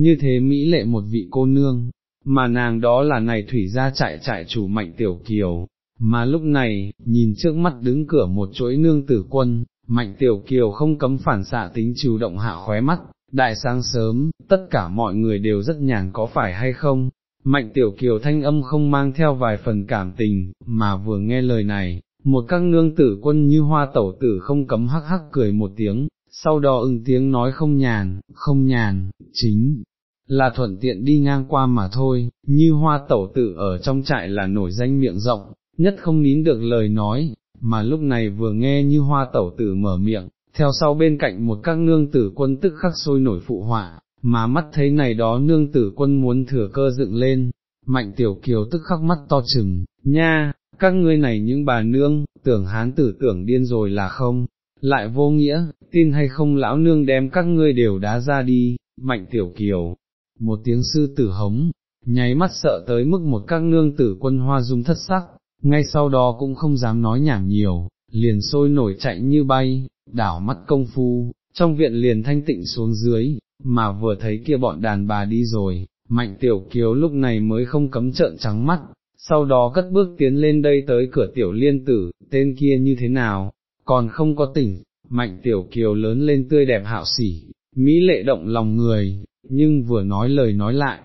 như thế mỹ lệ một vị cô nương, mà nàng đó là này thủy gia trại trại chủ mạnh tiểu kiều, mà lúc này, nhìn trước mắt đứng cửa một chuỗi nương tử quân, mạnh tiểu kiều không cấm phản xạ tính chủ động hạ khóe mắt, đại sáng sớm, tất cả mọi người đều rất nhàn có phải hay không, mạnh tiểu kiều thanh âm không mang theo vài phần cảm tình, mà vừa nghe lời này, một các nương tử quân như hoa tẩu tử không cấm hắc hắc cười một tiếng, sau đó ưng tiếng nói không nhàn, không nhàn, chính là thuận tiện đi ngang qua mà thôi, như hoa tẩu tử ở trong trại là nổi danh miệng rộng, nhất không nín được lời nói, mà lúc này vừa nghe như hoa tẩu tử mở miệng, theo sau bên cạnh một các nương tử quân tức khắc sôi nổi phụ họa, mà mắt thấy này đó nương tử quân muốn thừa cơ dựng lên, mạnh tiểu kiều tức khắc mắt to chừng, nha, các ngươi này những bà nương, tưởng hán tử tưởng điên rồi là không, lại vô nghĩa, tin hay không lão nương đem các ngươi đều đá ra đi, mạnh tiểu kiều, một tiếng sư tử hống, nháy mắt sợ tới mức một các nương tử quân hoa dung thất sắc, ngay sau đó cũng không dám nói nhảm nhiều, liền sôi nổi chạy như bay, đảo mắt công phu, trong viện liền thanh tịnh xuống dưới, mà vừa thấy kia bọn đàn bà đi rồi, mạnh tiểu kiều lúc này mới không cấm trợn trắng mắt, sau đó cất bước tiến lên đây tới cửa tiểu liên tử, tên kia như thế nào, còn không có tỉnh, mạnh tiểu kiều lớn lên tươi đẹp hạo sỉ, mỹ lệ động lòng người, nhưng vừa nói lời nói lại,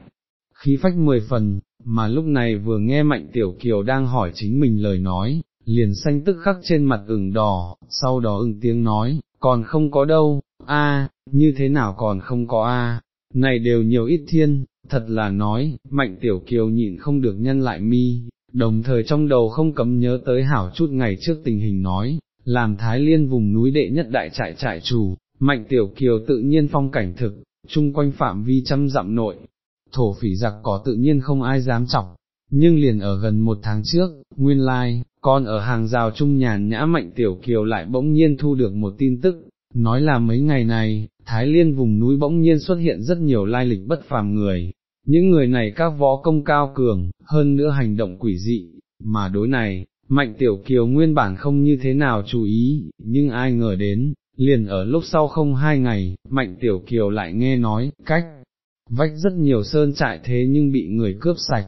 khí phách mười phần, mà lúc này vừa nghe mạnh tiểu kiều đang hỏi chính mình lời nói, liền xanh tức khắc trên mặt ửng đỏ, sau đó ưng tiếng nói, còn không có đâu, a, như thế nào còn không có a, này đều nhiều ít thiên, thật là nói, mạnh tiểu kiều nhịn không được nhân lại mi, đồng thời trong đầu không cấm nhớ tới hảo chút ngày trước tình hình nói, làm thái liên vùng núi đệ nhất đại trại trại chủ, mạnh tiểu kiều tự nhiên phong cảnh thực, chung quanh phạm vi trăm dặm nội, thổ phỉ giặc có tự nhiên không ai dám chọc, nhưng liền ở gần một tháng trước, nguyên lai, con ở hàng rào trung nhàn nhã mạnh tiểu kiều lại bỗng nhiên thu được một tin tức, nói là mấy ngày này, Thái Liên vùng núi bỗng nhiên xuất hiện rất nhiều lai lịch bất phàm người, những người này các võ công cao cường, hơn nữa hành động quỷ dị, mà đối này, Mạnh Tiểu Kiều nguyên bản không như thế nào chú ý, nhưng ai ngờ đến, liền ở lúc sau không hai ngày, Mạnh Tiểu Kiều lại nghe nói, cách, vách rất nhiều sơn trại thế nhưng bị người cướp sạch,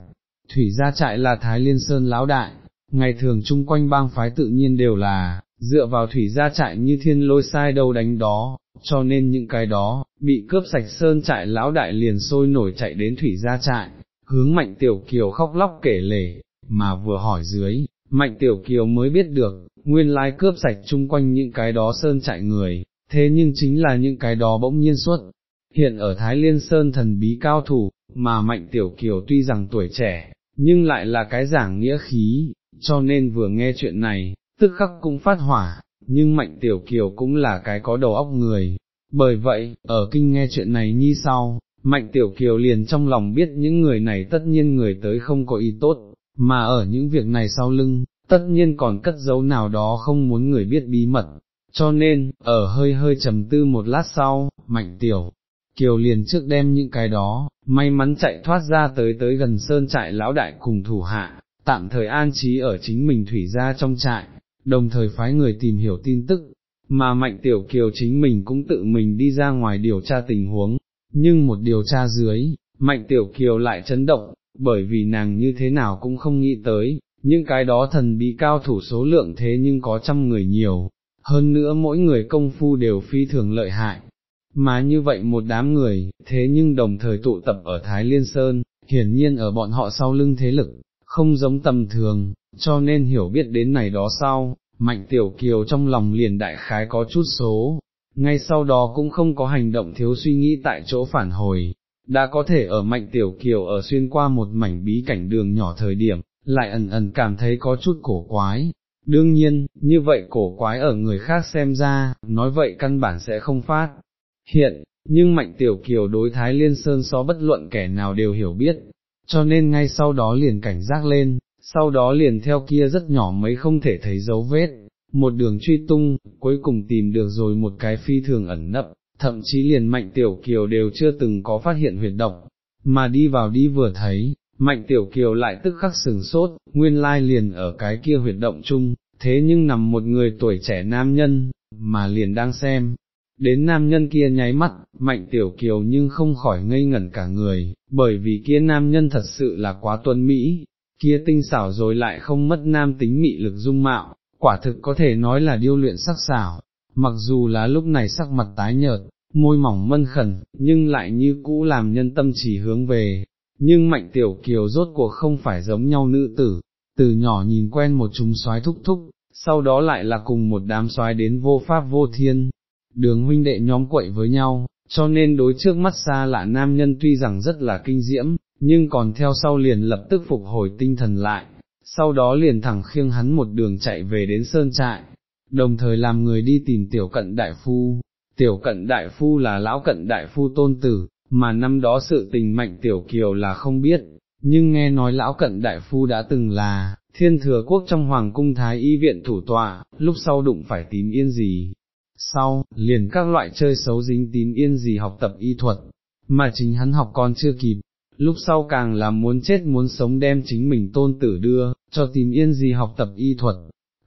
thủy gia trại là Thái Liên Sơn lão đại, ngày thường chung quanh bang phái tự nhiên đều là, dựa vào thủy gia trại như thiên lôi sai đâu đánh đó, cho nên những cái đó, bị cướp sạch sơn trại lão đại liền sôi nổi chạy đến thủy gia trại, hướng mạnh tiểu kiều khóc lóc kể lể, mà vừa hỏi dưới, mạnh tiểu kiều mới biết được, nguyên lai cướp sạch chung quanh những cái đó sơn chạy người, thế nhưng chính là những cái đó bỗng nhiên xuất. Hiện ở Thái Liên Sơn thần bí cao thủ, mà Mạnh Tiểu Kiều tuy rằng tuổi trẻ, nhưng lại là cái giảng nghĩa khí, cho nên vừa nghe chuyện này, tức khắc cũng phát hỏa, nhưng Mạnh Tiểu Kiều cũng là cái có đầu óc người. Bởi vậy, ở kinh nghe chuyện này như sau, Mạnh Tiểu Kiều liền trong lòng biết những người này tất nhiên người tới không có ý tốt, mà ở những việc này sau lưng, tất nhiên còn cất dấu nào đó không muốn người biết bí mật, cho nên, ở hơi hơi trầm tư một lát sau, mạnh tiểu, kiều liền trước đem những cái đó, may mắn chạy thoát ra tới tới gần sơn trại lão đại cùng thủ hạ, tạm thời an trí ở chính mình thủy ra trong trại, đồng thời phái người tìm hiểu tin tức, mà mạnh tiểu kiều chính mình cũng tự mình đi ra ngoài điều tra tình huống, nhưng một điều tra dưới, mạnh tiểu kiều lại chấn động, bởi vì nàng như thế nào cũng không nghĩ tới, những cái đó thần bị cao thủ số lượng thế nhưng có trăm người nhiều, hơn nữa mỗi người công phu đều phi thường lợi hại. Mà như vậy một đám người, thế nhưng đồng thời tụ tập ở Thái Liên Sơn, hiển nhiên ở bọn họ sau lưng thế lực, không giống tầm thường, cho nên hiểu biết đến này đó sau, Mạnh Tiểu Kiều trong lòng liền đại khái có chút số, ngay sau đó cũng không có hành động thiếu suy nghĩ tại chỗ phản hồi, đã có thể ở Mạnh Tiểu Kiều ở xuyên qua một mảnh bí cảnh đường nhỏ thời điểm, lại ẩn ẩn cảm thấy có chút cổ quái. Đương nhiên, như vậy cổ quái ở người khác xem ra, nói vậy căn bản sẽ không phát. Hiện, nhưng Mạnh Tiểu Kiều đối Thái Liên Sơn so bất luận kẻ nào đều hiểu biết, cho nên ngay sau đó liền cảnh giác lên, sau đó liền theo kia rất nhỏ mấy không thể thấy dấu vết, một đường truy tung, cuối cùng tìm được rồi một cái phi thường ẩn nấp, thậm chí liền mạnh tiểu kiều đều chưa từng có phát hiện huyệt động, mà đi vào đi vừa thấy, mạnh tiểu kiều lại tức khắc sừng sốt, nguyên lai liền ở cái kia huyệt động chung, thế nhưng nằm một người tuổi trẻ nam nhân, mà liền đang xem, đến nam nhân kia nháy mắt, mạnh tiểu kiều nhưng không khỏi ngây ngẩn cả người, bởi vì kia nam nhân thật sự là quá tuân mỹ, kia tinh xảo rồi lại không mất nam tính mị lực dung mạo, quả thực có thể nói là điêu luyện sắc xảo, mặc dù là lúc này sắc mặt tái nhợt, môi mỏng mân khẩn, nhưng lại như cũ làm nhân tâm chỉ hướng về, nhưng mạnh tiểu kiều rốt cuộc không phải giống nhau nữ tử, từ nhỏ nhìn quen một chúng soái thúc thúc, sau đó lại là cùng một đám soái đến vô pháp vô thiên, đường huynh đệ nhóm quậy với nhau, cho nên đối trước mắt xa lạ nam nhân tuy rằng rất là kinh diễm, nhưng còn theo sau liền lập tức phục hồi tinh thần lại, sau đó liền thẳng khiêng hắn một đường chạy về đến sơn trại, đồng thời làm người đi tìm tiểu cận đại phu, tiểu cận đại phu là lão cận đại phu tôn tử, mà năm đó sự tình mạnh tiểu kiều là không biết, nhưng nghe nói lão cận đại phu đã từng là, thiên thừa quốc trong hoàng cung thái y viện thủ tọa, lúc sau đụng phải tím yên gì. Sau, liền các loại chơi xấu dính tím yên gì học tập y thuật, mà chính hắn học còn chưa kịp, lúc sau càng là muốn chết muốn sống đem chính mình tôn tử đưa, cho tím yên gì học tập y thuật.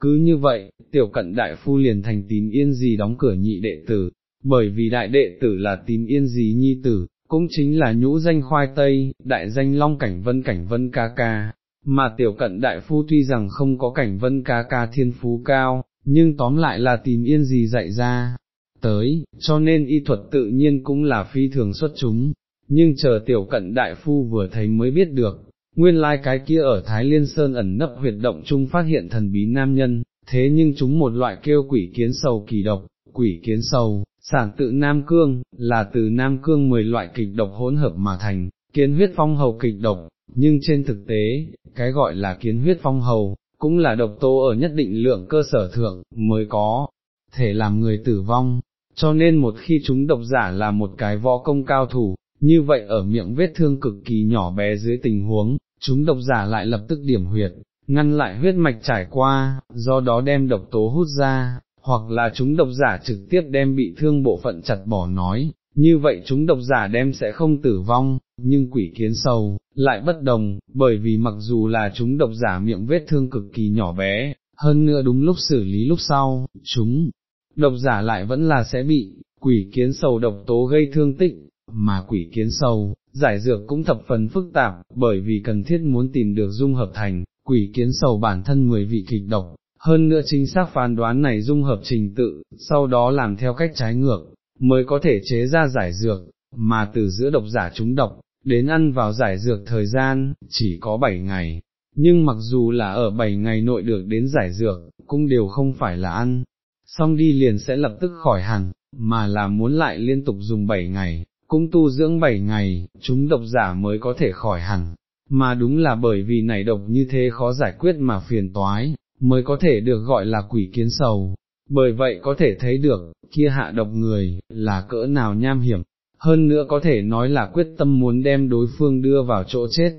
Cứ như vậy, tiểu cận đại phu liền thành tím yên gì đóng cửa nhị đệ tử, bởi vì đại đệ tử là tín yên gì nhi tử, cũng chính là nhũ danh khoai tây, đại danh long cảnh vân cảnh vân ca ca, mà tiểu cận đại phu tuy rằng không có cảnh vân ca ca thiên phú cao, nhưng tóm lại là tìm yên gì dạy ra, tới, cho nên y thuật tự nhiên cũng là phi thường xuất chúng, nhưng chờ tiểu cận đại phu vừa thấy mới biết được, nguyên lai cái kia ở Thái Liên Sơn ẩn nấp huyệt động chung phát hiện thần bí nam nhân, thế nhưng chúng một loại kêu quỷ kiến sầu kỳ độc, quỷ kiến sầu, sản tự Nam Cương, là từ Nam Cương 10 loại kịch độc hỗn hợp mà thành, kiến huyết phong hầu kịch độc, nhưng trên thực tế, cái gọi là kiến huyết phong hầu, cũng là độc tố ở nhất định lượng cơ sở thượng, mới có, thể làm người tử vong, cho nên một khi chúng độc giả là một cái võ công cao thủ, như vậy ở miệng vết thương cực kỳ nhỏ bé dưới tình huống, chúng độc giả lại lập tức điểm huyệt, ngăn lại huyết mạch trải qua, do đó đem độc tố hút ra, hoặc là chúng độc giả trực tiếp đem bị thương bộ phận chặt bỏ nói, như vậy chúng độc giả đem sẽ không tử vong, nhưng quỷ kiến sâu, lại bất đồng, bởi vì mặc dù là chúng độc giả miệng vết thương cực kỳ nhỏ bé, hơn nữa đúng lúc xử lý lúc sau, chúng, độc giả lại vẫn là sẽ bị, quỷ kiến sầu độc tố gây thương tích, mà quỷ kiến sầu, giải dược cũng thập phần phức tạp, bởi vì cần thiết muốn tìm được dung hợp thành, quỷ kiến sầu bản thân 10 vị kịch độc, hơn nữa chính xác phán đoán này dung hợp trình tự, sau đó làm theo cách trái ngược, mới có thể chế ra giải dược, mà từ giữa độc giả chúng độc, đến ăn vào giải dược thời gian, chỉ có 7 ngày, nhưng mặc dù là ở 7 ngày nội được đến giải dược, cũng đều không phải là ăn, xong đi liền sẽ lập tức khỏi hẳn, mà là muốn lại liên tục dùng 7 ngày, cũng tu dưỡng 7 ngày, chúng độc giả mới có thể khỏi hẳn, mà đúng là bởi vì này độc như thế khó giải quyết mà phiền toái, mới có thể được gọi là quỷ kiến sầu, bởi vậy có thể thấy được, kia hạ độc người, là cỡ nào nham hiểm, hơn nữa có thể nói là quyết tâm muốn đem đối phương đưa vào chỗ chết,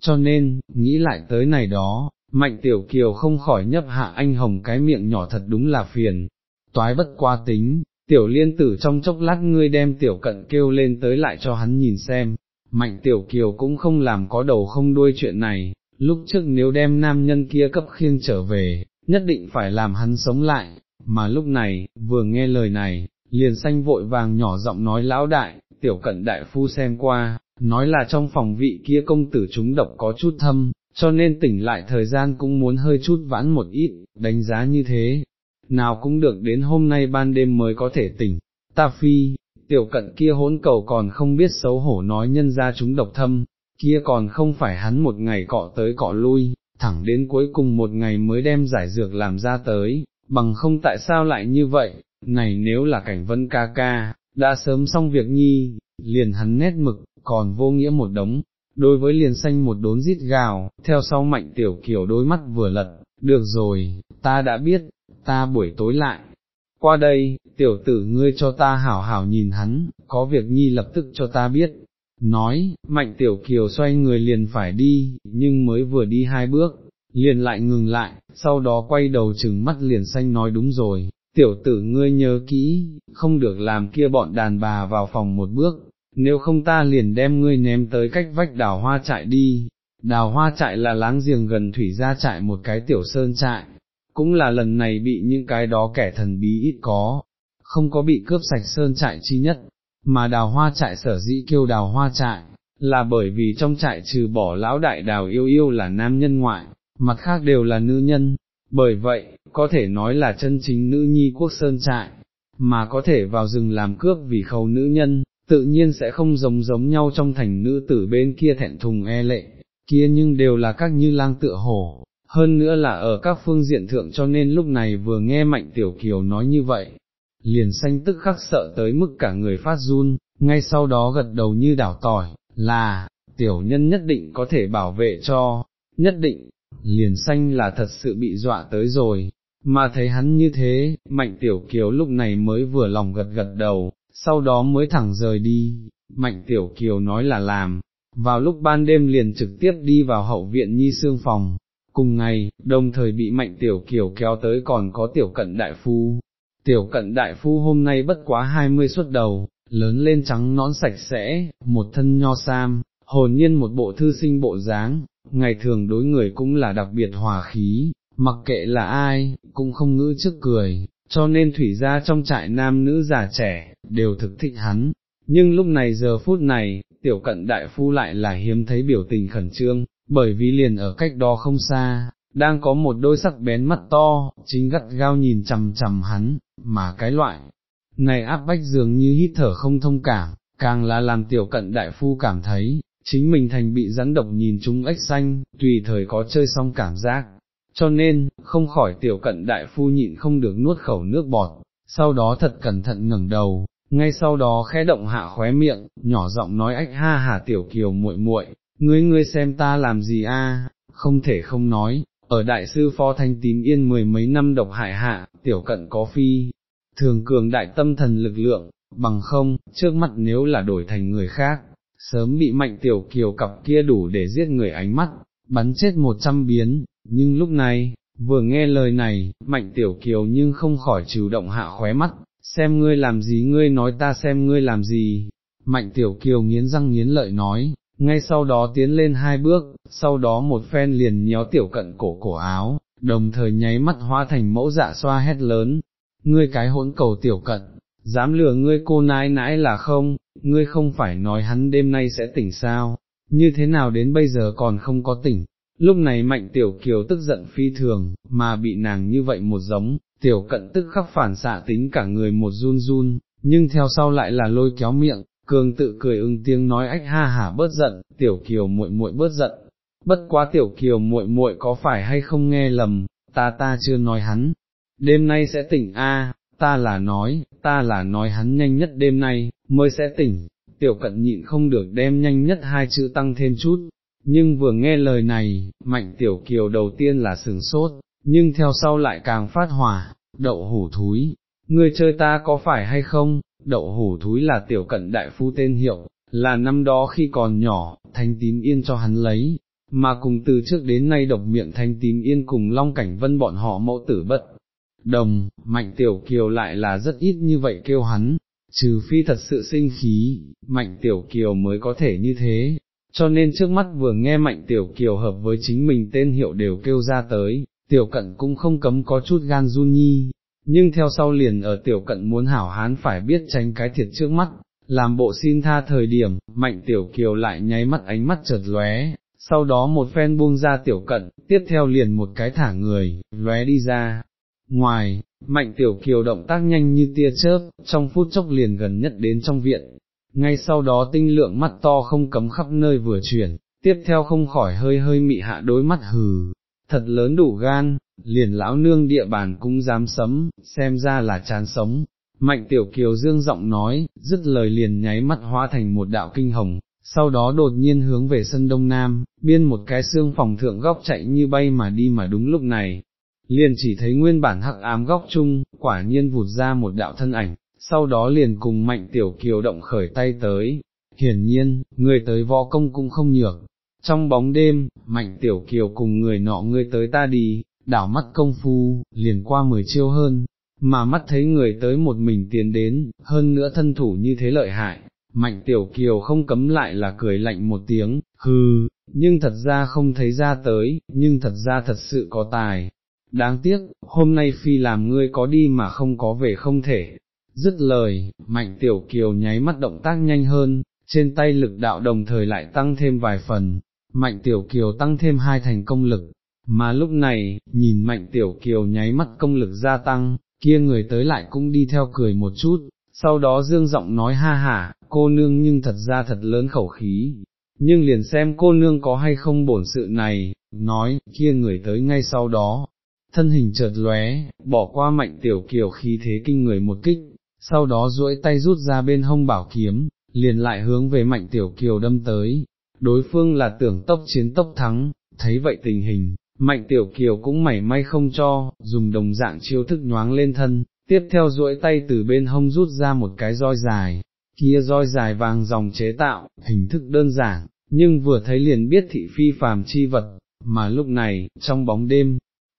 cho nên, nghĩ lại tới này đó, mạnh tiểu kiều không khỏi nhấp hạ anh hồng cái miệng nhỏ thật đúng là phiền, toái bất qua tính, tiểu liên tử trong chốc lát ngươi đem tiểu cận kêu lên tới lại cho hắn nhìn xem, mạnh tiểu kiều cũng không làm có đầu không đuôi chuyện này, lúc trước nếu đem nam nhân kia cấp khiêng trở về, nhất định phải làm hắn sống lại, mà lúc này, vừa nghe lời này, liền xanh vội vàng nhỏ giọng nói lão đại, tiểu cận đại phu xem qua, nói là trong phòng vị kia công tử chúng độc có chút thâm, cho nên tỉnh lại thời gian cũng muốn hơi chút vãn một ít, đánh giá như thế, nào cũng được đến hôm nay ban đêm mới có thể tỉnh, ta phi, tiểu cận kia hỗn cầu còn không biết xấu hổ nói nhân ra chúng độc thâm, kia còn không phải hắn một ngày cọ tới cọ lui, thẳng đến cuối cùng một ngày mới đem giải dược làm ra tới, bằng không tại sao lại như vậy, này nếu là cảnh vân ca ca, đã sớm xong việc nhi, liền hắn nét mực, còn vô nghĩa một đống, đối với liền xanh một đốn rít gào, theo sau mạnh tiểu kiểu đôi mắt vừa lật, được rồi, ta đã biết, ta buổi tối lại. Qua đây, tiểu tử ngươi cho ta hảo hảo nhìn hắn, có việc nhi lập tức cho ta biết, nói, mạnh tiểu kiều xoay người liền phải đi, nhưng mới vừa đi hai bước, liền lại ngừng lại, sau đó quay đầu chừng mắt liền xanh nói đúng rồi, tiểu tử ngươi nhớ kỹ, không được làm kia bọn đàn bà vào phòng một bước, nếu không ta liền đem ngươi ném tới cách vách đào hoa trại đi, đào hoa trại là láng giềng gần thủy gia trại một cái tiểu sơn trại, cũng là lần này bị những cái đó kẻ thần bí ít có, không có bị cướp sạch sơn trại chi nhất, mà đào hoa trại sở dĩ kêu đào hoa trại, là bởi vì trong trại trừ bỏ lão đại đào yêu yêu là nam nhân ngoại, mặt khác đều là nữ nhân, bởi vậy, có thể nói là chân chính nữ nhi quốc sơn trại, mà có thể vào rừng làm cướp vì khâu nữ nhân, tự nhiên sẽ không giống giống nhau trong thành nữ tử bên kia thẹn thùng e lệ, kia nhưng đều là các như lang tựa hổ, hơn nữa là ở các phương diện thượng cho nên lúc này vừa nghe Mạnh Tiểu Kiều nói như vậy, liền xanh tức khắc sợ tới mức cả người phát run, ngay sau đó gật đầu như đảo tỏi, là, tiểu nhân nhất định có thể bảo vệ cho, nhất định, liền xanh là thật sự bị dọa tới rồi, mà thấy hắn như thế, Mạnh Tiểu Kiều lúc này mới vừa lòng gật gật đầu, sau đó mới thẳng rời đi, Mạnh Tiểu Kiều nói là làm, vào lúc ban đêm liền trực tiếp đi vào hậu viện nhi xương phòng, cùng ngày, đồng thời bị Mạnh Tiểu Kiều kéo tới còn có Tiểu Cận Đại Phu. Tiểu cận đại phu hôm nay bất quá hai mươi xuất đầu, lớn lên trắng nõn sạch sẽ, một thân nho sam, hồn nhiên một bộ thư sinh bộ dáng, ngày thường đối người cũng là đặc biệt hòa khí, mặc kệ là ai, cũng không ngữ trước cười, cho nên thủy ra trong trại nam nữ già trẻ, đều thực thích hắn. Nhưng lúc này giờ phút này, tiểu cận đại phu lại là hiếm thấy biểu tình khẩn trương, bởi vì liền ở cách đó không xa, đang có một đôi sắc bén mắt to, chính gắt gao nhìn chằm chằm hắn, mà cái loại này áp bách dường như hít thở không thông cảm, càng là làm tiểu cận đại phu cảm thấy, chính mình thành bị rắn độc nhìn chúng ếch xanh, tùy thời có chơi xong cảm giác, cho nên, không khỏi tiểu cận đại phu nhịn không được nuốt khẩu nước bọt, sau đó thật cẩn thận ngẩng đầu, ngay sau đó khẽ động hạ khóe miệng, nhỏ giọng nói ách ha hà tiểu kiều muội muội, ngươi ngươi xem ta làm gì a? không thể không nói, ở đại sư phó thanh tím yên mười mấy năm độc hại hạ, tiểu cận có phi, thường cường đại tâm thần lực lượng, bằng không, trước mắt nếu là đổi thành người khác, sớm bị mạnh tiểu kiều cặp kia đủ để giết người ánh mắt, bắn chết một trăm biến, nhưng lúc này, vừa nghe lời này, mạnh tiểu kiều nhưng không khỏi chủ động hạ khóe mắt, xem ngươi làm gì ngươi nói ta xem ngươi làm gì, mạnh tiểu kiều nghiến răng nghiến lợi nói, ngay sau đó tiến lên hai bước, sau đó một phen liền nhéo tiểu cận cổ cổ áo, đồng thời nháy mắt hóa thành mẫu dạ xoa hét lớn, ngươi cái hỗn cầu tiểu cận, dám lừa ngươi cô nãi nãi là không, ngươi không phải nói hắn đêm nay sẽ tỉnh sao, như thế nào đến bây giờ còn không có tỉnh, lúc này mạnh tiểu kiều tức giận phi thường, mà bị nàng như vậy một giống, tiểu cận tức khắc phản xạ tính cả người một run run, nhưng theo sau lại là lôi kéo miệng, cường tự cười ưng tiếng nói ách ha hả bớt giận, tiểu kiều muội muội bớt giận, bất quá tiểu kiều muội muội có phải hay không nghe lầm, ta ta chưa nói hắn, đêm nay sẽ tỉnh a, ta là nói, ta là nói hắn nhanh nhất đêm nay, mới sẽ tỉnh, tiểu cận nhịn không được đem nhanh nhất hai chữ tăng thêm chút, nhưng vừa nghe lời này, mạnh tiểu kiều đầu tiên là sừng sốt, nhưng theo sau lại càng phát hỏa, đậu hủ thúi, ngươi chơi ta có phải hay không, đậu hủ thúi là tiểu cận đại phu tên hiệu, là năm đó khi còn nhỏ, thanh tím yên cho hắn lấy, mà cùng từ trước đến nay độc miệng thanh tím yên cùng long cảnh vân bọn họ mẫu tử bất. Đồng, mạnh tiểu kiều lại là rất ít như vậy kêu hắn, trừ phi thật sự sinh khí, mạnh tiểu kiều mới có thể như thế, cho nên trước mắt vừa nghe mạnh tiểu kiều hợp với chính mình tên hiệu đều kêu ra tới, tiểu cận cũng không cấm có chút gan run nhi, nhưng theo sau liền ở tiểu cận muốn hảo hán phải biết tránh cái thiệt trước mắt, làm bộ xin tha thời điểm, mạnh tiểu kiều lại nháy mắt ánh mắt chợt lóe, sau đó một phen buông ra tiểu cận, tiếp theo liền một cái thả người, lóe đi ra. Ngoài, mạnh tiểu kiều động tác nhanh như tia chớp, trong phút chốc liền gần nhất đến trong viện, ngay sau đó tinh lượng mắt to không cấm khắp nơi vừa chuyển, tiếp theo không khỏi hơi hơi mị hạ đối mắt hừ, thật lớn đủ gan, liền lão nương địa bàn cũng dám sấm, xem ra là chán sống. Mạnh tiểu kiều dương giọng nói, dứt lời liền nháy mắt hóa thành một đạo kinh hồng, sau đó đột nhiên hướng về sân đông nam, biên một cái xương phòng thượng góc chạy như bay mà đi mà đúng lúc này, liền chỉ thấy nguyên bản hắc ám góc chung, quả nhiên vụt ra một đạo thân ảnh, sau đó liền cùng mạnh tiểu kiều động khởi tay tới, hiển nhiên, người tới võ công cũng không nhược. Trong bóng đêm, mạnh tiểu kiều cùng người nọ người tới ta đi, đảo mắt công phu, liền qua mười chiêu hơn, mà mắt thấy người tới một mình tiến đến, hơn nữa thân thủ như thế lợi hại, mạnh tiểu kiều không cấm lại là cười lạnh một tiếng, hừ, nhưng thật ra không thấy ra tới, nhưng thật ra thật sự có tài. Đáng tiếc, hôm nay phi làm ngươi có đi mà không có về không thể, dứt lời, mạnh tiểu kiều nháy mắt động tác nhanh hơn, trên tay lực đạo đồng thời lại tăng thêm vài phần, mạnh tiểu kiều tăng thêm hai thành công lực, mà lúc này, nhìn mạnh tiểu kiều nháy mắt công lực gia tăng, kia người tới lại cũng đi theo cười một chút, sau đó dương giọng nói ha hả, cô nương nhưng thật ra thật lớn khẩu khí, nhưng liền xem cô nương có hay không bổn sự này, nói, kia người tới ngay sau đó, thân hình chợt lóe, bỏ qua mạnh tiểu kiều khí thế kinh người một kích, sau đó duỗi tay rút ra bên hông bảo kiếm, liền lại hướng về mạnh tiểu kiều đâm tới, đối phương là tưởng tốc chiến tốc thắng, thấy vậy tình hình, mạnh tiểu kiều cũng mảy may không cho, dùng đồng dạng chiêu thức nhoáng lên thân, tiếp theo duỗi tay từ bên hông rút ra một cái roi dài, kia roi dài vàng dòng chế tạo, hình thức đơn giản, nhưng vừa thấy liền biết thị phi phàm chi vật, mà lúc này, trong bóng đêm,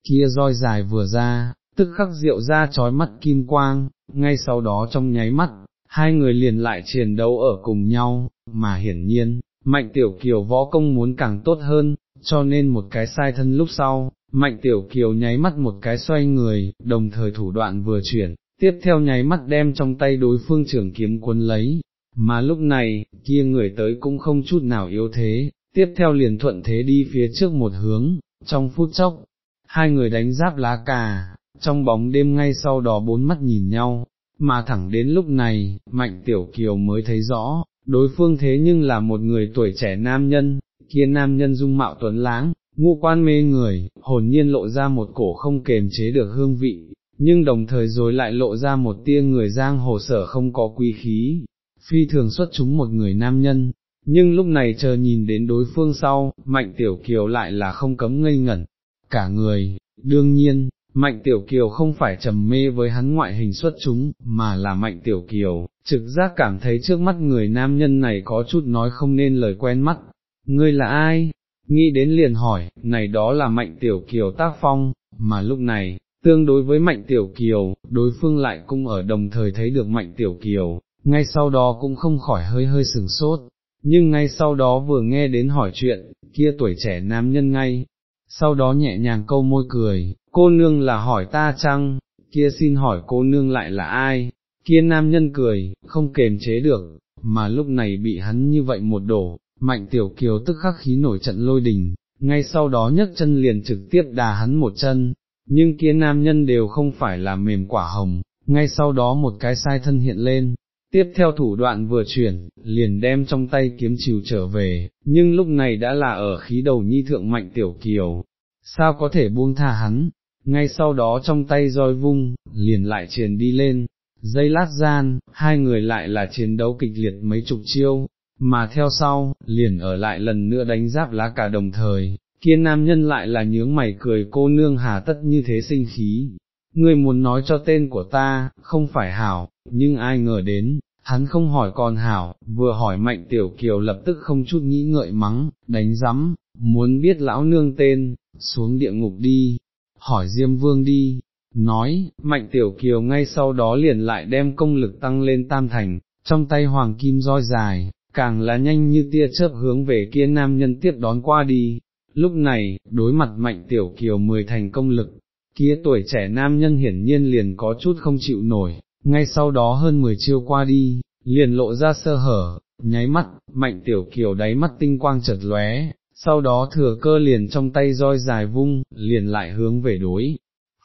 kia roi dài vừa ra, tức khắc rượu ra trói mắt kim quang, ngay sau đó trong nháy mắt, hai người liền lại chiến đấu ở cùng nhau, mà hiển nhiên, mạnh tiểu kiều võ công muốn càng tốt hơn, cho nên một cái sai thân lúc sau, mạnh tiểu kiều nháy mắt một cái xoay người, đồng thời thủ đoạn vừa chuyển, tiếp theo nháy mắt đem trong tay đối phương trưởng kiếm quân lấy, mà lúc này, kia người tới cũng không chút nào yếu thế, tiếp theo liền thuận thế đi phía trước một hướng, trong phút chốc, hai người đánh giáp lá cà, trong bóng đêm ngay sau đó bốn mắt nhìn nhau, mà thẳng đến lúc này, Mạnh Tiểu Kiều mới thấy rõ, đối phương thế nhưng là một người tuổi trẻ nam nhân, kia nam nhân dung mạo tuấn láng, ngu quan mê người, hồn nhiên lộ ra một cổ không kềm chế được hương vị, nhưng đồng thời rồi lại lộ ra một tia người giang hồ sở không có quý khí, phi thường xuất chúng một người nam nhân. Nhưng lúc này chờ nhìn đến đối phương sau, mạnh tiểu kiều lại là không cấm ngây ngẩn, cả người, đương nhiên, Mạnh Tiểu Kiều không phải trầm mê với hắn ngoại hình xuất chúng, mà là Mạnh Tiểu Kiều, trực giác cảm thấy trước mắt người nam nhân này có chút nói không nên lời quen mắt. Ngươi là ai? Nghĩ đến liền hỏi, này đó là Mạnh Tiểu Kiều tác phong, mà lúc này, tương đối với Mạnh Tiểu Kiều, đối phương lại cũng ở đồng thời thấy được Mạnh Tiểu Kiều, ngay sau đó cũng không khỏi hơi hơi sừng sốt, nhưng ngay sau đó vừa nghe đến hỏi chuyện, kia tuổi trẻ nam nhân ngay, sau đó nhẹ nhàng câu môi cười, cô nương là hỏi ta chăng, kia xin hỏi cô nương lại là ai, kia nam nhân cười, không kềm chế được, mà lúc này bị hắn như vậy một đổ, mạnh tiểu kiều tức khắc khí nổi trận lôi đình, ngay sau đó nhấc chân liền trực tiếp đà hắn một chân, nhưng kia nam nhân đều không phải là mềm quả hồng, ngay sau đó một cái sai thân hiện lên, tiếp theo thủ đoạn vừa chuyển, liền đem trong tay kiếm chiều trở về, nhưng lúc này đã là ở khí đầu nhi thượng mạnh tiểu kiều, sao có thể buông tha hắn, ngay sau đó trong tay roi vung, liền lại truyền đi lên, dây lát gian, hai người lại là chiến đấu kịch liệt mấy chục chiêu, mà theo sau, liền ở lại lần nữa đánh giáp lá cả đồng thời, kia nam nhân lại là nhướng mày cười cô nương hà tất như thế sinh khí, ngươi muốn nói cho tên của ta, không phải hảo, nhưng ai ngờ đến, hắn không hỏi còn hảo, vừa hỏi mạnh tiểu kiều lập tức không chút nghĩ ngợi mắng, đánh rắm, muốn biết lão nương tên, xuống địa ngục đi, hỏi Diêm Vương đi, nói, mạnh tiểu kiều ngay sau đó liền lại đem công lực tăng lên tam thành, trong tay hoàng kim roi dài, càng là nhanh như tia chớp hướng về kia nam nhân tiếp đón qua đi. Lúc này, đối mặt mạnh tiểu kiều mười thành công lực, kia tuổi trẻ nam nhân hiển nhiên liền có chút không chịu nổi, ngay sau đó hơn mười chiêu qua đi, liền lộ ra sơ hở, nháy mắt, mạnh tiểu kiều đáy mắt tinh quang chợt lóe, sau đó thừa cơ liền trong tay roi dài vung, liền lại hướng về đối,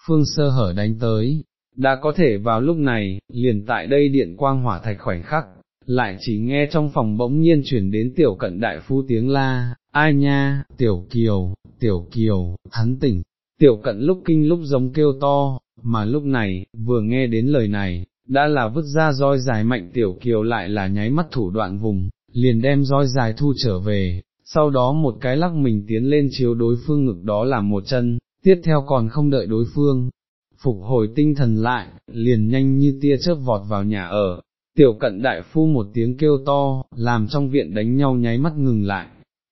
phương sơ hở đánh tới, đã có thể vào lúc này, liền tại đây điện quang hỏa thạch khoảnh khắc, lại chỉ nghe trong phòng bỗng nhiên chuyển đến tiểu cận đại phu tiếng la, ai nha, tiểu kiều, tiểu kiều, hắn tỉnh, tiểu cận lúc kinh lúc giống kêu to, mà lúc này, vừa nghe đến lời này, đã là vứt ra roi dài mạnh tiểu kiều lại là nháy mắt thủ đoạn vùng, liền đem roi dài thu trở về, sau đó một cái lắc mình tiến lên chiếu đối phương ngực đó là một chân, tiếp theo còn không đợi đối phương, phục hồi tinh thần lại, liền nhanh như tia chớp vọt vào nhà ở, tiểu cận đại phu một tiếng kêu to, làm trong viện đánh nhau nháy mắt ngừng lại.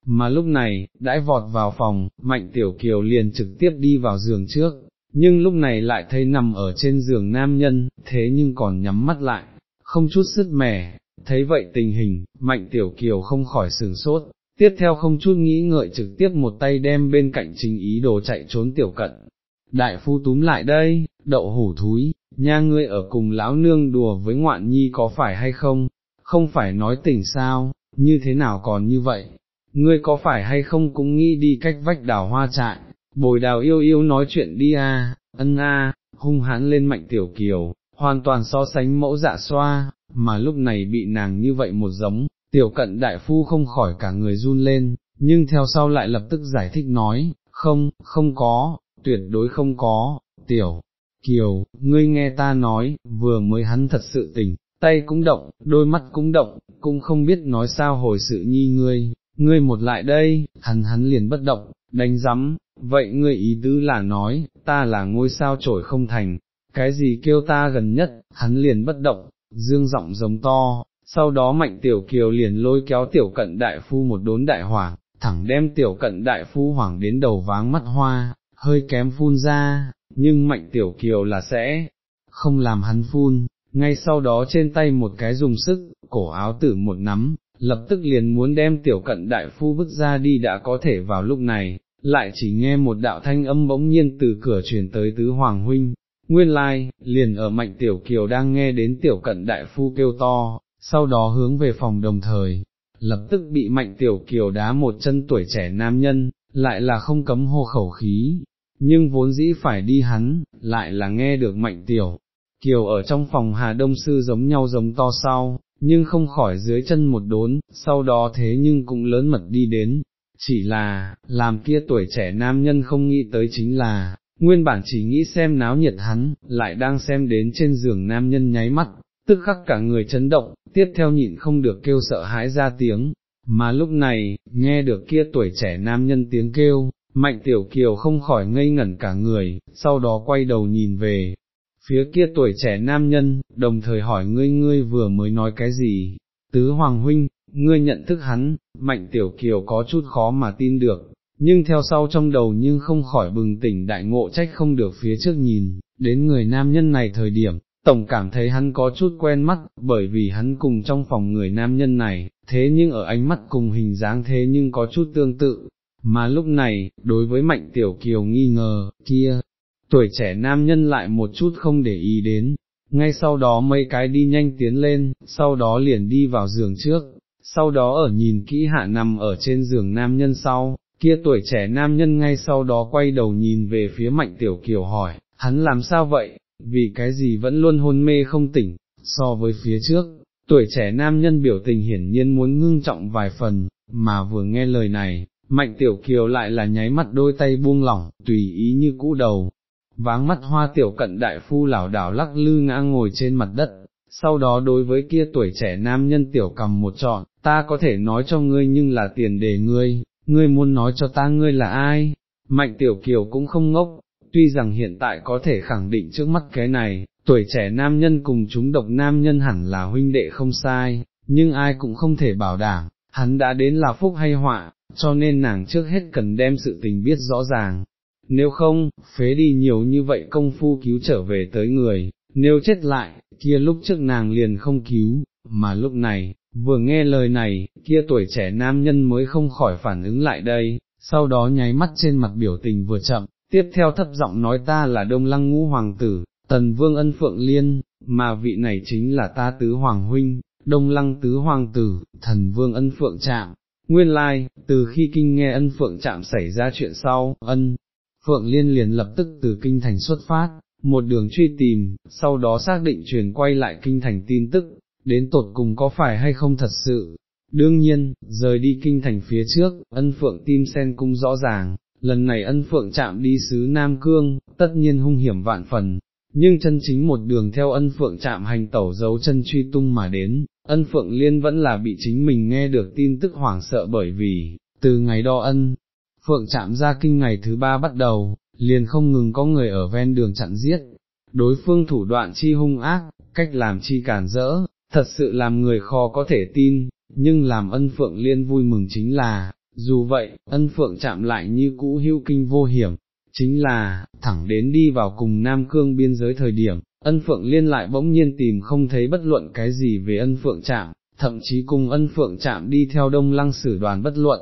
Mà lúc này, đãi vọt vào phòng, mạnh tiểu kiều liền trực tiếp đi vào giường trước, nhưng lúc này lại thấy nằm ở trên giường nam nhân, thế nhưng còn nhắm mắt lại, không chút sức mẻ, thấy vậy tình hình, mạnh tiểu kiều không khỏi sừng sốt, tiếp theo không chút nghĩ ngợi trực tiếp một tay đem bên cạnh trình ý đồ chạy trốn tiểu cận. Đại phu túm lại đây, đậu hủ thúi, nha ngươi ở cùng lão nương đùa với ngoạn nhi có phải hay không, không phải nói tỉnh sao, như thế nào còn như vậy, ngươi có phải hay không cũng nghĩ đi cách vách đào hoa trại, bồi đào yêu yêu nói chuyện đi a, ân a, hung hãn lên mạnh tiểu kiều, hoàn toàn so sánh mẫu dạ xoa, mà lúc này bị nàng như vậy một giống, tiểu cận đại phu không khỏi cả người run lên, nhưng theo sau lại lập tức giải thích nói, không, không có, tuyệt đối không có, tiểu, kiều, ngươi nghe ta nói, vừa mới hắn thật sự tỉnh, tay cũng động, đôi mắt cũng động, cũng không biết nói sao hồi sự nhi ngươi, ngươi một lại đây, hắn hắn liền bất động, đánh rắm, vậy ngươi ý tứ là nói, ta là ngôi sao trổi không thành, cái gì kêu ta gần nhất, hắn liền bất động, dương giọng giống to, sau đó mạnh tiểu kiều liền lôi kéo tiểu cận đại phu một đốn đại hỏa, thẳng đem tiểu cận đại phu hoàng đến đầu váng mắt hoa, hơi kém phun ra, nhưng mạnh tiểu kiều là sẽ không làm hắn phun, ngay sau đó trên tay một cái dùng sức, cổ áo tử một nắm, lập tức liền muốn đem tiểu cận đại phu vứt ra đi đã có thể vào lúc này, lại chỉ nghe một đạo thanh âm bỗng nhiên từ cửa truyền tới tứ hoàng huynh, nguyên lai, like, liền ở mạnh tiểu kiều đang nghe đến tiểu cận đại phu kêu to, sau đó hướng về phòng đồng thời, lập tức bị mạnh tiểu kiều đá một chân tuổi trẻ nam nhân, lại là không cấm hô khẩu khí, nhưng vốn dĩ phải đi hắn, lại là nghe được mạnh tiểu. Kiều ở trong phòng Hà Đông Sư giống nhau giống to sau, nhưng không khỏi dưới chân một đốn, sau đó thế nhưng cũng lớn mật đi đến, chỉ là, làm kia tuổi trẻ nam nhân không nghĩ tới chính là, nguyên bản chỉ nghĩ xem náo nhiệt hắn, lại đang xem đến trên giường nam nhân nháy mắt, tức khắc cả người chấn động, tiếp theo nhịn không được kêu sợ hãi ra tiếng, mà lúc này, nghe được kia tuổi trẻ nam nhân tiếng kêu, mạnh tiểu kiều không khỏi ngây ngẩn cả người, sau đó quay đầu nhìn về, phía kia tuổi trẻ nam nhân, đồng thời hỏi ngươi ngươi vừa mới nói cái gì, tứ hoàng huynh, ngươi nhận thức hắn, mạnh tiểu kiều có chút khó mà tin được, nhưng theo sau trong đầu nhưng không khỏi bừng tỉnh đại ngộ trách không được phía trước nhìn, đến người nam nhân này thời điểm, tổng cảm thấy hắn có chút quen mắt, bởi vì hắn cùng trong phòng người nam nhân này, thế nhưng ở ánh mắt cùng hình dáng thế nhưng có chút tương tự, mà lúc này, đối với mạnh tiểu kiều nghi ngờ, kia, tuổi trẻ nam nhân lại một chút không để ý đến, ngay sau đó mấy cái đi nhanh tiến lên, sau đó liền đi vào giường trước, sau đó ở nhìn kỹ hạ nằm ở trên giường nam nhân sau, kia tuổi trẻ nam nhân ngay sau đó quay đầu nhìn về phía mạnh tiểu kiều hỏi, hắn làm sao vậy, vì cái gì vẫn luôn hôn mê không tỉnh, so với phía trước, tuổi trẻ nam nhân biểu tình hiển nhiên muốn ngưng trọng vài phần, mà vừa nghe lời này, mạnh tiểu kiều lại là nháy mắt đôi tay buông lỏng, tùy ý như cũ đầu, váng mắt hoa tiểu cận đại phu lảo đảo lắc lư ngã ngồi trên mặt đất, sau đó đối với kia tuổi trẻ nam nhân tiểu cầm một trọn, ta có thể nói cho ngươi nhưng là tiền đề ngươi, ngươi muốn nói cho ta ngươi là ai, mạnh tiểu kiều cũng không ngốc, tuy rằng hiện tại có thể khẳng định trước mắt cái này, tuổi trẻ nam nhân cùng chúng độc nam nhân hẳn là huynh đệ không sai, nhưng ai cũng không thể bảo đảm, hắn đã đến là phúc hay họa, cho nên nàng trước hết cần đem sự tình biết rõ ràng. Nếu không, phế đi nhiều như vậy công phu cứu trở về tới người, nếu chết lại, kia lúc trước nàng liền không cứu, mà lúc này, vừa nghe lời này, kia tuổi trẻ nam nhân mới không khỏi phản ứng lại đây, sau đó nháy mắt trên mặt biểu tình vừa chậm, tiếp theo thấp giọng nói ta là đông lăng ngũ hoàng tử, tần vương ân phượng liên, mà vị này chính là ta tứ hoàng huynh, đông lăng tứ hoàng tử, thần vương ân phượng trạm. Nguyên lai, like, từ khi kinh nghe ân phượng chạm xảy ra chuyện sau, ân, phượng liên liền lập tức từ kinh thành xuất phát, một đường truy tìm, sau đó xác định truyền quay lại kinh thành tin tức, đến tột cùng có phải hay không thật sự. Đương nhiên, rời đi kinh thành phía trước, ân phượng tim sen cung rõ ràng, lần này ân phượng chạm đi xứ Nam Cương, tất nhiên hung hiểm vạn phần, nhưng chân chính một đường theo ân phượng chạm hành tẩu dấu chân truy tung mà đến, ân phượng liên vẫn là bị chính mình nghe được tin tức hoảng sợ bởi vì, từ ngày đo ân, phượng chạm ra kinh ngày thứ ba bắt đầu, liền không ngừng có người ở ven đường chặn giết, đối phương thủ đoạn chi hung ác, cách làm chi cản rỡ, thật sự làm người khó có thể tin, nhưng làm ân phượng liên vui mừng chính là, dù vậy, ân phượng chạm lại như cũ hữu kinh vô hiểm, chính là, thẳng đến đi vào cùng Nam Cương biên giới thời điểm, ân phượng liên lại bỗng nhiên tìm không thấy bất luận cái gì về ân phượng chạm, thậm chí cùng ân phượng chạm đi theo đông lăng sử đoàn bất luận,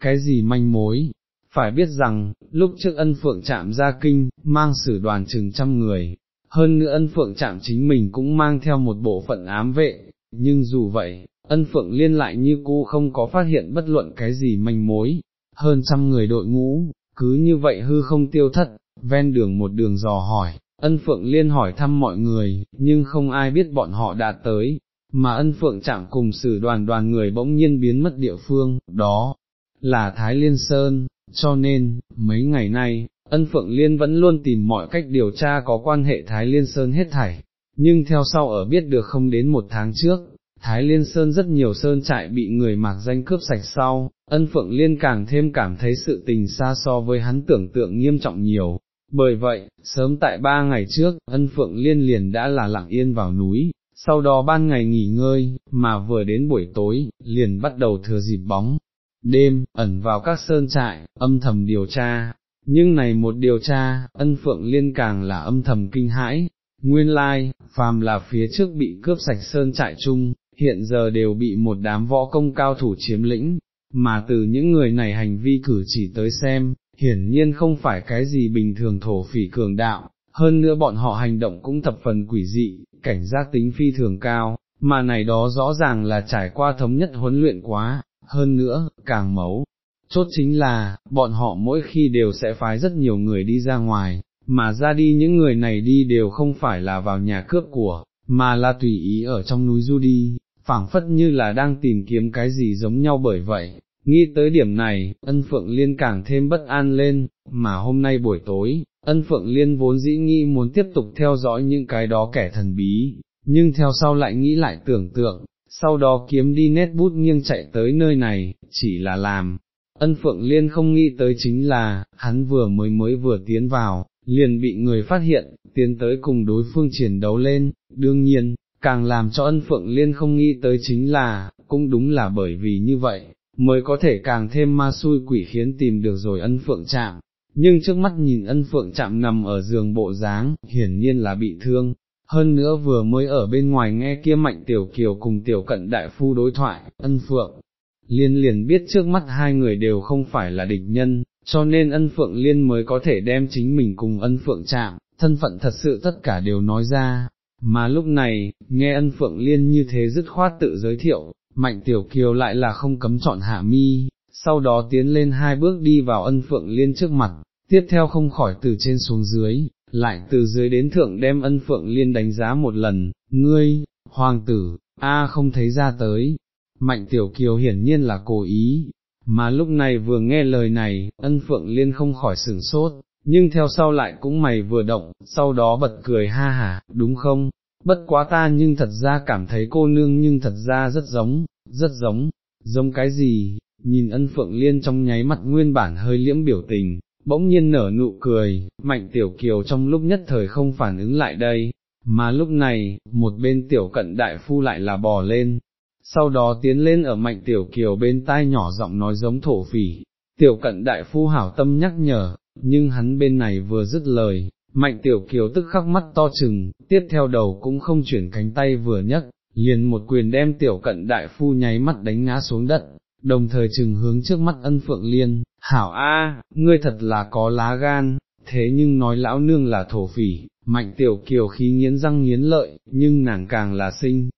cái gì manh mối. Phải biết rằng, lúc trước ân phượng chạm ra kinh, mang sử đoàn chừng trăm người, hơn nữa ân phượng chạm chính mình cũng mang theo một bộ phận ám vệ, nhưng dù vậy, ân phượng liên lại như cũ không có phát hiện bất luận cái gì manh mối, hơn trăm người đội ngũ, cứ như vậy hư không tiêu thất, ven đường một đường dò hỏi, ân phượng liên hỏi thăm mọi người, nhưng không ai biết bọn họ đã tới, mà ân phượng chẳng cùng sử đoàn đoàn người bỗng nhiên biến mất địa phương, đó là Thái Liên Sơn, cho nên, mấy ngày nay, ân phượng liên vẫn luôn tìm mọi cách điều tra có quan hệ Thái Liên Sơn hết thảy, nhưng theo sau ở biết được không đến một tháng trước, Thái Liên Sơn rất nhiều sơn trại bị người mạc danh cướp sạch sau, ân phượng liên càng thêm cảm thấy sự tình xa so với hắn tưởng tượng nghiêm trọng nhiều. Bởi vậy, sớm tại ba ngày trước, ân phượng liên liền đã là lặng yên vào núi, sau đó ban ngày nghỉ ngơi, mà vừa đến buổi tối, liền bắt đầu thừa dịp bóng, đêm, ẩn vào các sơn trại, âm thầm điều tra, nhưng này một điều tra, ân phượng liên càng là âm thầm kinh hãi, nguyên lai, phàm là phía trước bị cướp sạch sơn trại chung, hiện giờ đều bị một đám võ công cao thủ chiếm lĩnh, mà từ những người này hành vi cử chỉ tới xem, hiển nhiên không phải cái gì bình thường thổ phỉ cường đạo, hơn nữa bọn họ hành động cũng thập phần quỷ dị, cảnh giác tính phi thường cao, mà này đó rõ ràng là trải qua thống nhất huấn luyện quá, hơn nữa, càng mấu. Chốt chính là, bọn họ mỗi khi đều sẽ phái rất nhiều người đi ra ngoài, mà ra đi những người này đi đều không phải là vào nhà cướp của, mà là tùy ý ở trong núi du đi, phảng phất như là đang tìm kiếm cái gì giống nhau bởi vậy. Nghĩ tới điểm này, ân phượng liên càng thêm bất an lên, mà hôm nay buổi tối, ân phượng liên vốn dĩ nghĩ muốn tiếp tục theo dõi những cái đó kẻ thần bí, nhưng theo sau lại nghĩ lại tưởng tượng, sau đó kiếm đi nét bút nghiêng chạy tới nơi này, chỉ là làm. Ân Phượng Liên không nghĩ tới chính là, hắn vừa mới mới vừa tiến vào, liền bị người phát hiện, tiến tới cùng đối phương chiến đấu lên, đương nhiên, càng làm cho ân Phượng Liên không nghĩ tới chính là, cũng đúng là bởi vì như vậy, mới có thể càng thêm ma xui quỷ khiến tìm được rồi ân Phượng chạm. Nhưng trước mắt nhìn ân phượng chạm nằm ở giường bộ dáng, hiển nhiên là bị thương, hơn nữa vừa mới ở bên ngoài nghe kia mạnh tiểu kiều cùng tiểu cận đại phu đối thoại, ân phượng, liên liền biết trước mắt hai người đều không phải là địch nhân, cho nên ân phượng liên mới có thể đem chính mình cùng ân phượng chạm, thân phận thật sự tất cả đều nói ra, mà lúc này, nghe ân phượng liên như thế dứt khoát tự giới thiệu, mạnh tiểu kiều lại là không cấm chọn hạ mi, sau đó tiến lên hai bước đi vào ân phượng liên trước mặt, tiếp theo không khỏi từ trên xuống dưới, lại từ dưới đến thượng đem ân phượng liên đánh giá một lần, ngươi, hoàng tử, a không thấy ra tới, mạnh tiểu kiều hiển nhiên là cố ý, mà lúc này vừa nghe lời này, ân phượng liên không khỏi sửng sốt, nhưng theo sau lại cũng mày vừa động, sau đó bật cười ha hả, đúng không, bất quá ta nhưng thật ra cảm thấy cô nương nhưng thật ra rất giống, rất giống, giống cái gì, nhìn ân phượng liên trong nháy mặt nguyên bản hơi liễm biểu tình, bỗng nhiên nở nụ cười, mạnh tiểu kiều trong lúc nhất thời không phản ứng lại đây, mà lúc này, một bên tiểu cận đại phu lại là bò lên, sau đó tiến lên ở mạnh tiểu kiều bên tai nhỏ giọng nói giống thổ phỉ, tiểu cận đại phu hảo tâm nhắc nhở, nhưng hắn bên này vừa dứt lời, mạnh tiểu kiều tức khắc mắt to chừng, tiếp theo đầu cũng không chuyển cánh tay vừa nhấc, liền một quyền đem tiểu cận đại phu nháy mắt đánh ngã xuống đất, đồng thời chừng hướng trước mắt ân phượng liên, hảo a, ngươi thật là có lá gan, thế nhưng nói lão nương là thổ phỉ, mạnh tiểu kiều khí nghiến răng nghiến lợi, nhưng nàng càng là sinh,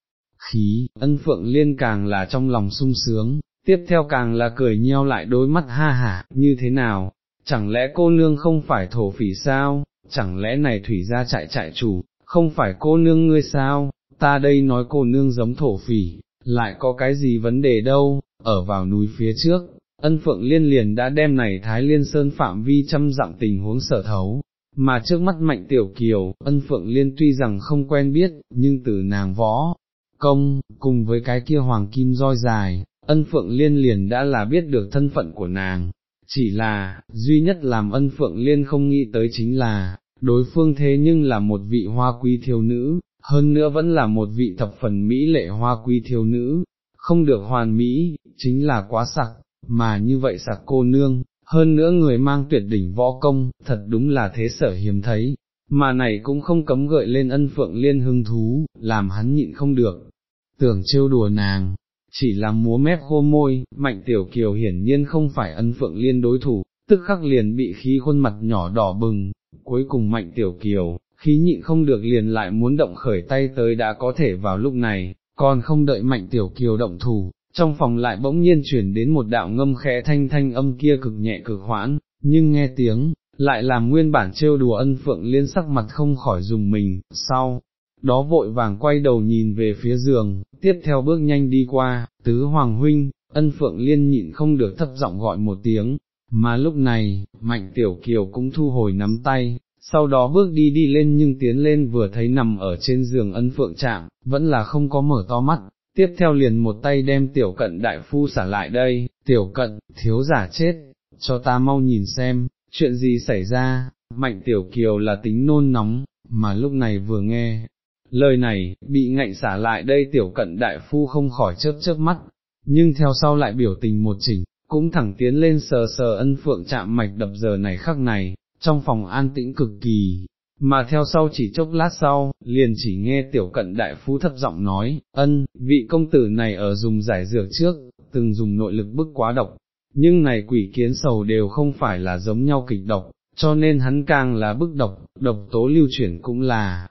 khí, ân phượng liên càng là trong lòng sung sướng, tiếp theo càng là cười nheo lại đôi mắt ha hả, như thế nào, chẳng lẽ cô nương không phải thổ phỉ sao, chẳng lẽ này thủy ra chạy chạy chủ, không phải cô nương ngươi sao, ta đây nói cô nương giống thổ phỉ, lại có cái gì vấn đề đâu, ở vào núi phía trước, ân phượng liên liền đã đem này Thái Liên Sơn phạm vi trăm dặm tình huống sở thấu, mà trước mắt mạnh tiểu kiều, ân phượng liên tuy rằng không quen biết, nhưng từ nàng võ, công, cùng với cái kia hoàng kim roi dài, ân phượng liên liền đã là biết được thân phận của nàng, chỉ là, duy nhất làm ân phượng liên không nghĩ tới chính là, đối phương thế nhưng là một vị hoa quý thiếu nữ, hơn nữa vẫn là một vị thập phần mỹ lệ hoa quý thiếu nữ, không được hoàn mỹ, chính là quá sặc, mà như vậy sặc cô nương, hơn nữa người mang tuyệt đỉnh võ công, thật đúng là thế sở hiếm thấy, mà này cũng không cấm gợi lên ân phượng liên hưng thú, làm hắn nhịn không được, tưởng trêu đùa nàng, chỉ làm múa mép khô môi, mạnh tiểu kiều hiển nhiên không phải ân phượng liên đối thủ, tức khắc liền bị khí khuôn mặt nhỏ đỏ bừng, cuối cùng mạnh tiểu kiều, khí nhịn không được liền lại muốn động khởi tay tới đã có thể vào lúc này, còn không đợi mạnh tiểu kiều động thủ, trong phòng lại bỗng nhiên chuyển đến một đạo ngâm khẽ thanh thanh âm kia cực nhẹ cực hoãn, nhưng nghe tiếng, lại làm nguyên bản trêu đùa ân phượng liên sắc mặt không khỏi dùng mình, sau, đó vội vàng quay đầu nhìn về phía giường, tiếp theo bước nhanh đi qua, tứ hoàng huynh, ân phượng liên nhịn không được thấp giọng gọi một tiếng, mà lúc này, mạnh tiểu kiều cũng thu hồi nắm tay, sau đó bước đi đi lên nhưng tiến lên vừa thấy nằm ở trên giường ân phượng chạm, vẫn là không có mở to mắt, tiếp theo liền một tay đem tiểu cận đại phu xả lại đây, tiểu cận, thiếu giả chết, cho ta mau nhìn xem, chuyện gì xảy ra, mạnh tiểu kiều là tính nôn nóng, mà lúc này vừa nghe. Lời này, bị ngạnh xả lại đây tiểu cận đại phu không khỏi chớp chớp mắt, nhưng theo sau lại biểu tình một chỉnh, cũng thẳng tiến lên sờ sờ ân phượng chạm mạch đập giờ này khắc này, trong phòng an tĩnh cực kỳ, mà theo sau chỉ chốc lát sau, liền chỉ nghe tiểu cận đại phu thấp giọng nói, ân, vị công tử này ở dùng giải dược trước, từng dùng nội lực bức quá độc, nhưng này quỷ kiến sầu đều không phải là giống nhau kịch độc, cho nên hắn càng là bức độc, độc tố lưu chuyển cũng là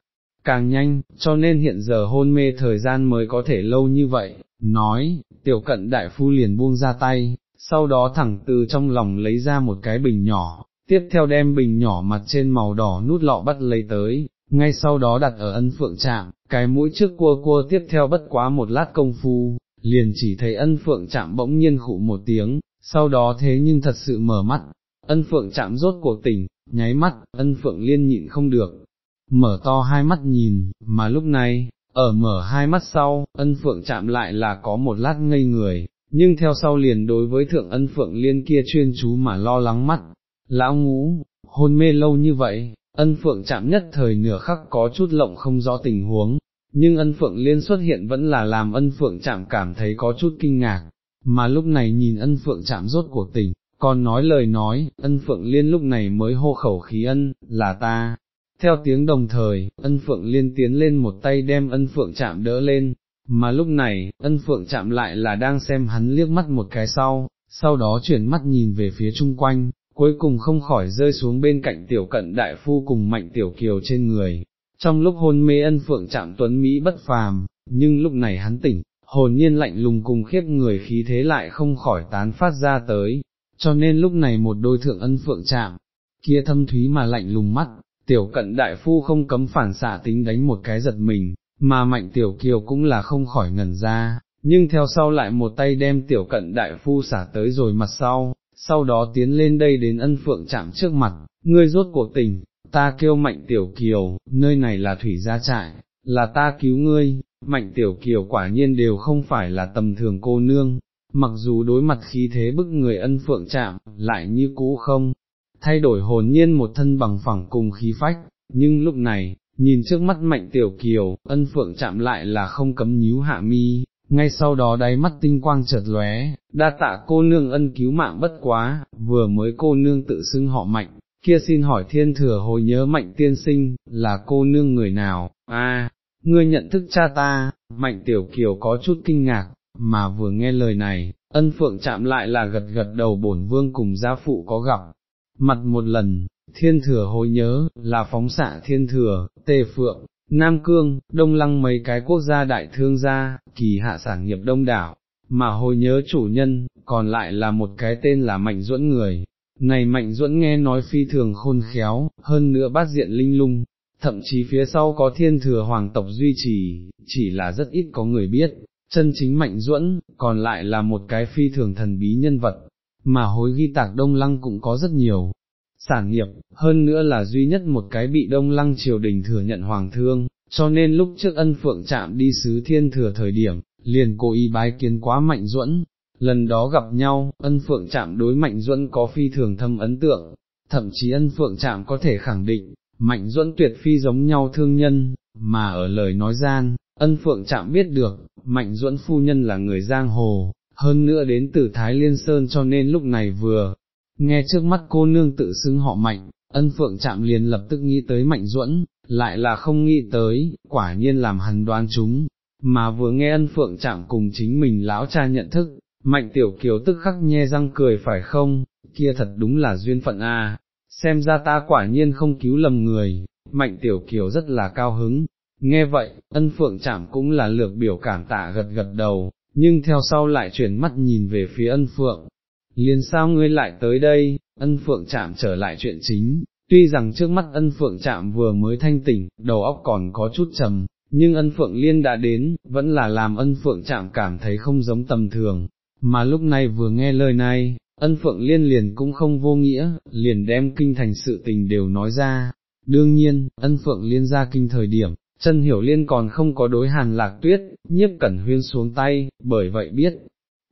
càng nhanh, cho nên hiện giờ hôn mê thời gian mới có thể lâu như vậy, nói, tiểu cận đại phu liền buông ra tay, sau đó thẳng từ trong lòng lấy ra một cái bình nhỏ, tiếp theo đem bình nhỏ mặt trên màu đỏ nút lọ bắt lấy tới, ngay sau đó đặt ở ân phượng chạm, cái mũi trước cua cua tiếp theo bất quá một lát công phu, liền chỉ thấy ân phượng chạm bỗng nhiên khụ một tiếng, sau đó thế nhưng thật sự mở mắt, ân phượng chạm rốt cuộc tỉnh, nháy mắt, ân phượng liên nhịn không được, mở to hai mắt nhìn, mà lúc này, ở mở hai mắt sau, ân phượng chạm lại là có một lát ngây người, nhưng theo sau liền đối với thượng ân phượng liên kia chuyên chú mà lo lắng mắt, lão ngũ, hôn mê lâu như vậy, ân phượng chạm nhất thời nửa khắc có chút lộng không rõ tình huống, nhưng ân phượng liên xuất hiện vẫn là làm ân phượng chạm cảm thấy có chút kinh ngạc, mà lúc này nhìn ân phượng chạm rốt của tình, còn nói lời nói, ân phượng liên lúc này mới hô khẩu khí ân, là ta. Theo tiếng đồng thời, ân phượng liên tiến lên một tay đem ân phượng chạm đỡ lên, mà lúc này, ân phượng chạm lại là đang xem hắn liếc mắt một cái sau, sau đó chuyển mắt nhìn về phía chung quanh, cuối cùng không khỏi rơi xuống bên cạnh tiểu cận đại phu cùng mạnh tiểu kiều trên người. Trong lúc hôn mê ân phượng chạm tuấn Mỹ bất phàm, nhưng lúc này hắn tỉnh, hồn nhiên lạnh lùng cùng khiếp người khí thế lại không khỏi tán phát ra tới, cho nên lúc này một đôi thượng ân phượng chạm, kia thâm thúy mà lạnh lùng mắt, tiểu cận đại phu không cấm phản xạ tính đánh một cái giật mình, mà mạnh tiểu kiều cũng là không khỏi ngẩn ra, nhưng theo sau lại một tay đem tiểu cận đại phu xả tới rồi mặt sau, sau đó tiến lên đây đến ân phượng chạm trước mặt, ngươi rốt cuộc tình, ta kêu mạnh tiểu kiều, nơi này là thủy gia trại, là ta cứu ngươi, mạnh tiểu kiều quả nhiên đều không phải là tầm thường cô nương, mặc dù đối mặt khí thế bức người ân phượng chạm, lại như cũ không, thay đổi hồn nhiên một thân bằng phẳng cùng khí phách, nhưng lúc này, nhìn trước mắt mạnh tiểu kiều, ân phượng chạm lại là không cấm nhíu hạ mi, ngay sau đó đáy mắt tinh quang chợt lóe, đa tạ cô nương ân cứu mạng bất quá, vừa mới cô nương tự xưng họ mạnh, kia xin hỏi thiên thừa hồi nhớ mạnh tiên sinh, là cô nương người nào, a ngươi nhận thức cha ta, mạnh tiểu kiều có chút kinh ngạc, mà vừa nghe lời này, ân phượng chạm lại là gật gật đầu bổn vương cùng gia phụ có gặp, mặt một lần, thiên thừa hồi nhớ, là phóng xạ thiên thừa, tề phượng, Nam Cương, Đông Lăng mấy cái quốc gia đại thương gia, kỳ hạ sản nghiệp đông đảo, mà hồi nhớ chủ nhân, còn lại là một cái tên là Mạnh Duẫn người. Này Mạnh Duẫn nghe nói phi thường khôn khéo, hơn nữa bát diện linh lung, thậm chí phía sau có thiên thừa hoàng tộc duy trì, chỉ là rất ít có người biết, chân chính Mạnh Duẫn, còn lại là một cái phi thường thần bí nhân vật, mà hối ghi tạc Đông Lăng cũng có rất nhiều, sản nghiệp, hơn nữa là duy nhất một cái bị đông lăng triều đình thừa nhận hoàng thương, cho nên lúc trước ân phượng chạm đi sứ thiên thừa thời điểm, liền cố ý bái kiến quá mạnh duẫn, lần đó gặp nhau, ân phượng chạm đối mạnh duẫn có phi thường thâm ấn tượng, thậm chí ân phượng chạm có thể khẳng định, mạnh duẫn tuyệt phi giống nhau thương nhân, mà ở lời nói gian, ân phượng chạm biết được, mạnh duẫn phu nhân là người giang hồ, hơn nữa đến từ Thái Liên Sơn cho nên lúc này vừa, nghe trước mắt cô nương tự xưng họ mạnh, ân phượng chạm liền lập tức nghĩ tới mạnh duẫn, lại là không nghĩ tới, quả nhiên làm hắn đoán chúng, mà vừa nghe ân phượng chạm cùng chính mình lão cha nhận thức, mạnh tiểu kiều tức khắc nhe răng cười phải không, kia thật đúng là duyên phận a. xem ra ta quả nhiên không cứu lầm người, mạnh tiểu kiều rất là cao hứng, nghe vậy, ân phượng chạm cũng là lược biểu cảm tạ gật gật đầu, nhưng theo sau lại chuyển mắt nhìn về phía ân phượng, liền sao ngươi lại tới đây, ân phượng chạm trở lại chuyện chính, tuy rằng trước mắt ân phượng chạm vừa mới thanh tỉnh, đầu óc còn có chút trầm, nhưng ân phượng liên đã đến, vẫn là làm ân phượng chạm cảm thấy không giống tầm thường, mà lúc này vừa nghe lời này, ân phượng liên liền cũng không vô nghĩa, liền đem kinh thành sự tình đều nói ra. Đương nhiên, ân phượng liên ra kinh thời điểm, chân hiểu liên còn không có đối hàn lạc tuyết, nhiếp cẩn huyên xuống tay, bởi vậy biết,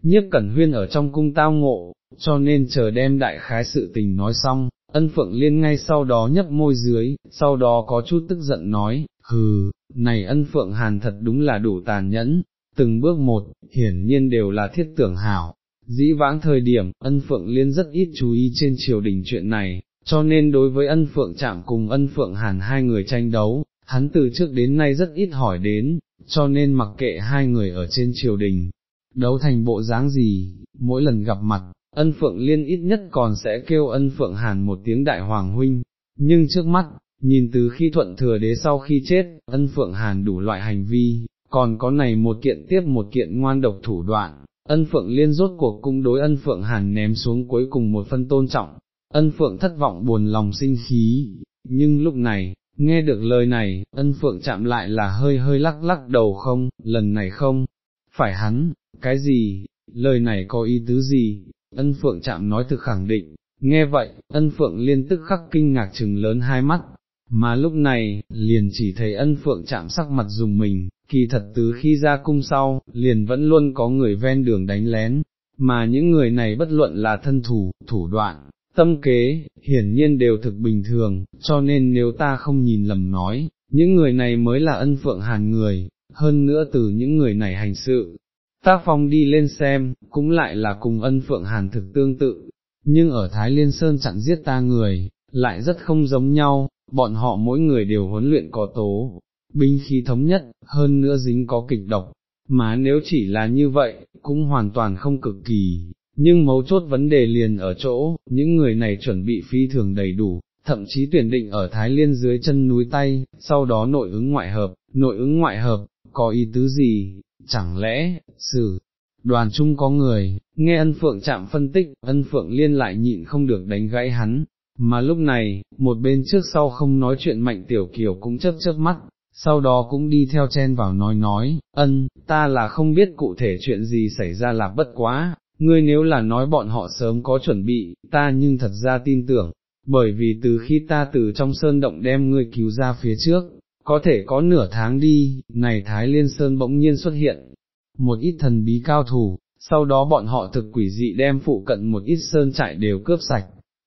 nhiếp cẩn huyên ở trong cung tao ngộ, cho nên chờ đem đại khái sự tình nói xong, ân phượng liên ngay sau đó nhấp môi dưới, sau đó có chút tức giận nói, hừ, này ân phượng hàn thật đúng là đủ tàn nhẫn, từng bước một, hiển nhiên đều là thiết tưởng hảo. Dĩ vãng thời điểm, ân phượng liên rất ít chú ý trên triều đình chuyện này, cho nên đối với ân phượng chạm cùng ân phượng hàn hai người tranh đấu, hắn từ trước đến nay rất ít hỏi đến, cho nên mặc kệ hai người ở trên triều đình, đấu thành bộ dáng gì, mỗi lần gặp mặt, ân phượng liên ít nhất còn sẽ kêu ân phượng hàn một tiếng đại hoàng huynh, nhưng trước mắt, nhìn từ khi thuận thừa đế sau khi chết, ân phượng hàn đủ loại hành vi, còn có này một kiện tiếp một kiện ngoan độc thủ đoạn, ân phượng liên rốt cuộc cung đối ân phượng hàn ném xuống cuối cùng một phân tôn trọng, ân phượng thất vọng buồn lòng sinh khí, nhưng lúc này, nghe được lời này, ân phượng chạm lại là hơi hơi lắc lắc đầu không, lần này không, phải hắn, cái gì, lời này có ý tứ gì, ân phượng chạm nói thực khẳng định, nghe vậy, ân phượng liên tức khắc kinh ngạc chừng lớn hai mắt, mà lúc này, liền chỉ thấy ân phượng chạm sắc mặt dùng mình, kỳ thật từ khi ra cung sau, liền vẫn luôn có người ven đường đánh lén, mà những người này bất luận là thân thủ, thủ đoạn, tâm kế, hiển nhiên đều thực bình thường, cho nên nếu ta không nhìn lầm nói, những người này mới là ân phượng hàn người, hơn nữa từ những người này hành sự. Tác phong đi lên xem, cũng lại là cùng ân phượng hàn thực tương tự, nhưng ở Thái Liên Sơn chặn giết ta người, lại rất không giống nhau, bọn họ mỗi người đều huấn luyện có tố, binh khí thống nhất, hơn nữa dính có kịch độc, mà nếu chỉ là như vậy, cũng hoàn toàn không cực kỳ, nhưng mấu chốt vấn đề liền ở chỗ, những người này chuẩn bị phi thường đầy đủ, thậm chí tuyển định ở Thái Liên dưới chân núi tay, sau đó nội ứng ngoại hợp, nội ứng ngoại hợp, có ý tứ gì, chẳng lẽ, xử, đoàn chung có người, nghe ân phượng chạm phân tích, ân phượng liên lại nhịn không được đánh gãy hắn, mà lúc này, một bên trước sau không nói chuyện mạnh tiểu kiều cũng chớp chớp mắt, sau đó cũng đi theo chen vào nói nói, ân, ta là không biết cụ thể chuyện gì xảy ra là bất quá, ngươi nếu là nói bọn họ sớm có chuẩn bị, ta nhưng thật ra tin tưởng, bởi vì từ khi ta từ trong sơn động đem ngươi cứu ra phía trước, có thể có nửa tháng đi, này Thái Liên Sơn bỗng nhiên xuất hiện, một ít thần bí cao thủ, sau đó bọn họ thực quỷ dị đem phụ cận một ít sơn trại đều cướp sạch,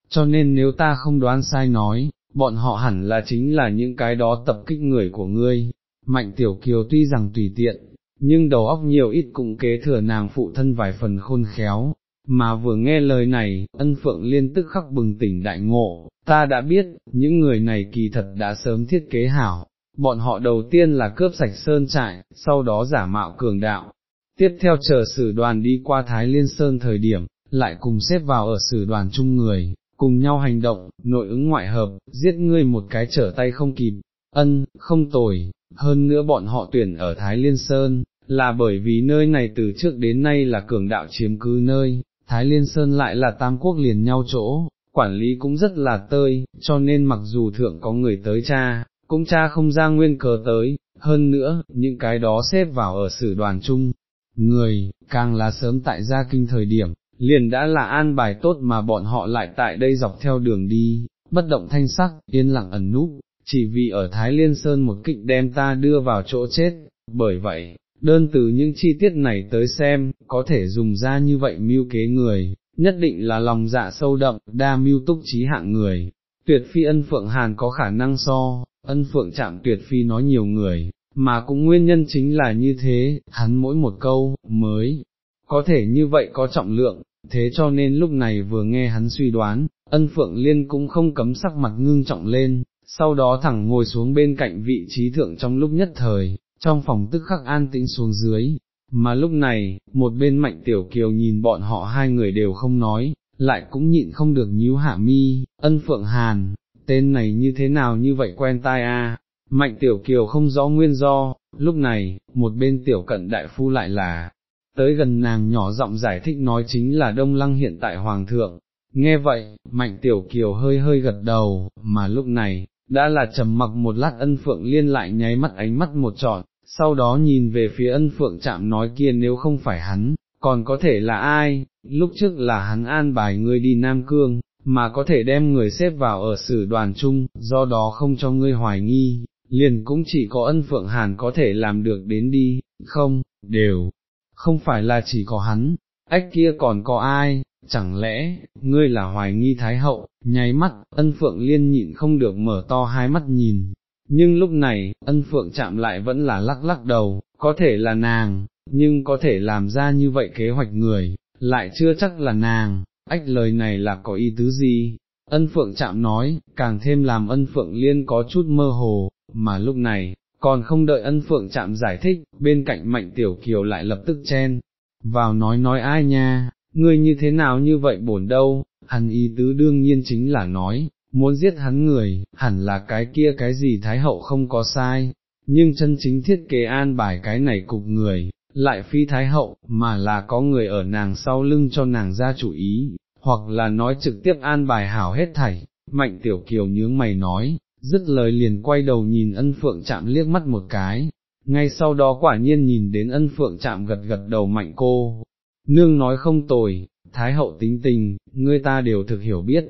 cho nên nếu ta không đoán sai nói, bọn họ hẳn là chính là những cái đó tập kích người của ngươi. Mạnh tiểu kiều tuy rằng tùy tiện, nhưng đầu óc nhiều ít cũng kế thừa nàng phụ thân vài phần khôn khéo, mà vừa nghe lời này, ân phượng liên tức khắc bừng tỉnh đại ngộ, ta đã biết, những người này kỳ thật đã sớm thiết kế hảo, bọn họ đầu tiên là cướp sạch sơn trại, sau đó giả mạo cường đạo, tiếp theo chờ sử đoàn đi qua Thái Liên Sơn thời điểm, lại cùng xếp vào ở sử đoàn chung người, cùng nhau hành động, nội ứng ngoại hợp, giết ngươi một cái trở tay không kịp, ân, không tồi, hơn nữa bọn họ tuyển ở Thái Liên Sơn, là bởi vì nơi này từ trước đến nay là cường đạo chiếm cứ nơi, Thái Liên Sơn lại là tam quốc liền nhau chỗ, quản lý cũng rất là tơi, cho nên mặc dù thượng có người tới cha, cũng cha không ra nguyên cờ tới, hơn nữa, những cái đó xếp vào ở sử đoàn chung, người, càng là sớm tại gia kinh thời điểm, liền đã là an bài tốt mà bọn họ lại tại đây dọc theo đường đi, bất động thanh sắc, yên lặng ẩn núp, chỉ vì ở Thái Liên Sơn một kịch đem ta đưa vào chỗ chết, bởi vậy, đơn từ những chi tiết này tới xem, có thể dùng ra như vậy mưu kế người, nhất định là lòng dạ sâu đậm, đa mưu túc trí hạng người, tuyệt phi ân phượng hàn có khả năng so, ân phượng chạm tuyệt phi nói nhiều người, mà cũng nguyên nhân chính là như thế, hắn mỗi một câu, mới, có thể như vậy có trọng lượng, thế cho nên lúc này vừa nghe hắn suy đoán, ân phượng liên cũng không cấm sắc mặt ngưng trọng lên, sau đó thẳng ngồi xuống bên cạnh vị trí thượng trong lúc nhất thời, trong phòng tức khắc an tĩnh xuống dưới, mà lúc này, một bên mạnh tiểu kiều nhìn bọn họ hai người đều không nói, lại cũng nhịn không được nhíu hạ mi, ân phượng hàn, tên này như thế nào như vậy quen tai a. Mạnh tiểu kiều không rõ nguyên do, lúc này, một bên tiểu cận đại phu lại là, tới gần nàng nhỏ giọng giải thích nói chính là đông lăng hiện tại hoàng thượng. Nghe vậy, mạnh tiểu kiều hơi hơi gật đầu, mà lúc này, đã là trầm mặc một lát ân phượng liên lại nháy mắt ánh mắt một trọn, sau đó nhìn về phía ân phượng chạm nói kia nếu không phải hắn, còn có thể là ai, lúc trước là hắn an bài ngươi đi Nam Cương, mà có thể đem người xếp vào ở sử đoàn chung, do đó không cho ngươi hoài nghi, liền cũng chỉ có ân phượng hàn có thể làm được đến đi, không, đều, không phải là chỉ có hắn, ách kia còn có ai, chẳng lẽ, ngươi là hoài nghi thái hậu, nháy mắt, ân phượng liên nhịn không được mở to hai mắt nhìn, nhưng lúc này, ân phượng chạm lại vẫn là lắc lắc đầu, có thể là nàng, nhưng có thể làm ra như vậy kế hoạch người, lại chưa chắc là nàng, ách lời này là có ý tứ gì, ân phượng chạm nói, càng thêm làm ân phượng liên có chút mơ hồ, mà lúc này, còn không đợi ân phượng chạm giải thích, bên cạnh mạnh tiểu kiều lại lập tức chen, vào nói nói ai nha, ngươi như thế nào như vậy bổn đâu, hắn ý tứ đương nhiên chính là nói, muốn giết hắn người, hẳn là cái kia cái gì Thái Hậu không có sai, nhưng chân chính thiết kế an bài cái này cục người, lại phi Thái Hậu, mà là có người ở nàng sau lưng cho nàng ra chủ ý, hoặc là nói trực tiếp an bài hảo hết thảy, mạnh tiểu kiều nhướng mày nói, dứt lời liền quay đầu nhìn ân phượng chạm liếc mắt một cái, ngay sau đó quả nhiên nhìn đến ân phượng chạm gật gật đầu mạnh cô, nương nói không tồi, thái hậu tính tình, ngươi ta đều thực hiểu biết,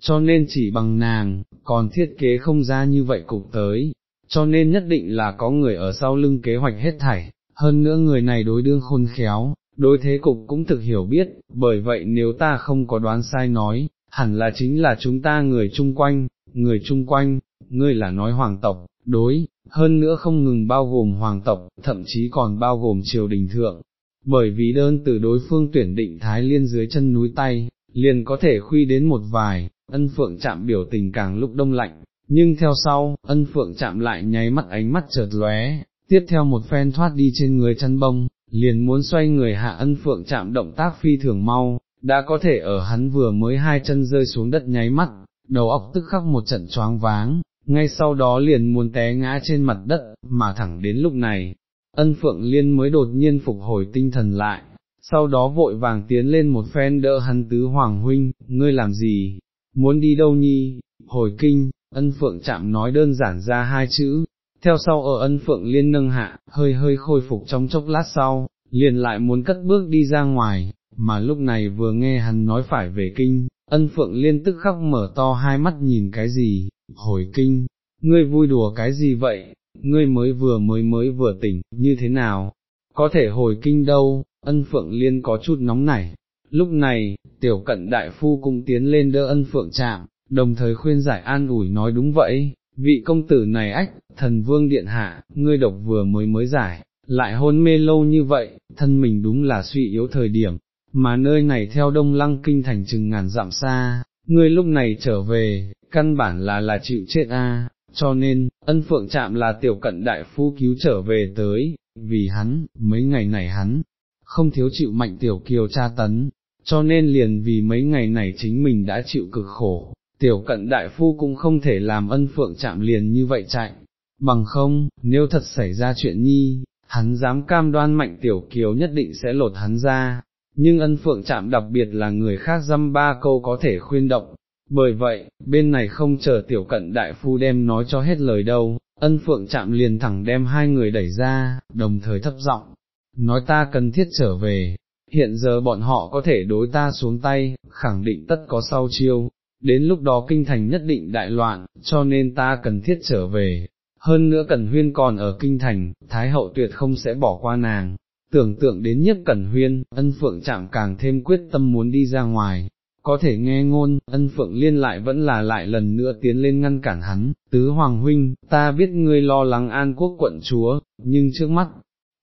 cho nên chỉ bằng nàng, còn thiết kế không ra như vậy cục tới, cho nên nhất định là có người ở sau lưng kế hoạch hết thảy, hơn nữa người này đối đương khôn khéo, đối thế cục cũng thực hiểu biết, bởi vậy nếu ta không có đoán sai nói, hẳn là chính là chúng ta người chung quanh, người chung quanh, ngươi là nói hoàng tộc, đối, hơn nữa không ngừng bao gồm hoàng tộc, thậm chí còn bao gồm triều đình thượng, bởi vì đơn từ đối phương tuyển định Thái Liên dưới chân núi tay, liền có thể khuy đến một vài, ân phượng chạm biểu tình càng lúc đông lạnh, nhưng theo sau, ân phượng chạm lại nháy mắt ánh mắt chợt lóe, tiếp theo một phen thoát đi trên người chăn bông, liền muốn xoay người hạ ân phượng chạm động tác phi thường mau, đã có thể ở hắn vừa mới hai chân rơi xuống đất nháy mắt, đầu óc tức khắc một trận choáng váng, ngay sau đó liền muốn té ngã trên mặt đất, mà thẳng đến lúc này, ân phượng liên mới đột nhiên phục hồi tinh thần lại, sau đó vội vàng tiến lên một phen đỡ hắn tứ hoàng huynh, ngươi làm gì, muốn đi đâu nhi, hồi kinh, ân phượng chạm nói đơn giản ra hai chữ, theo sau ở ân phượng liên nâng hạ, hơi hơi khôi phục trong chốc lát sau, liền lại muốn cất bước đi ra ngoài, mà lúc này vừa nghe hắn nói phải về kinh, ân phượng liên tức khắc mở to hai mắt nhìn cái gì, hồi kinh, ngươi vui đùa cái gì vậy, ngươi mới vừa mới mới vừa tỉnh, như thế nào, có thể hồi kinh đâu, ân phượng liên có chút nóng nảy. Lúc này, tiểu cận đại phu cũng tiến lên đỡ ân phượng chạm, đồng thời khuyên giải an ủi nói đúng vậy, vị công tử này ách, thần vương điện hạ, ngươi độc vừa mới mới giải, lại hôn mê lâu như vậy, thân mình đúng là suy yếu thời điểm, mà nơi này theo đông lăng kinh thành chừng ngàn dặm xa, ngươi lúc này trở về, căn bản là là chịu chết a cho nên, ân phượng chạm là tiểu cận đại phu cứu trở về tới, vì hắn, mấy ngày này hắn, không thiếu chịu mạnh tiểu kiều tra tấn, cho nên liền vì mấy ngày này chính mình đã chịu cực khổ, tiểu cận đại phu cũng không thể làm ân phượng chạm liền như vậy chạy, bằng không, nếu thật xảy ra chuyện nhi, hắn dám cam đoan mạnh tiểu kiều nhất định sẽ lột hắn ra, nhưng ân phượng chạm đặc biệt là người khác dăm ba câu có thể khuyên động, bởi vậy, bên này không chờ tiểu cận đại phu đem nói cho hết lời đâu, ân phượng chạm liền thẳng đem hai người đẩy ra, đồng thời thấp giọng nói ta cần thiết trở về, hiện giờ bọn họ có thể đối ta xuống tay, khẳng định tất có sau chiêu, đến lúc đó kinh thành nhất định đại loạn, cho nên ta cần thiết trở về. Hơn nữa Cẩn Huyên còn ở kinh thành, Thái hậu tuyệt không sẽ bỏ qua nàng, tưởng tượng đến nhất Cẩn Huyên, ân phượng chạm càng thêm quyết tâm muốn đi ra ngoài, có thể nghe ngôn, ân phượng liên lại vẫn là lại lần nữa tiến lên ngăn cản hắn, tứ hoàng huynh, ta biết ngươi lo lắng an quốc quận chúa, nhưng trước mắt,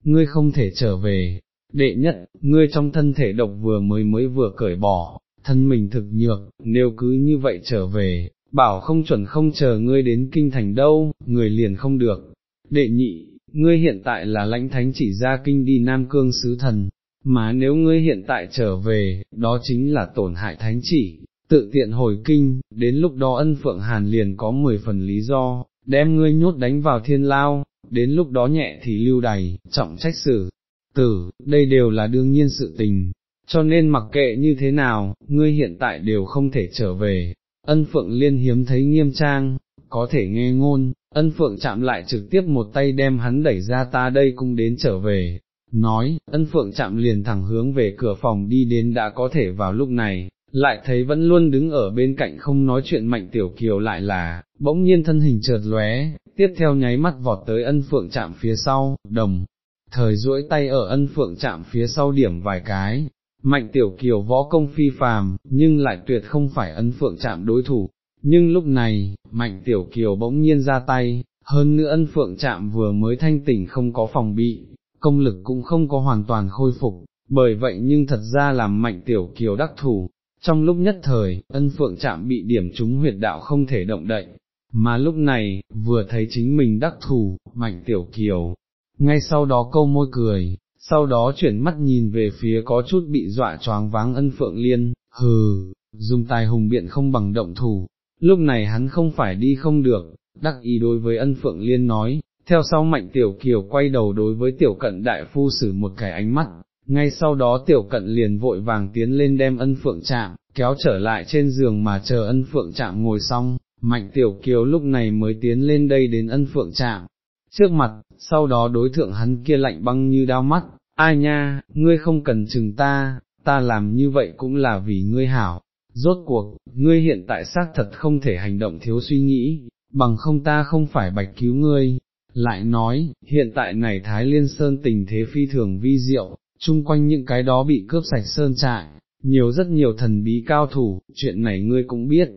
ngươi không thể trở về, đệ nhất, ngươi trong thân thể độc vừa mới mới vừa cởi bỏ, thân mình thực nhược, nếu cứ như vậy trở về, bảo không chuẩn không chờ ngươi đến kinh thành đâu, người liền không được. Đệ nhị, ngươi hiện tại là lãnh thánh chỉ ra kinh đi Nam Cương sứ thần, mà nếu ngươi hiện tại trở về, đó chính là tổn hại thánh chỉ, tự tiện hồi kinh, đến lúc đó ân phượng hàn liền có 10 phần lý do, đem ngươi nhốt đánh vào thiên lao, đến lúc đó nhẹ thì lưu đày, trọng trách xử, tử, đây đều là đương nhiên sự tình, cho nên mặc kệ như thế nào, ngươi hiện tại đều không thể trở về, ân phượng liên hiếm thấy nghiêm trang, có thể nghe ngôn, ân phượng chạm lại trực tiếp một tay đem hắn đẩy ra ta đây cũng đến trở về, nói, ân phượng chạm liền thẳng hướng về cửa phòng đi đến đã có thể vào lúc này, lại thấy vẫn luôn đứng ở bên cạnh không nói chuyện mạnh tiểu kiều lại là, bỗng nhiên thân hình chợt lóe, tiếp theo nháy mắt vọt tới ân phượng chạm phía sau, đồng, thời duỗi tay ở ân phượng chạm phía sau điểm vài cái, mạnh tiểu kiều võ công phi phàm, nhưng lại tuyệt không phải ân phượng chạm đối thủ, nhưng lúc này, mạnh tiểu kiều bỗng nhiên ra tay, hơn nữa ân phượng chạm vừa mới thanh tỉnh không có phòng bị, công lực cũng không có hoàn toàn khôi phục, bởi vậy nhưng thật ra làm mạnh tiểu kiều đắc thủ, trong lúc nhất thời, ân phượng chạm bị điểm trúng huyệt đạo không thể động đậy, mà lúc này, vừa thấy chính mình đắc thủ, mạnh tiểu kiều, ngay sau đó câu môi cười, sau đó chuyển mắt nhìn về phía có chút bị dọa choáng váng ân phượng liên, hừ, dùng tài hùng biện không bằng động thủ, lúc này hắn không phải đi không được, đắc ý đối với ân phượng liên nói, theo sau mạnh tiểu kiều quay đầu đối với tiểu cận đại phu sử một cái ánh mắt, ngay sau đó tiểu cận liền vội vàng tiến lên đem ân phượng chạm, kéo trở lại trên giường mà chờ ân phượng chạm ngồi xong, mạnh tiểu kiều lúc này mới tiến lên đây đến ân phượng chạm, trước mặt, sau đó đối thượng hắn kia lạnh băng như đao mắt, ai nha, ngươi không cần chừng ta, ta làm như vậy cũng là vì ngươi hảo, rốt cuộc, ngươi hiện tại xác thật không thể hành động thiếu suy nghĩ, bằng không ta không phải bạch cứu ngươi. Lại nói, hiện tại này Thái Liên Sơn tình thế phi thường vi diệu, chung quanh những cái đó bị cướp sạch sơn trại, nhiều rất nhiều thần bí cao thủ, chuyện này ngươi cũng biết.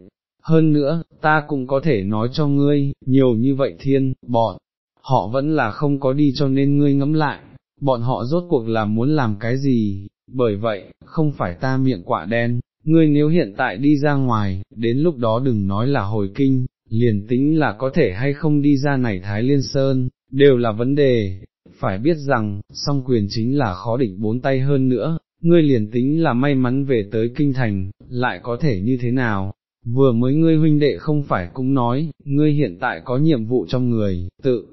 Hơn nữa, ta cũng có thể nói cho ngươi, nhiều như vậy thiên, bọn, họ vẫn là không có đi cho nên ngươi ngẫm lại, bọn họ rốt cuộc là muốn làm cái gì, bởi vậy, không phải ta miệng quạ đen, ngươi nếu hiện tại đi ra ngoài, đến lúc đó đừng nói là hồi kinh, liền tính là có thể hay không đi ra này Thái Liên Sơn, đều là vấn đề, phải biết rằng, song quyền chính là khó định bốn tay hơn nữa, ngươi liền tính là may mắn về tới kinh thành, lại có thể như thế nào, vừa mới ngươi huynh đệ không phải cũng nói, ngươi hiện tại có nhiệm vụ trong người, tự,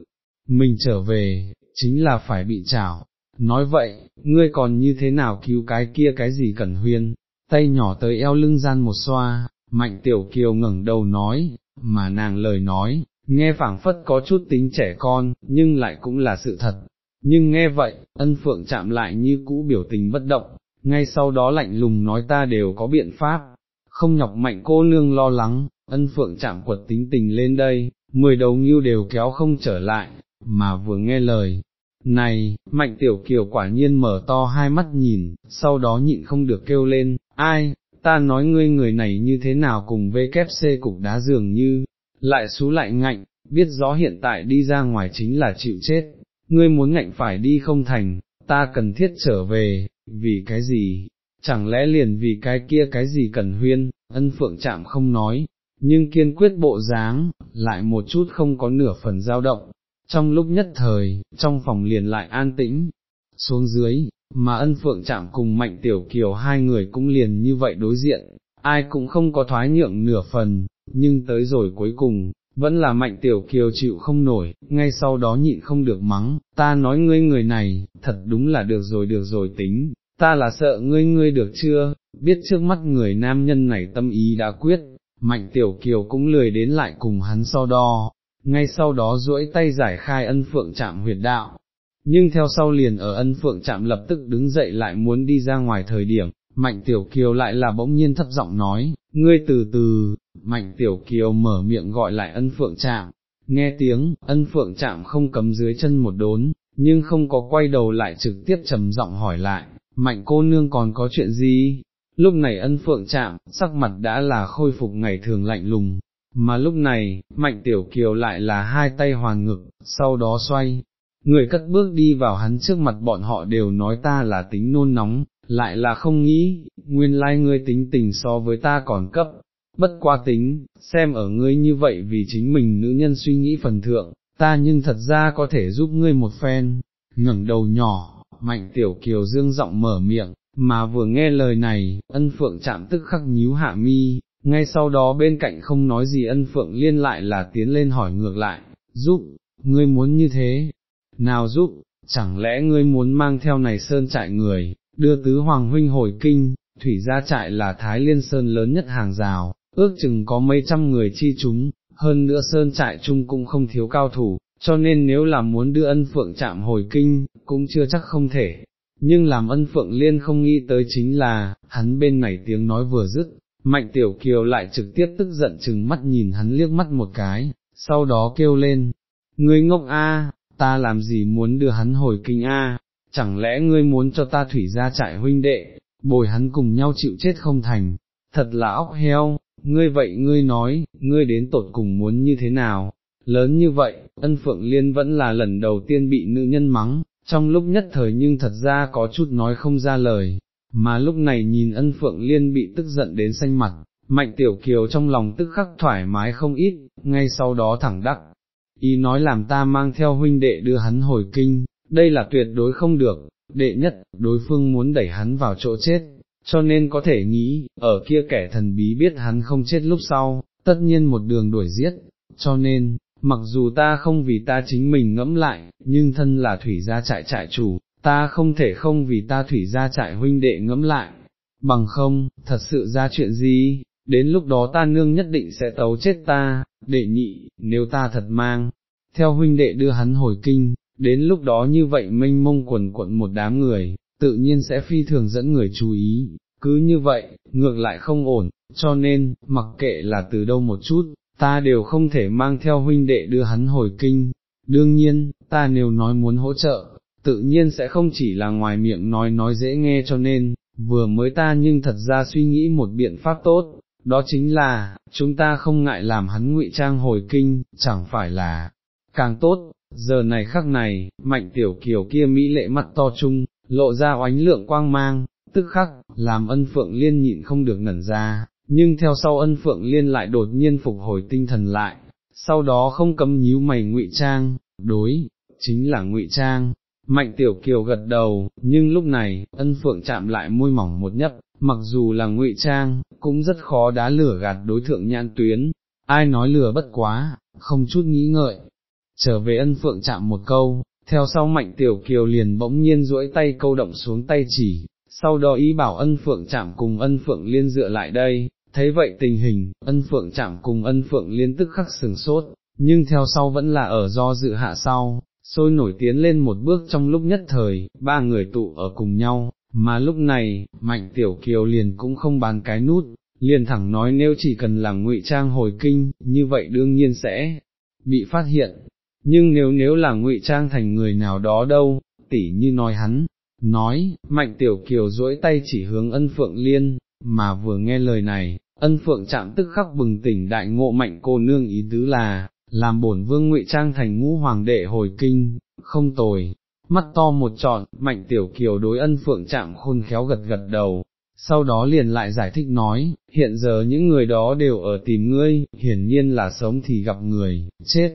mình trở về, chính là phải bị trảo, nói vậy, ngươi còn như thế nào cứu cái kia cái gì cần huyên, tay nhỏ tới eo lưng gian một xoa, mạnh tiểu kiều ngẩng đầu nói, mà nàng lời nói, nghe phảng phất có chút tính trẻ con, nhưng lại cũng là sự thật. Nhưng nghe vậy, ân phượng chạm lại như cũ biểu tình bất động, ngay sau đó lạnh lùng nói ta đều có biện pháp, không nhọc mạnh cô nương lo lắng, ân phượng chạm quật tính tình lên đây, mười đầu ngưu đều kéo không trở lại, mà vừa nghe lời. Này, mạnh tiểu kiều quả nhiên mở to hai mắt nhìn, sau đó nhịn không được kêu lên, ai, ta nói ngươi người này như thế nào cùng VKC cục đá dường như, lại xú lại ngạnh, biết rõ hiện tại đi ra ngoài chính là chịu chết, ngươi muốn ngạnh phải đi không thành, ta cần thiết trở về, vì cái gì, chẳng lẽ liền vì cái kia cái gì cần huyên, ân phượng chạm không nói, nhưng kiên quyết bộ dáng, lại một chút không có nửa phần dao động, trong lúc nhất thời, trong phòng liền lại an tĩnh, xuống dưới, mà ân phượng chạm cùng mạnh tiểu kiều hai người cũng liền như vậy đối diện, ai cũng không có thoái nhượng nửa phần, nhưng tới rồi cuối cùng, vẫn là mạnh tiểu kiều chịu không nổi, ngay sau đó nhịn không được mắng, ta nói ngươi người này, thật đúng là được rồi được rồi tính, ta là sợ ngươi ngươi được chưa, biết trước mắt người nam nhân này tâm ý đã quyết, mạnh tiểu kiều cũng lười đến lại cùng hắn so đo, ngay sau đó duỗi tay giải khai ân phượng chạm huyệt đạo. Nhưng theo sau liền ở ân phượng chạm lập tức đứng dậy lại muốn đi ra ngoài thời điểm, mạnh tiểu kiều lại là bỗng nhiên thấp giọng nói, ngươi từ từ, mạnh tiểu kiều mở miệng gọi lại ân phượng chạm, nghe tiếng, ân phượng chạm không cấm dưới chân một đốn, nhưng không có quay đầu lại trực tiếp trầm giọng hỏi lại, mạnh cô nương còn có chuyện gì? Lúc này ân phượng chạm, sắc mặt đã là khôi phục ngày thường lạnh lùng, mà lúc này, mạnh tiểu kiều lại là hai tay hoàn ngực, sau đó xoay, người cất bước đi vào hắn trước mặt bọn họ đều nói ta là tính nôn nóng, lại là không nghĩ, nguyên lai like ngươi tính tình so với ta còn cấp, bất qua tính, xem ở ngươi như vậy vì chính mình nữ nhân suy nghĩ phần thượng, ta nhưng thật ra có thể giúp ngươi một phen, ngẩng đầu nhỏ, mạnh tiểu kiều dương giọng mở miệng, mà vừa nghe lời này, ân phượng chạm tức khắc nhíu hạ mi, ngay sau đó bên cạnh không nói gì ân phượng liên lại là tiến lên hỏi ngược lại, giúp, ngươi muốn như thế, nào giúp, chẳng lẽ ngươi muốn mang theo này sơn trại người, đưa tứ hoàng huynh hồi kinh, thủy gia trại là Thái Liên Sơn lớn nhất hàng rào, ước chừng có mấy trăm người chi chúng, hơn nữa sơn trại chung cũng không thiếu cao thủ, cho nên nếu là muốn đưa ân phượng chạm hồi kinh, cũng chưa chắc không thể. Nhưng làm ân phượng liên không nghĩ tới chính là, hắn bên này tiếng nói vừa dứt, mạnh tiểu kiều lại trực tiếp tức giận chừng mắt nhìn hắn liếc mắt một cái, sau đó kêu lên, ngươi ngốc a, ta làm gì muốn đưa hắn hồi kinh a, chẳng lẽ ngươi muốn cho ta thủy ra trại huynh đệ, bồi hắn cùng nhau chịu chết không thành, thật là óc heo, ngươi vậy ngươi nói, ngươi đến tột cùng muốn như thế nào, lớn như vậy, ân phượng liên vẫn là lần đầu tiên bị nữ nhân mắng, trong lúc nhất thời nhưng thật ra có chút nói không ra lời, mà lúc này nhìn ân phượng liên bị tức giận đến xanh mặt, mạnh tiểu kiều trong lòng tức khắc thoải mái không ít, ngay sau đó thẳng đắc, ý nói làm ta mang theo huynh đệ đưa hắn hồi kinh, đây là tuyệt đối không được, đệ nhất, đối phương muốn đẩy hắn vào chỗ chết, cho nên có thể nghĩ, ở kia kẻ thần bí biết hắn không chết lúc sau, tất nhiên một đường đuổi giết, cho nên, mặc dù ta không vì ta chính mình ngẫm lại, nhưng thân là thủy gia trại trại chủ, ta không thể không vì ta thủy gia trại huynh đệ ngẫm lại, bằng không, thật sự ra chuyện gì, đến lúc đó ta nương nhất định sẽ tấu chết ta, đệ nhị, nếu ta thật mang, theo huynh đệ đưa hắn hồi kinh, đến lúc đó như vậy mênh mông quần quận một đám người, tự nhiên sẽ phi thường dẫn người chú ý, cứ như vậy, ngược lại không ổn, cho nên, mặc kệ là từ đâu một chút, ta đều không thể mang theo huynh đệ đưa hắn hồi kinh, đương nhiên, ta nếu nói muốn hỗ trợ, tự nhiên sẽ không chỉ là ngoài miệng nói nói dễ nghe cho nên, vừa mới ta nhưng thật ra suy nghĩ một biện pháp tốt, đó chính là, chúng ta không ngại làm hắn ngụy trang hồi kinh, chẳng phải là, càng tốt, giờ này khắc này, mạnh tiểu kiều kia mỹ lệ mắt to chung, lộ ra oánh lượng quang mang, tức khắc, làm ân phượng liên nhịn không được ngẩn ra, nhưng theo sau ân phượng liên lại đột nhiên phục hồi tinh thần lại, sau đó không cấm nhíu mày ngụy trang, đối, chính là ngụy trang. Mạnh tiểu kiều gật đầu, nhưng lúc này, ân phượng chạm lại môi mỏng một nhấp, mặc dù là ngụy trang, cũng rất khó đá lửa gạt đối thượng nhãn tuyến, ai nói lửa bất quá, không chút nghĩ ngợi, trở về ân phượng chạm một câu, theo sau mạnh tiểu kiều liền bỗng nhiên duỗi tay câu động xuống tay chỉ, sau đó ý bảo ân phượng chạm cùng ân phượng liên dựa lại đây, thấy vậy tình hình, ân phượng chạm cùng ân phượng liên tức khắc sừng sốt, nhưng theo sau vẫn là ở do dự hạ sau, sôi nổi tiến lên một bước trong lúc nhất thời, ba người tụ ở cùng nhau, mà lúc này, mạnh tiểu kiều liền cũng không bàn cái nút, liền thẳng nói nếu chỉ cần làm ngụy trang hồi kinh, như vậy đương nhiên sẽ bị phát hiện, nhưng nếu nếu là ngụy trang thành người nào đó đâu, tỉ như nói hắn, nói, mạnh tiểu kiều duỗi tay chỉ hướng ân phượng liên, mà vừa nghe lời này, ân phượng chạm tức khắc bừng tỉnh đại ngộ mạnh cô nương ý tứ là, làm bổn vương ngụy trang thành ngũ hoàng đệ hồi kinh, không tồi, mắt to một trọn, mạnh tiểu kiều đối ân phượng chạm khôn khéo gật gật đầu. Sau đó liền lại giải thích nói, hiện giờ những người đó đều ở tìm ngươi, hiển nhiên là sống thì gặp người, chết,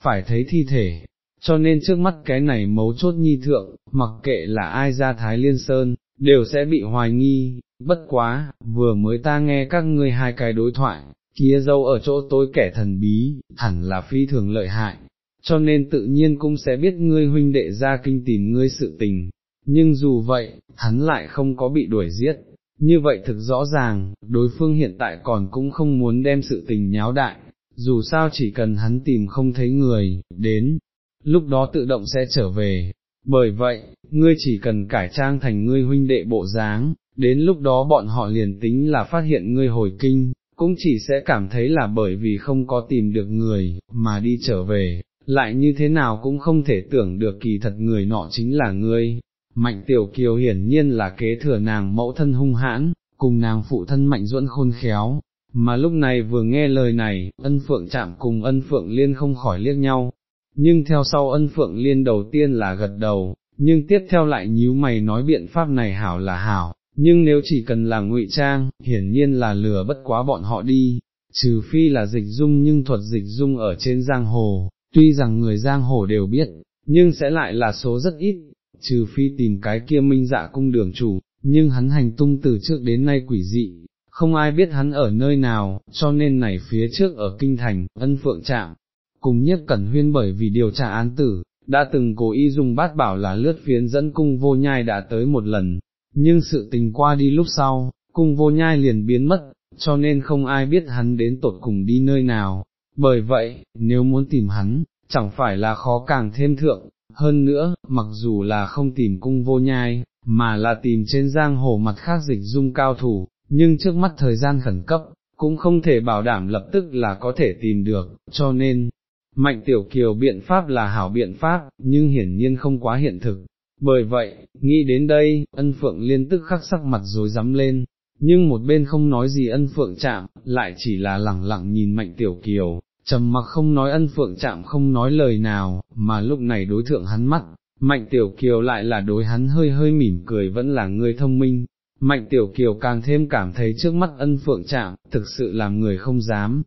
phải thấy thi thể, cho nên trước mắt cái này mấu chốt nhi thượng, mặc kệ là ai ra Thái Liên Sơn, đều sẽ bị hoài nghi, bất quá, vừa mới ta nghe các ngươi hai cái đối thoại, kia dâu ở chỗ tối kẻ thần bí, hẳn là phi thường lợi hại, cho nên tự nhiên cũng sẽ biết ngươi huynh đệ ra kinh tìm ngươi sự tình, nhưng dù vậy, hắn lại không có bị đuổi giết. Như vậy thực rõ ràng, đối phương hiện tại còn cũng không muốn đem sự tình nháo đại, dù sao chỉ cần hắn tìm không thấy người, đến, lúc đó tự động sẽ trở về, bởi vậy, ngươi chỉ cần cải trang thành ngươi huynh đệ bộ dáng, đến lúc đó bọn họ liền tính là phát hiện ngươi hồi kinh, cũng chỉ sẽ cảm thấy là bởi vì không có tìm được người, mà đi trở về, lại như thế nào cũng không thể tưởng được kỳ thật người nọ chính là ngươi. Mạnh tiểu kiều hiển nhiên là kế thừa nàng mẫu thân hung hãn, cùng nàng phụ thân mạnh duẫn khôn khéo, mà lúc này vừa nghe lời này, ân phượng chạm cùng ân phượng liên không khỏi liếc nhau, nhưng theo sau ân phượng liên đầu tiên là gật đầu, nhưng tiếp theo lại nhíu mày nói biện pháp này hảo là hảo, nhưng nếu chỉ cần là ngụy trang, hiển nhiên là lừa bất quá bọn họ đi, trừ phi là dịch dung nhưng thuật dịch dung ở trên giang hồ, tuy rằng người giang hồ đều biết, nhưng sẽ lại là số rất ít, trừ phi tìm cái kia minh dạ cung đường chủ, nhưng hắn hành tung từ trước đến nay quỷ dị, không ai biết hắn ở nơi nào, cho nên này phía trước ở kinh thành, ân phượng trạm, cùng nhất cẩn huyên bởi vì điều tra án tử, đã từng cố ý dùng bát bảo là lướt phiến dẫn cung vô nhai đã tới một lần, nhưng sự tình qua đi lúc sau, cung vô nhai liền biến mất, cho nên không ai biết hắn đến tột cùng đi nơi nào, bởi vậy, nếu muốn tìm hắn, chẳng phải là khó càng thêm thượng, hơn nữa, mặc dù là không tìm cung vô nhai, mà là tìm trên giang hồ mặt khác dịch dung cao thủ, nhưng trước mắt thời gian khẩn cấp, cũng không thể bảo đảm lập tức là có thể tìm được, cho nên, mạnh tiểu kiều biện pháp là hảo biện pháp, nhưng hiển nhiên không quá hiện thực. Bởi vậy, nghĩ đến đây, ân phượng liên tức khắc sắc mặt rồi dám lên, nhưng một bên không nói gì ân phượng chạm, lại chỉ là lẳng lặng nhìn mạnh tiểu kiều, trầm mặc không nói ân phượng chạm không nói lời nào, mà lúc này đối thượng hắn mắt, mạnh tiểu kiều lại là đối hắn hơi hơi mỉm cười vẫn là người thông minh, mạnh tiểu kiều càng thêm cảm thấy trước mắt ân phượng chạm, thực sự làm người không dám,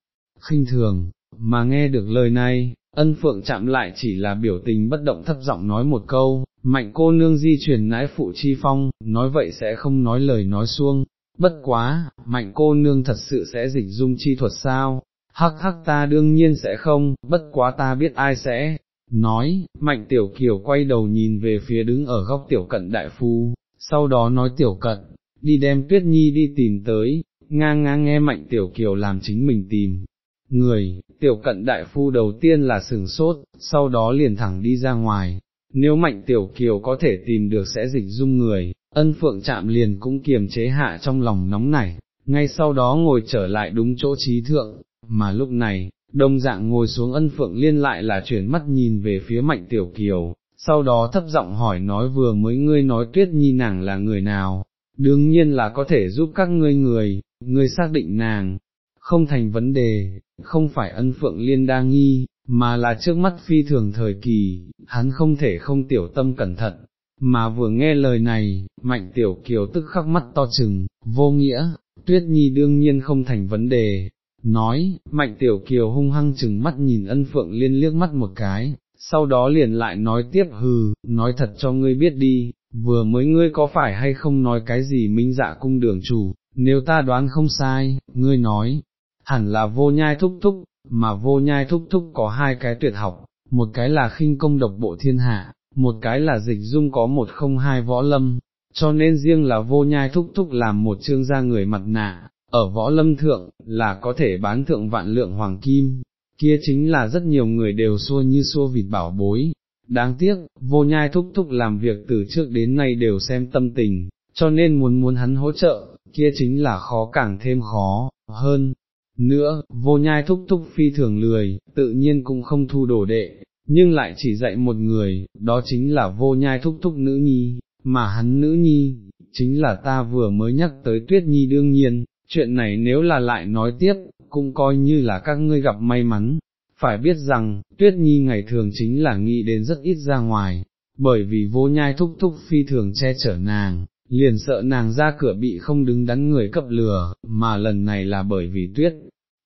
khinh thường, mà nghe được lời này, ân phượng chạm lại chỉ là biểu tình bất động thấp giọng nói một câu, mạnh cô nương di chuyển nãi phụ chi phong, nói vậy sẽ không nói lời nói xuông, bất quá, mạnh cô nương thật sự sẽ dịch dung chi thuật sao, hắc hắc ta đương nhiên sẽ không, bất quá ta biết ai sẽ, nói, mạnh tiểu kiều quay đầu nhìn về phía đứng ở góc tiểu cận đại phu, sau đó nói tiểu cận, đi đem tuyết nhi đi tìm tới, ngang ngang nghe mạnh tiểu kiều làm chính mình tìm. Người, tiểu cận đại phu đầu tiên là sừng sốt, sau đó liền thẳng đi ra ngoài, nếu mạnh tiểu kiều có thể tìm được sẽ dịch dung người, ân phượng chạm liền cũng kiềm chế hạ trong lòng nóng nảy, ngay sau đó ngồi trở lại đúng chỗ trí thượng, mà lúc này, đông dạng ngồi xuống ân phượng liên lại là chuyển mắt nhìn về phía mạnh tiểu kiều, sau đó thấp giọng hỏi nói vừa mới ngươi nói tuyết nhi nàng là người nào, đương nhiên là có thể giúp các ngươi người, ngươi xác định nàng, không thành vấn đề, không phải ân phượng liên đa nghi, mà là trước mắt phi thường thời kỳ, hắn không thể không tiểu tâm cẩn thận, mà vừa nghe lời này, mạnh tiểu kiều tức khắc mắt to chừng, vô nghĩa, tuyết nhi đương nhiên không thành vấn đề, nói, mạnh tiểu kiều hung hăng chừng mắt nhìn ân phượng liên liếc mắt một cái, sau đó liền lại nói tiếp hừ, nói thật cho ngươi biết đi, vừa mới ngươi có phải hay không nói cái gì minh dạ cung đường chủ, nếu ta đoán không sai, ngươi nói, hẳn là vô nhai thúc thúc, mà vô nhai thúc thúc có hai cái tuyệt học, một cái là khinh công độc bộ thiên hạ, một cái là dịch dung có một không hai võ lâm, cho nên riêng là vô nhai thúc thúc làm một chương gia người mặt nạ, ở võ lâm thượng, là có thể bán thượng vạn lượng hoàng kim, kia chính là rất nhiều người đều xua như xua vịt bảo bối. Đáng tiếc, vô nhai thúc thúc làm việc từ trước đến nay đều xem tâm tình, cho nên muốn muốn hắn hỗ trợ, kia chính là khó càng thêm khó, hơn. Nữa, vô nhai thúc thúc phi thường lười, tự nhiên cũng không thu đồ đệ, nhưng lại chỉ dạy một người, đó chính là vô nhai thúc thúc nữ nhi, mà hắn nữ nhi, chính là ta vừa mới nhắc tới tuyết nhi đương nhiên, chuyện này nếu là lại nói tiếp, cũng coi như là các ngươi gặp may mắn, phải biết rằng, tuyết nhi ngày thường chính là nghĩ đến rất ít ra ngoài, bởi vì vô nhai thúc thúc phi thường che chở nàng, liền sợ nàng ra cửa bị không đứng đắn người cấp lừa, mà lần này là bởi vì tuyết.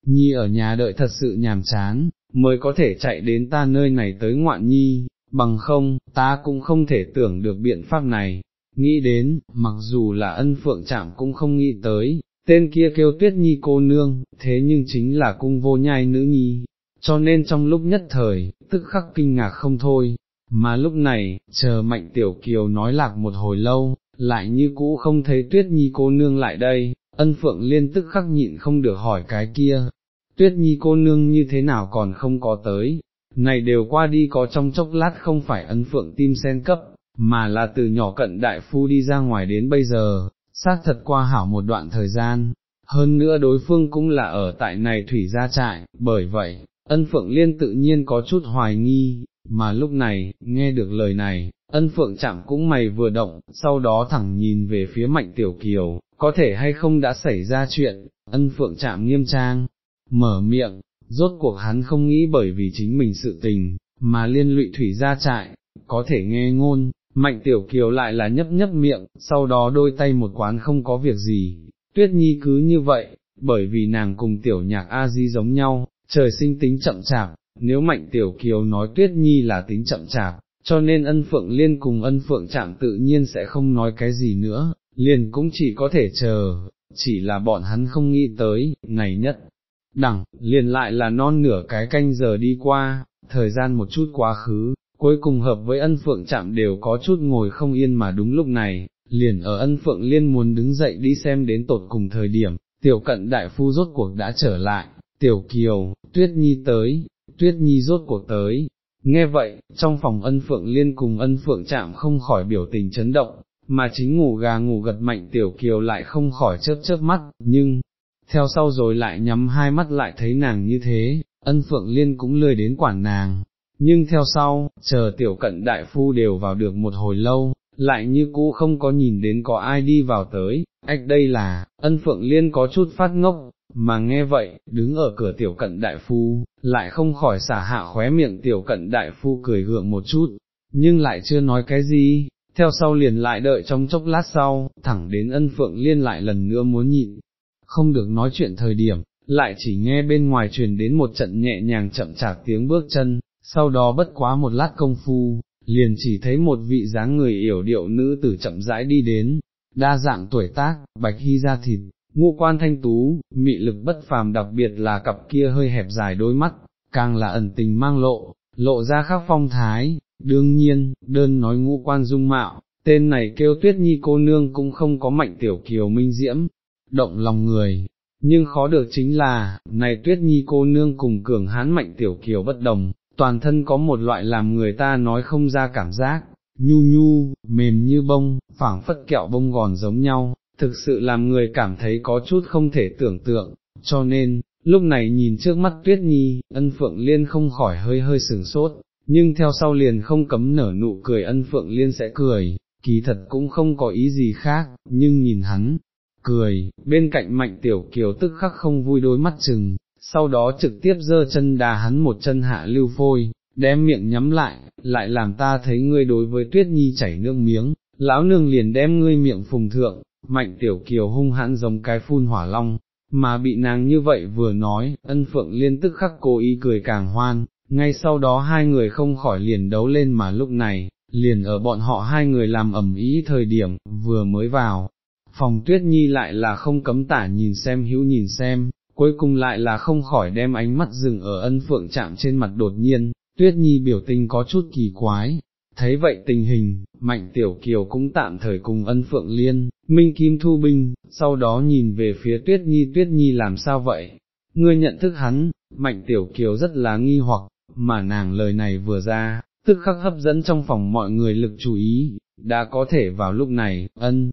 Nhi ở nhà đợi thật sự nhàm chán, mới có thể chạy đến ta nơi này tới ngoạn nhi, bằng không, ta cũng không thể tưởng được biện pháp này, nghĩ đến, mặc dù là ân phượng chạm cũng không nghĩ tới, tên kia kêu tuyết nhi cô nương, thế nhưng chính là cung vô nhai nữ nhi, cho nên trong lúc nhất thời, tức khắc kinh ngạc không thôi, mà lúc này, chờ mạnh tiểu kiều nói lạc một hồi lâu, lại như cũ không thấy tuyết nhi cô nương lại đây, ân phượng liên tức khắc nhịn không được hỏi cái kia, tuyết nhi cô nương như thế nào còn không có tới, này đều qua đi có trong chốc lát không phải ân phượng tim sen cấp, mà là từ nhỏ cận đại phu đi ra ngoài đến bây giờ, xác thật qua hảo một đoạn thời gian, hơn nữa đối phương cũng là ở tại này thủy gia trại, bởi vậy, ân phượng liên tự nhiên có chút hoài nghi, mà lúc này, nghe được lời này, ân phượng chạm cũng mày vừa động, sau đó thẳng nhìn về phía mạnh tiểu kiều, có thể hay không đã xảy ra chuyện, ân phượng chạm nghiêm trang, mở miệng, rốt cuộc hắn không nghĩ bởi vì chính mình sự tình, mà liên lụy thủy gia trại, có thể nghe ngôn, mạnh tiểu kiều lại là nhấp nhấp miệng, sau đó đôi tay một quán không có việc gì, tuyết nhi cứ như vậy, bởi vì nàng cùng tiểu nhạc A-di giống nhau, trời sinh tính chậm chạp, nếu mạnh tiểu kiều nói tuyết nhi là tính chậm chạp, cho nên ân phượng liên cùng ân phượng chạm tự nhiên sẽ không nói cái gì nữa, liền cũng chỉ có thể chờ, chỉ là bọn hắn không nghĩ tới, này nhất. Đẳng, liền lại là non nửa cái canh giờ đi qua, thời gian một chút quá khứ, cuối cùng hợp với ân phượng chạm đều có chút ngồi không yên mà đúng lúc này, liền ở ân phượng liên muốn đứng dậy đi xem đến tột cùng thời điểm, tiểu cận đại phu rốt cuộc đã trở lại, tiểu kiều, tuyết nhi tới, tuyết nhi rốt cuộc tới. Nghe vậy, trong phòng ân phượng liên cùng ân phượng chạm không khỏi biểu tình chấn động, mà chính ngủ gà ngủ gật mạnh tiểu kiều lại không khỏi chớp chớp mắt, nhưng, theo sau rồi lại nhắm hai mắt lại thấy nàng như thế, ân phượng liên cũng lười đến quản nàng, nhưng theo sau, chờ tiểu cận đại phu đều vào được một hồi lâu, lại như cũ không có nhìn đến có ai đi vào tới, ách đây là, ân phượng liên có chút phát ngốc, mà nghe vậy, đứng ở cửa tiểu cận đại phu, lại không khỏi xả hạ khóe miệng tiểu cận đại phu cười gượng một chút, nhưng lại chưa nói cái gì, theo sau liền lại đợi trong chốc lát sau, thẳng đến ân phượng liên lại lần nữa muốn nhịn, không được nói chuyện thời điểm, lại chỉ nghe bên ngoài truyền đến một trận nhẹ nhàng chậm chạp tiếng bước chân, sau đó bất quá một lát công phu, liền chỉ thấy một vị dáng người yểu điệu nữ tử chậm rãi đi đến, đa dạng tuổi tác, bạch hy da thịt, ngũ quan thanh tú, mị lực bất phàm đặc biệt là cặp kia hơi hẹp dài đôi mắt, càng là ẩn tình mang lộ, lộ ra khác phong thái, đương nhiên, đơn nói ngũ quan dung mạo, tên này kêu tuyết nhi cô nương cũng không có mạnh tiểu kiều minh diễm, động lòng người, nhưng khó được chính là, này tuyết nhi cô nương cùng cường hán mạnh tiểu kiều bất đồng, toàn thân có một loại làm người ta nói không ra cảm giác, nhu nhu, mềm như bông, phảng phất kẹo bông gòn giống nhau, thực sự làm người cảm thấy có chút không thể tưởng tượng, cho nên, lúc này nhìn trước mắt tuyết nhi, ân phượng liên không khỏi hơi hơi sừng sốt, nhưng theo sau liền không cấm nở nụ cười ân phượng liên sẽ cười, kỳ thật cũng không có ý gì khác, nhưng nhìn hắn, cười, bên cạnh mạnh tiểu kiều tức khắc không vui đôi mắt chừng, sau đó trực tiếp giơ chân đà hắn một chân hạ lưu phôi, đem miệng nhắm lại, lại làm ta thấy ngươi đối với tuyết nhi chảy nước miếng, lão nương liền đem ngươi miệng phùng thượng, mạnh tiểu kiều hung hãn giống cái phun hỏa long, mà bị nàng như vậy vừa nói, ân phượng liên tức khắc cố ý cười càng hoan, ngay sau đó hai người không khỏi liền đấu lên mà lúc này, liền ở bọn họ hai người làm ẩm ý thời điểm, vừa mới vào, phòng tuyết nhi lại là không cấm tả nhìn xem hữu nhìn xem, cuối cùng lại là không khỏi đem ánh mắt dừng ở ân phượng chạm trên mặt đột nhiên, tuyết nhi biểu tình có chút kỳ quái. Thấy vậy tình hình, mạnh tiểu kiều cũng tạm thời cùng ân phượng liên, minh kim thu binh, sau đó nhìn về phía tuyết nhi tuyết nhi làm sao vậy, ngươi nhận thức hắn, mạnh tiểu kiều rất là nghi hoặc, mà nàng lời này vừa ra, tức khắc hấp dẫn trong phòng mọi người lực chú ý, đã có thể vào lúc này, ân,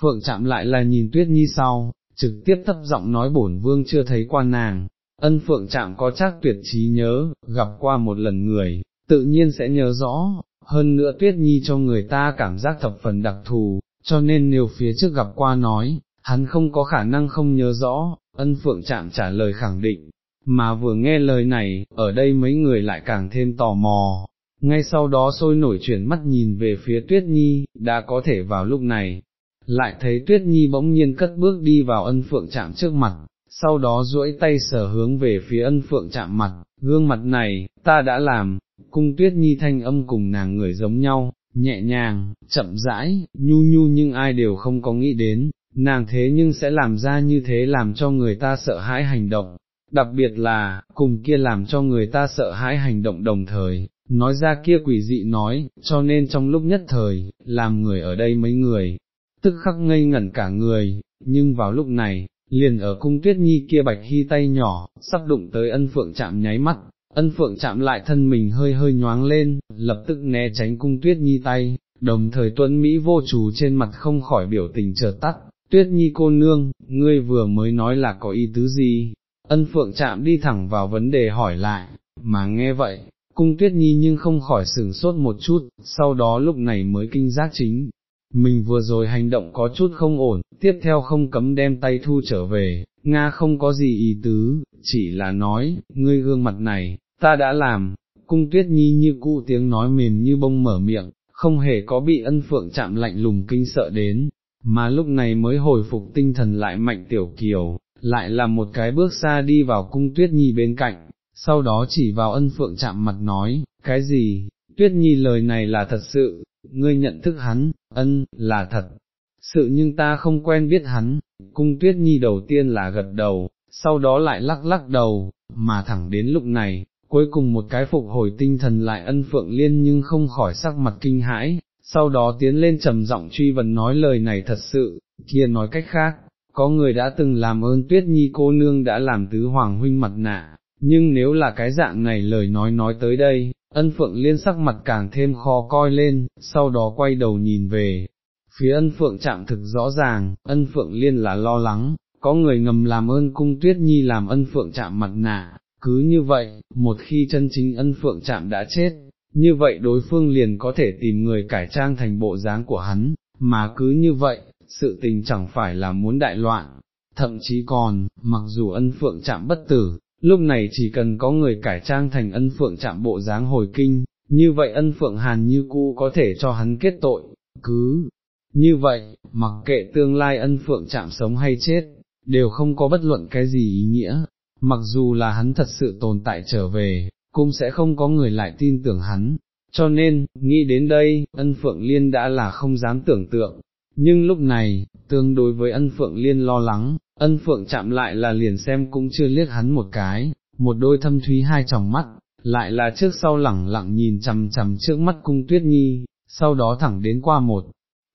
phượng chạm lại là nhìn tuyết nhi sau, trực tiếp thấp giọng nói bổn vương chưa thấy qua nàng, ân phượng chạm có chắc tuyệt trí nhớ, gặp qua một lần người, tự nhiên sẽ nhớ rõ, hơn nữa tuyết nhi cho người ta cảm giác thập phần đặc thù, cho nên nếu phía trước gặp qua nói, hắn không có khả năng không nhớ rõ, ân phượng chạm trả lời khẳng định, mà vừa nghe lời này, ở đây mấy người lại càng thêm tò mò, ngay sau đó sôi nổi chuyển mắt nhìn về phía tuyết nhi, đã có thể vào lúc này, lại thấy tuyết nhi bỗng nhiên cất bước đi vào ân phượng chạm trước mặt, sau đó duỗi tay sở hướng về phía ân phượng chạm mặt, gương mặt này, ta đã làm, cung tuyết nhi thanh âm cùng nàng người giống nhau, nhẹ nhàng, chậm rãi, nhu nhu nhưng ai đều không có nghĩ đến, nàng thế nhưng sẽ làm ra như thế làm cho người ta sợ hãi hành động, đặc biệt là, cùng kia làm cho người ta sợ hãi hành động đồng thời, nói ra kia quỷ dị nói, cho nên trong lúc nhất thời, làm người ở đây mấy người, tức khắc ngây ngẩn cả người, nhưng vào lúc này, liền ở cung tuyết nhi kia bạch hy tay nhỏ, sắp đụng tới ân phượng chạm nháy mắt, ân phượng chạm lại thân mình hơi hơi nhoáng lên, lập tức né tránh cung tuyết nhi tay, đồng thời tuấn Mỹ vô chủ trên mặt không khỏi biểu tình chợt tắt, tuyết nhi cô nương, ngươi vừa mới nói là có ý tứ gì, ân phượng chạm đi thẳng vào vấn đề hỏi lại, mà nghe vậy, cung tuyết nhi nhưng không khỏi sửng sốt một chút, sau đó lúc này mới kinh giác chính, mình vừa rồi hành động có chút không ổn, tiếp theo không cấm đem tay thu trở về, Nga không có gì ý tứ, chỉ là nói, ngươi gương mặt này, ta đã làm, cung tuyết nhi như cụ tiếng nói mềm như bông mở miệng, không hề có bị ân phượng chạm lạnh lùng kinh sợ đến, mà lúc này mới hồi phục tinh thần lại mạnh tiểu kiều, lại là một cái bước xa đi vào cung tuyết nhi bên cạnh, sau đó chỉ vào ân phượng chạm mặt nói, cái gì, tuyết nhi lời này là thật sự, ngươi nhận thức hắn, ân, là thật, sự nhưng ta không quen biết hắn, cung tuyết nhi đầu tiên là gật đầu, sau đó lại lắc lắc đầu, mà thẳng đến lúc này, cuối cùng một cái phục hồi tinh thần lại ân phượng liên nhưng không khỏi sắc mặt kinh hãi, sau đó tiến lên trầm giọng truy vấn nói lời này thật sự, kia nói cách khác, có người đã từng làm ơn tuyết nhi cô nương đã làm tứ hoàng huynh mặt nạ, nhưng nếu là cái dạng này lời nói nói tới đây, ân phượng liên sắc mặt càng thêm khó coi lên, sau đó quay đầu nhìn về, phía ân phượng chạm thực rõ ràng, ân phượng liên là lo lắng, có người ngầm làm ơn cung tuyết nhi làm ân phượng chạm mặt nạ, cứ như vậy, một khi chân chính ân phượng chạm đã chết, như vậy đối phương liền có thể tìm người cải trang thành bộ dáng của hắn, mà cứ như vậy, sự tình chẳng phải là muốn đại loạn, thậm chí còn, mặc dù ân phượng chạm bất tử, lúc này chỉ cần có người cải trang thành ân phượng chạm bộ dáng hồi kinh, như vậy ân phượng hàn như cũ có thể cho hắn kết tội, cứ như vậy, mặc kệ tương lai ân phượng chạm sống hay chết, đều không có bất luận cái gì ý nghĩa, mặc dù là hắn thật sự tồn tại trở về, cũng sẽ không có người lại tin tưởng hắn, cho nên, nghĩ đến đây, ân phượng liên đã là không dám tưởng tượng, nhưng lúc này, tương đối với ân phượng liên lo lắng, ân phượng chạm lại là liền xem cũng chưa liếc hắn một cái, một đôi thâm thúy hai tròng mắt, lại là trước sau lẳng lặng nhìn chằm chằm trước mắt cung tuyết nhi, sau đó thẳng đến qua một.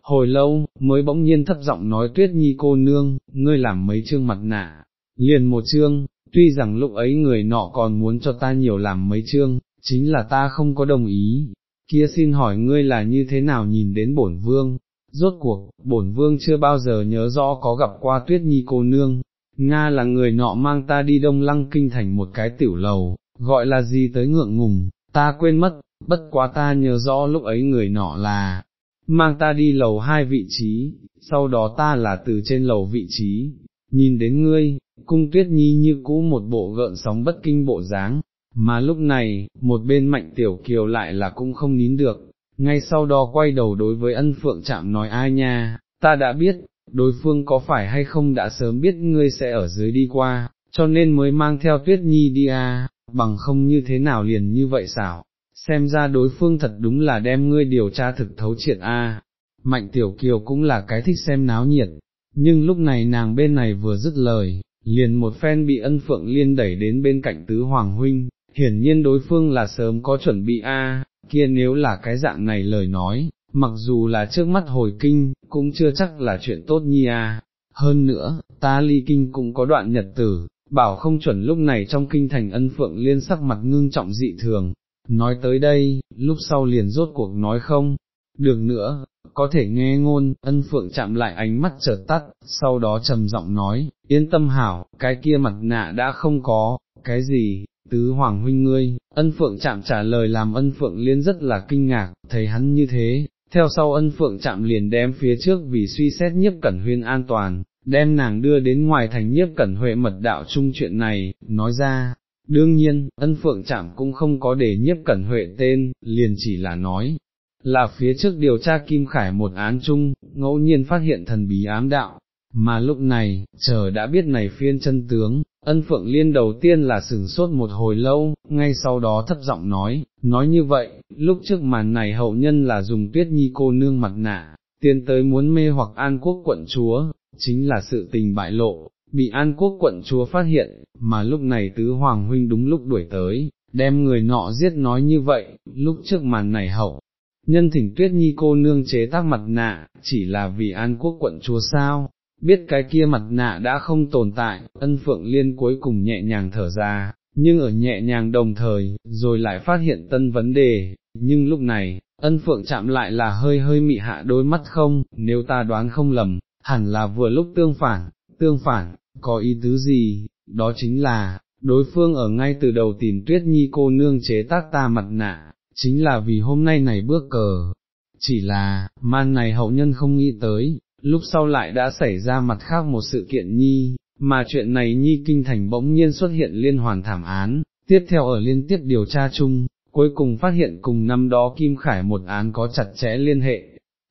Hồi lâu, mới bỗng nhiên thấp giọng nói tuyết nhi cô nương, ngươi làm mấy chương mặt nạ, liền một chương, tuy rằng lúc ấy người nọ còn muốn cho ta nhiều làm mấy chương, chính là ta không có đồng ý, kia xin hỏi ngươi là như thế nào nhìn đến bổn vương, rốt cuộc, bổn vương chưa bao giờ nhớ rõ có gặp qua tuyết nhi cô nương, Nga là người nọ mang ta đi đông lăng kinh thành một cái tiểu lầu, gọi là gì tới ngượng ngùng, ta quên mất, bất quá ta nhớ rõ lúc ấy người nọ là, mang ta đi lầu hai vị trí, sau đó ta là từ trên lầu vị trí, nhìn đến ngươi, cung tuyết nhi như cũ một bộ gợn sóng bất kinh bộ dáng, mà lúc này, một bên mạnh tiểu kiều lại là cũng không nín được, ngay sau đó quay đầu đối với ân phượng chạm nói ai nha, ta đã biết, đối phương có phải hay không đã sớm biết ngươi sẽ ở dưới đi qua, cho nên mới mang theo tuyết nhi đi à, bằng không như thế nào liền như vậy xảo, xem ra đối phương thật đúng là đem ngươi điều tra thực thấu triệt a. Mạnh tiểu kiều cũng là cái thích xem náo nhiệt, nhưng lúc này nàng bên này vừa dứt lời, liền một phen bị ân phượng liên đẩy đến bên cạnh tứ hoàng huynh, hiển nhiên đối phương là sớm có chuẩn bị a, kia nếu là cái dạng này lời nói, mặc dù là trước mắt hồi kinh, cũng chưa chắc là chuyện tốt nhi a. Hơn nữa, ta ly kinh cũng có đoạn nhật tử, bảo không chuẩn lúc này trong kinh thành ân phượng liên sắc mặt ngưng trọng dị thường, nói tới đây, lúc sau liền rốt cuộc nói không, được nữa, có thể nghe ngôn, ân phượng chạm lại ánh mắt chợt tắt, sau đó trầm giọng nói, yên tâm hảo, cái kia mặt nạ đã không có, cái gì, tứ hoàng huynh ngươi, ân phượng chạm trả lời làm ân phượng liên rất là kinh ngạc, thấy hắn như thế, theo sau ân phượng chạm liền đem phía trước vì suy xét nhiếp cẩn huyên an toàn, đem nàng đưa đến ngoài thành nhiếp cẩn huệ mật đạo chung chuyện này, nói ra, đương nhiên, ân phượng chạm cũng không có để nhiếp cẩn huệ tên, liền chỉ là nói, là phía trước điều tra Kim Khải một án chung, ngẫu nhiên phát hiện thần bí ám đạo, mà lúc này, chờ đã biết này phiên chân tướng, ân phượng liên đầu tiên là sửng sốt một hồi lâu, ngay sau đó thấp giọng nói, nói như vậy, lúc trước màn này hậu nhân là dùng tuyết nhi cô nương mặt nạ, tiến tới muốn mê hoặc an quốc quận chúa, chính là sự tình bại lộ, bị an quốc quận chúa phát hiện, mà lúc này tứ hoàng huynh đúng lúc đuổi tới, đem người nọ giết nói như vậy, lúc trước màn này hậu. Nhân thỉnh tuyết nhi cô nương chế tác mặt nạ, chỉ là vì an quốc quận chúa sao, biết cái kia mặt nạ đã không tồn tại, ân phượng liên cuối cùng nhẹ nhàng thở ra, nhưng ở nhẹ nhàng đồng thời, rồi lại phát hiện tân vấn đề, nhưng lúc này, ân phượng chạm lại là hơi hơi mị hạ đôi mắt không, nếu ta đoán không lầm, hẳn là vừa lúc tương phản, tương phản, có ý tứ gì, đó chính là, đối phương ở ngay từ đầu tìm tuyết nhi cô nương chế tác ta mặt nạ, chính là vì hôm nay này bước cờ, chỉ là, man này hậu nhân không nghĩ tới, lúc sau lại đã xảy ra mặt khác một sự kiện nhi, mà chuyện này nhi kinh thành bỗng nhiên xuất hiện liên hoàn thảm án, tiếp theo ở liên tiếp điều tra chung, cuối cùng phát hiện cùng năm đó Kim Khải một án có chặt chẽ liên hệ.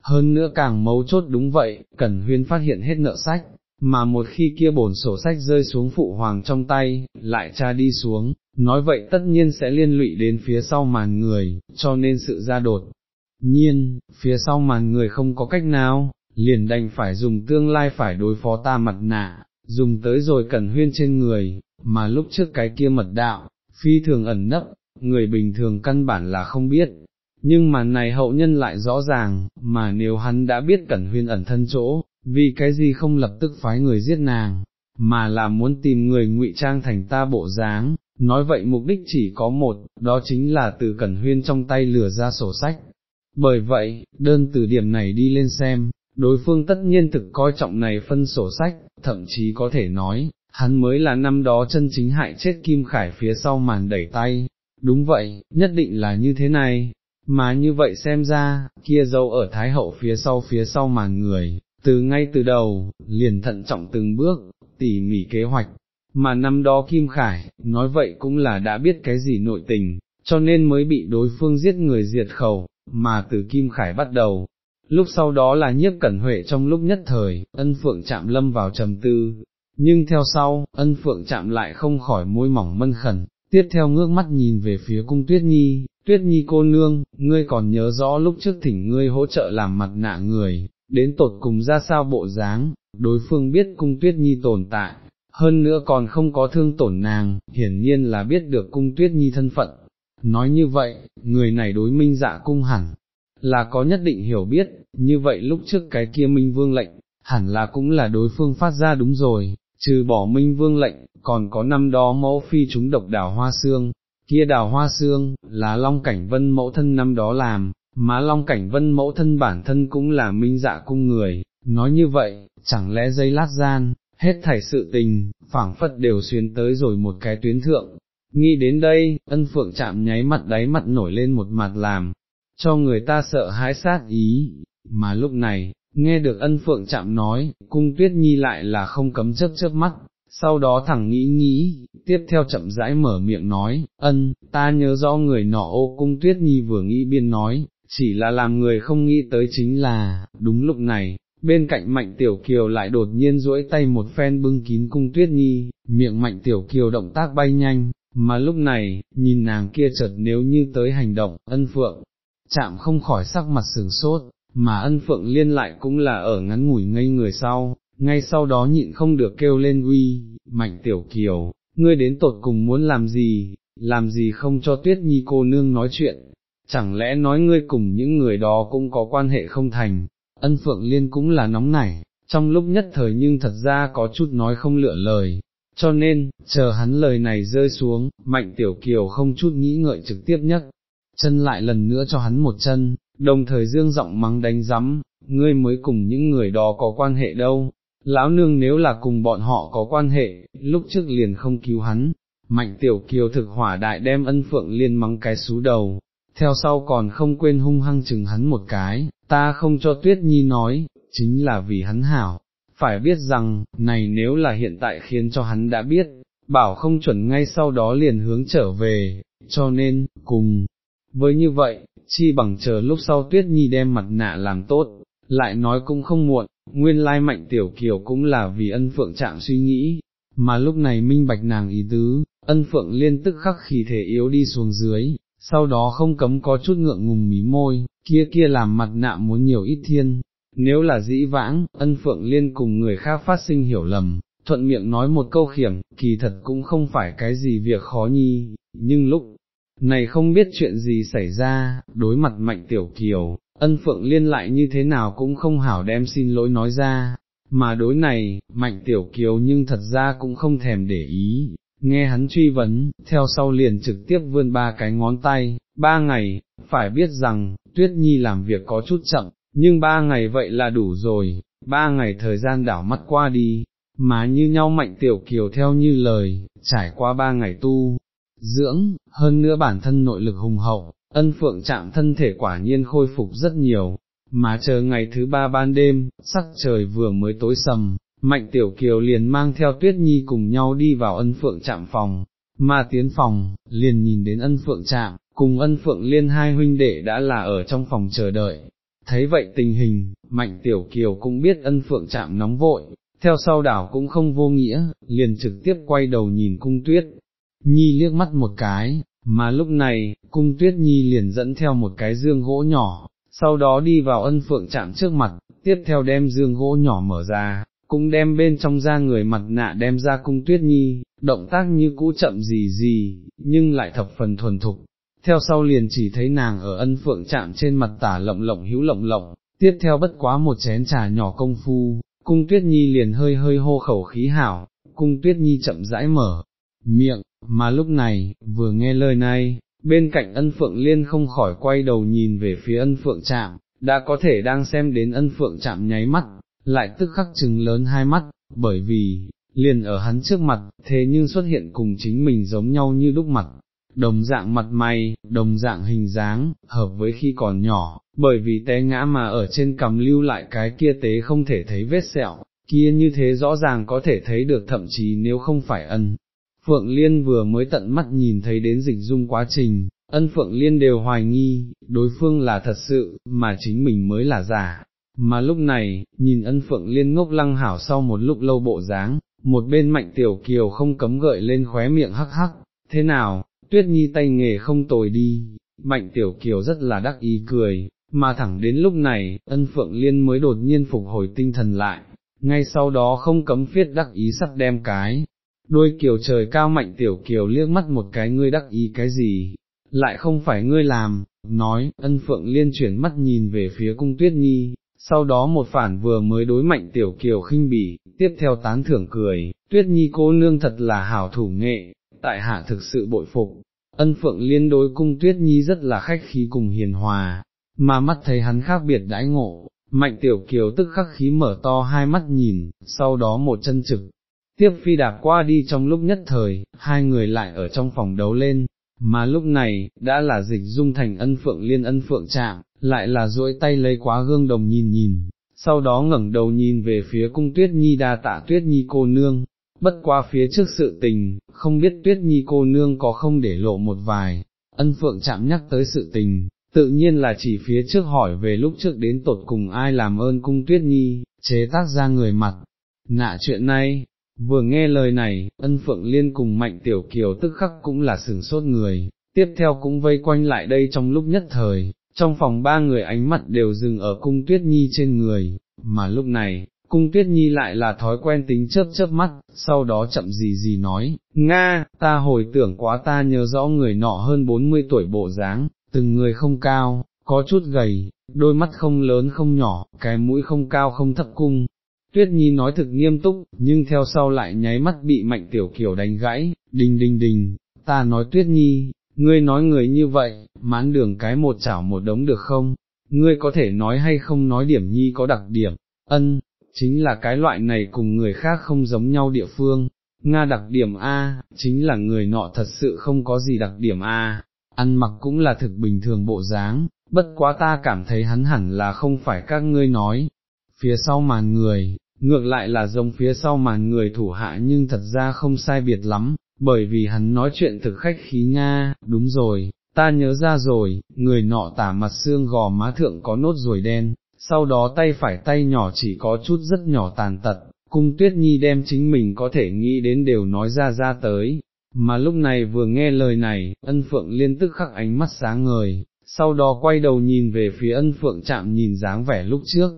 Hơn nữa càng mấu chốt đúng vậy, Cẩn Huyên phát hiện hết nợ sách, mà một khi kia bổn sổ sách rơi xuống phụ hoàng trong tay, lại tra đi xuống, nói vậy tất nhiên sẽ liên lụy đến phía sau màn người, cho nên sự ra đột. Nhiên, phía sau màn người không có cách nào, liền đành phải dùng tương lai phải đối phó ta mặt nạ, dùng tới rồi cẩn huyên trên người, mà lúc trước cái kia mật đạo, phi thường ẩn nấp, người bình thường căn bản là không biết. Nhưng mà này hậu nhân lại rõ ràng, mà nếu hắn đã biết cẩn huyên ẩn thân chỗ, vì cái gì không lập tức phái người giết nàng, mà là muốn tìm người ngụy trang thành ta bộ dáng, nói vậy mục đích chỉ có một, đó chính là từ cẩn huyên trong tay lừa ra sổ sách. Bởi vậy, đơn từ điểm này đi lên xem, đối phương tất nhiên thực coi trọng này phân sổ sách, thậm chí có thể nói, hắn mới là năm đó chân chính hại chết Kim Khải phía sau màn đẩy tay, đúng vậy, nhất định là như thế này, mà như vậy xem ra, kia dâu ở Thái Hậu phía sau phía sau màn người, từ ngay từ đầu, liền thận trọng từng bước, tỉ mỉ kế hoạch, mà năm đó Kim Khải, nói vậy cũng là đã biết cái gì nội tình, cho nên mới bị đối phương giết người diệt khẩu, mà từ Kim Khải bắt đầu. Lúc sau đó là nhiếp cẩn huệ trong lúc nhất thời, ân phượng chạm lâm vào trầm tư, nhưng theo sau, ân phượng chạm lại không khỏi môi mỏng mân khẩn, tiếp theo ngước mắt nhìn về phía cung tuyết nhi, tuyết nhi cô nương, ngươi còn nhớ rõ lúc trước thỉnh ngươi hỗ trợ làm mặt nạ người, đến tột cùng ra sao bộ dáng, đối phương biết cung tuyết nhi tồn tại, hơn nữa còn không có thương tổn nàng, hiển nhiên là biết được cung tuyết nhi thân phận. Nói như vậy, người này đối minh dạ cung hẳn, là có nhất định hiểu biết, như vậy lúc trước cái kia minh vương lệnh, hẳn là cũng là đối phương phát ra đúng rồi, trừ bỏ minh vương lệnh, còn có năm đó mẫu phi chúng độc đảo hoa xương, kia đào hoa xương, là long cảnh vân mẫu thân năm đó làm, mà long cảnh vân mẫu thân bản thân cũng là minh dạ cung người, nói như vậy, chẳng lẽ dây lát gian, hết thảy sự tình, phảng phất đều xuyên tới rồi một cái tuyến thượng. Nghĩ đến đây, ân phượng chạm nháy mặt đáy mặt nổi lên một mặt làm, cho người ta sợ hãi sát ý, mà lúc này, nghe được ân phượng chạm nói, cung tuyết nhi lại là không cấm chớp chớp mắt, sau đó thẳng nghĩ nghĩ, tiếp theo chậm rãi mở miệng nói, ân, ta nhớ rõ người nọ ô cung tuyết nhi vừa nghĩ biên nói, chỉ là làm người không nghĩ tới chính là, đúng lúc này, bên cạnh mạnh tiểu kiều lại đột nhiên duỗi tay một phen bưng kín cung tuyết nhi, miệng mạnh tiểu kiều động tác bay nhanh, mà lúc này, nhìn nàng kia chợt nếu như tới hành động, ân phượng, chạm không khỏi sắc mặt sừng sốt, mà ân phượng liên lại cũng là ở ngắn ngủi ngây người sau, ngay sau đó nhịn không được kêu lên uy, mạnh tiểu kiều, ngươi đến tột cùng muốn làm gì, làm gì không cho tuyết nhi cô nương nói chuyện, chẳng lẽ nói ngươi cùng những người đó cũng có quan hệ không thành, ân phượng liên cũng là nóng nảy, trong lúc nhất thời nhưng thật ra có chút nói không lựa lời, cho nên, chờ hắn lời này rơi xuống, mạnh tiểu kiều không chút nghĩ ngợi trực tiếp nhất, chân lại lần nữa cho hắn một chân, đồng thời dương giọng mắng đánh rắm, ngươi mới cùng những người đó có quan hệ đâu, lão nương nếu là cùng bọn họ có quan hệ, lúc trước liền không cứu hắn, mạnh tiểu kiều thực hỏa đại đem ân phượng liên mắng cái xú đầu, theo sau còn không quên hung hăng chừng hắn một cái, ta không cho tuyết nhi nói, chính là vì hắn hảo, phải biết rằng, này nếu là hiện tại khiến cho hắn đã biết, bảo không chuẩn ngay sau đó liền hướng trở về, cho nên, cùng, với như vậy, chi bằng chờ lúc sau tuyết nhi đem mặt nạ làm tốt, lại nói cũng không muộn, nguyên lai mạnh tiểu kiều cũng là vì ân phượng trạng suy nghĩ, mà lúc này minh bạch nàng ý tứ, ân phượng liên tức khắc khí thể yếu đi xuống dưới, sau đó không cấm có chút ngượng ngùng mí môi, kia kia làm mặt nạ muốn nhiều ít thiên, nếu là dĩ vãng, ân phượng liên cùng người khác phát sinh hiểu lầm, thuận miệng nói một câu khiểm, kỳ thật cũng không phải cái gì việc khó nhi, nhưng lúc này không biết chuyện gì xảy ra, đối mặt mạnh tiểu kiều, ân phượng liên lại như thế nào cũng không hảo đem xin lỗi nói ra, mà đối này, mạnh tiểu kiều nhưng thật ra cũng không thèm để ý, nghe hắn truy vấn, theo sau liền trực tiếp vươn ba cái ngón tay, ba ngày, phải biết rằng, tuyết nhi làm việc có chút chậm, nhưng ba ngày vậy là đủ rồi, ba ngày thời gian đảo mắt qua đi, mà như nhau mạnh tiểu kiều theo như lời, trải qua ba ngày tu, dưỡng, hơn nữa bản thân nội lực hùng hậu, ân phượng chạm thân thể quả nhiên khôi phục rất nhiều, mà chờ ngày thứ ba ban đêm, sắc trời vừa mới tối sầm, mạnh tiểu kiều liền mang theo tuyết nhi cùng nhau đi vào ân phượng chạm phòng, mà tiến phòng, liền nhìn đến ân phượng chạm, cùng ân phượng liên hai huynh đệ đã là ở trong phòng chờ đợi. Thấy vậy tình hình, mạnh tiểu kiều cũng biết ân phượng chạm nóng vội, theo sau đảo cũng không vô nghĩa, liền trực tiếp quay đầu nhìn cung tuyết, nhi liếc mắt một cái, mà lúc này, cung tuyết nhi liền dẫn theo một cái dương gỗ nhỏ, sau đó đi vào ân phượng chạm trước mặt, tiếp theo đem dương gỗ nhỏ mở ra, cũng đem bên trong da người mặt nạ đem ra cung tuyết nhi, động tác như cũ chậm gì gì, nhưng lại thập phần thuần thục. Theo sau liền chỉ thấy nàng ở ân phượng chạm trên mặt tả lộng lộng hữu lộng lộng, tiếp theo bất quá một chén trà nhỏ công phu, cung tuyết nhi liền hơi hơi hô khẩu khí hảo, cung tuyết nhi chậm rãi mở miệng, mà lúc này, vừa nghe lời này, bên cạnh ân phượng liên không khỏi quay đầu nhìn về phía ân phượng chạm, đã có thể đang xem đến ân phượng chạm nháy mắt, lại tức khắc chừng lớn hai mắt, bởi vì, liền ở hắn trước mặt, thế nhưng xuất hiện cùng chính mình giống nhau như lúc mặt, đồng dạng mặt mày, đồng dạng hình dáng, hợp với khi còn nhỏ, bởi vì té ngã mà ở trên cằm lưu lại cái kia tế không thể thấy vết sẹo, kia như thế rõ ràng có thể thấy được thậm chí nếu không phải ân. Phượng Liên vừa mới tận mắt nhìn thấy đến dịch dung quá trình, ân Phượng Liên đều hoài nghi, đối phương là thật sự, mà chính mình mới là giả. Mà lúc này, nhìn ân Phượng Liên ngốc lăng hảo sau một lúc lâu bộ dáng, một bên mạnh tiểu kiều không cấm gợi lên khóe miệng hắc hắc, thế nào, tuyết nhi tay nghề không tồi đi, mạnh tiểu kiều rất là đắc ý cười, mà thẳng đến lúc này, ân Phượng Liên mới đột nhiên phục hồi tinh thần lại, ngay sau đó không cấm phiết đắc ý sắp đem cái, đôi kiều trời cao mạnh tiểu kiều liếc mắt một cái ngươi đắc ý cái gì, lại không phải ngươi làm, nói, ân phượng liên chuyển mắt nhìn về phía cung tuyết nhi, sau đó một phản vừa mới đối mạnh tiểu kiều khinh bỉ, tiếp theo tán thưởng cười, tuyết nhi cô nương thật là hảo thủ nghệ, tại hạ thực sự bội phục, ân phượng liên đối cung tuyết nhi rất là khách khí cùng hiền hòa, mà mắt thấy hắn khác biệt đãi ngộ, mạnh tiểu kiều tức khắc khí mở to hai mắt nhìn, sau đó một chân trực, tiếp phi đạp qua đi trong lúc nhất thời, hai người lại ở trong phòng đấu lên, mà lúc này, đã là dịch dung thành ân phượng liên ân phượng trạng, lại là duỗi tay lấy quá gương đồng nhìn nhìn, sau đó ngẩng đầu nhìn về phía cung tuyết nhi đa tạ tuyết nhi cô nương, bất qua phía trước sự tình, không biết tuyết nhi cô nương có không để lộ một vài, ân phượng chạm nhắc tới sự tình, tự nhiên là chỉ phía trước hỏi về lúc trước đến tột cùng ai làm ơn cung tuyết nhi, chế tác ra người mặt, nạ chuyện này, vừa nghe lời này, ân phượng liên cùng mạnh tiểu kiều tức khắc cũng là sừng sốt người, tiếp theo cũng vây quanh lại đây trong lúc nhất thời, trong phòng ba người ánh mặt đều dừng ở cung tuyết nhi trên người, mà lúc này, cung tuyết nhi lại là thói quen tính chớp chớp mắt, sau đó chậm gì gì nói, Nga, ta hồi tưởng quá ta nhớ rõ người nọ hơn 40 tuổi bộ dáng, từng người không cao, có chút gầy, đôi mắt không lớn không nhỏ, cái mũi không cao không thấp cung. Tuyết Nhi nói thực nghiêm túc, nhưng theo sau lại nháy mắt bị mạnh tiểu kiểu đánh gãy, đình đình đình, ta nói Tuyết Nhi, ngươi nói người như vậy, mán đường cái một chảo một đống được không, ngươi có thể nói hay không nói điểm Nhi có đặc điểm, ân, chính là cái loại này cùng người khác không giống nhau địa phương, Nga đặc điểm A, chính là người nọ thật sự không có gì đặc điểm A, ăn mặc cũng là thực bình thường bộ dáng, bất quá ta cảm thấy hắn hẳn là không phải các ngươi nói, phía sau màn người, ngược lại là giống phía sau màn người thủ hạ nhưng thật ra không sai biệt lắm, bởi vì hắn nói chuyện thực khách khí nha, đúng rồi, ta nhớ ra rồi, người nọ tả mặt xương gò má thượng có nốt ruồi đen, sau đó tay phải tay nhỏ chỉ có chút rất nhỏ tàn tật, cung tuyết nhi đem chính mình có thể nghĩ đến đều nói ra ra tới, mà lúc này vừa nghe lời này, ân phượng liên tức khắc ánh mắt sáng ngời, sau đó quay đầu nhìn về phía ân phượng chạm nhìn dáng vẻ lúc trước,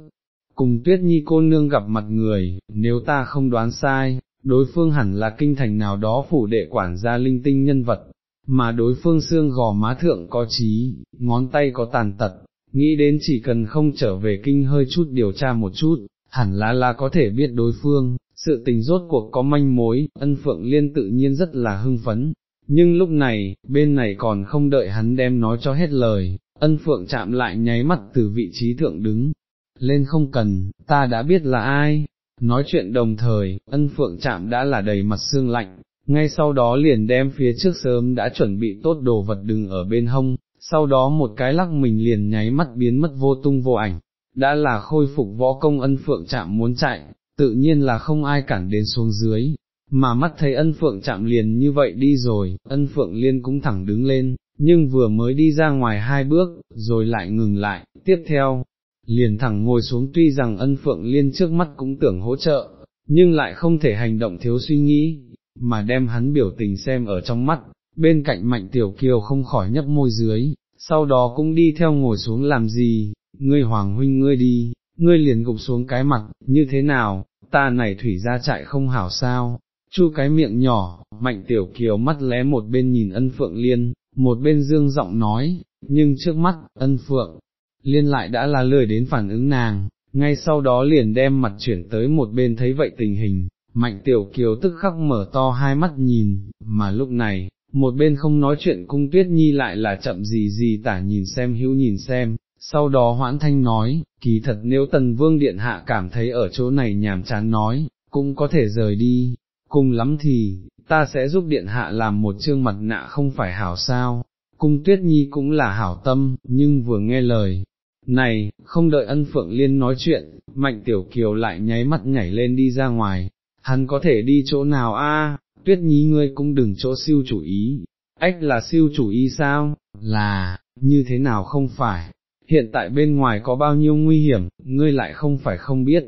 cùng tuyết nhi cô nương gặp mặt người, nếu ta không đoán sai, đối phương hẳn là kinh thành nào đó phủ đệ quản gia linh tinh nhân vật, mà đối phương xương gò má thượng có trí, ngón tay có tàn tật, nghĩ đến chỉ cần không trở về kinh hơi chút điều tra một chút, hẳn là là có thể biết đối phương, sự tình rốt cuộc có manh mối, ân phượng liên tự nhiên rất là hưng phấn, nhưng lúc này, bên này còn không đợi hắn đem nói cho hết lời, ân phượng chạm lại nháy mắt từ vị trí thượng đứng, lên không cần, ta đã biết là ai, nói chuyện đồng thời, ân phượng chạm đã là đầy mặt xương lạnh, ngay sau đó liền đem phía trước sớm đã chuẩn bị tốt đồ vật đừng ở bên hông, sau đó một cái lắc mình liền nháy mắt biến mất vô tung vô ảnh, đã là khôi phục võ công ân phượng chạm muốn chạy, tự nhiên là không ai cản đến xuống dưới, mà mắt thấy ân phượng chạm liền như vậy đi rồi, ân phượng liên cũng thẳng đứng lên, nhưng vừa mới đi ra ngoài hai bước, rồi lại ngừng lại, tiếp theo, liền thẳng ngồi xuống tuy rằng ân phượng liên trước mắt cũng tưởng hỗ trợ, nhưng lại không thể hành động thiếu suy nghĩ, mà đem hắn biểu tình xem ở trong mắt, bên cạnh mạnh tiểu kiều không khỏi nhấp môi dưới, sau đó cũng đi theo ngồi xuống làm gì, ngươi hoàng huynh ngươi đi, ngươi liền gục xuống cái mặt, như thế nào, ta này thủy ra chạy không hảo sao, chu cái miệng nhỏ, mạnh tiểu kiều mắt lé một bên nhìn ân phượng liên, một bên dương giọng nói, nhưng trước mắt, ân phượng, liên lại đã là lười đến phản ứng nàng, ngay sau đó liền đem mặt chuyển tới một bên thấy vậy tình hình, mạnh tiểu kiều tức khắc mở to hai mắt nhìn, mà lúc này, một bên không nói chuyện cung tuyết nhi lại là chậm gì gì tả nhìn xem hữu nhìn xem, sau đó hoãn thanh nói, kỳ thật nếu tần vương điện hạ cảm thấy ở chỗ này nhàm chán nói, cũng có thể rời đi, cùng lắm thì, ta sẽ giúp điện hạ làm một chương mặt nạ không phải hảo sao, cung tuyết nhi cũng là hảo tâm, nhưng vừa nghe lời. Này, không đợi ân phượng liên nói chuyện, mạnh tiểu kiều lại nháy mắt nhảy lên đi ra ngoài, hắn có thể đi chỗ nào a? tuyết nhi ngươi cũng đừng chỗ siêu chủ ý, ách là siêu chủ ý sao, là, như thế nào không phải, hiện tại bên ngoài có bao nhiêu nguy hiểm, ngươi lại không phải không biết.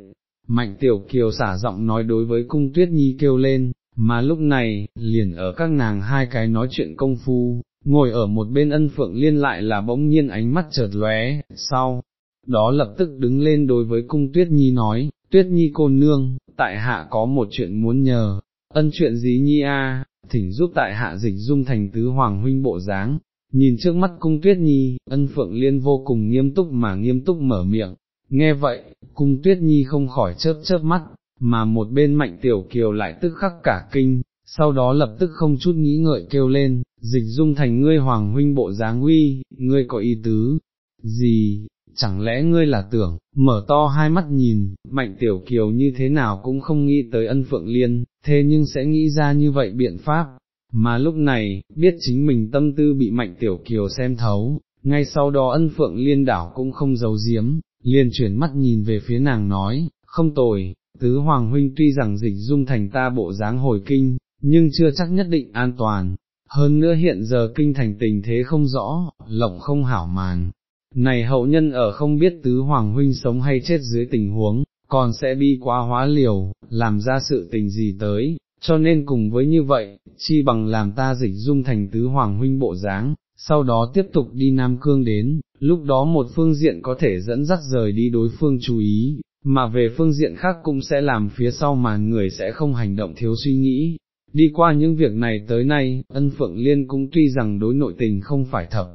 Mạnh tiểu kiều xả giọng nói đối với cung tuyết nhi kêu lên, mà lúc này, liền ở các nàng hai cái nói chuyện công phu, ngồi ở một bên ân phượng liên lại là bỗng nhiên ánh mắt chợt lóe, sau, đó lập tức đứng lên đối với cung tuyết nhi nói, tuyết nhi cô nương, tại hạ có một chuyện muốn nhờ, ân chuyện gì nhi a? thỉnh giúp tại hạ dịch dung thành tứ hoàng huynh bộ dáng. Nhìn trước mắt cung tuyết nhi, ân phượng liên vô cùng nghiêm túc mà nghiêm túc mở miệng, nghe vậy, cung tuyết nhi không khỏi chớp chớp mắt, mà một bên mạnh tiểu kiều lại tức khắc cả kinh, sau đó lập tức không chút nghĩ ngợi kêu lên, dịch dung thành ngươi hoàng huynh bộ dáng uy, ngươi có ý tứ, gì, chẳng lẽ ngươi là tưởng, mở to hai mắt nhìn, mạnh tiểu kiều như thế nào cũng không nghĩ tới ân phượng liên, thế nhưng sẽ nghĩ ra như vậy biện pháp, mà lúc này, biết chính mình tâm tư bị mạnh tiểu kiều xem thấu, ngay sau đó ân phượng liên đảo cũng không giấu giếm, liền chuyển mắt nhìn về phía nàng nói, không tồi, tứ hoàng huynh tuy rằng dịch dung thành ta bộ dáng hồi kinh, nhưng chưa chắc nhất định an toàn, hơn nữa hiện giờ kinh thành tình thế không rõ, lộng không hảo màn. Này hậu nhân ở không biết tứ hoàng huynh sống hay chết dưới tình huống, còn sẽ bi quá hóa liều, làm ra sự tình gì tới, cho nên cùng với như vậy, chi bằng làm ta dịch dung thành tứ hoàng huynh bộ dáng, sau đó tiếp tục đi Nam Cương đến, lúc đó một phương diện có thể dẫn dắt rời đi đối phương chú ý, mà về phương diện khác cũng sẽ làm phía sau màn người sẽ không hành động thiếu suy nghĩ. Đi qua những việc này tới nay, ân phượng liên cũng tuy rằng đối nội tình không phải thập,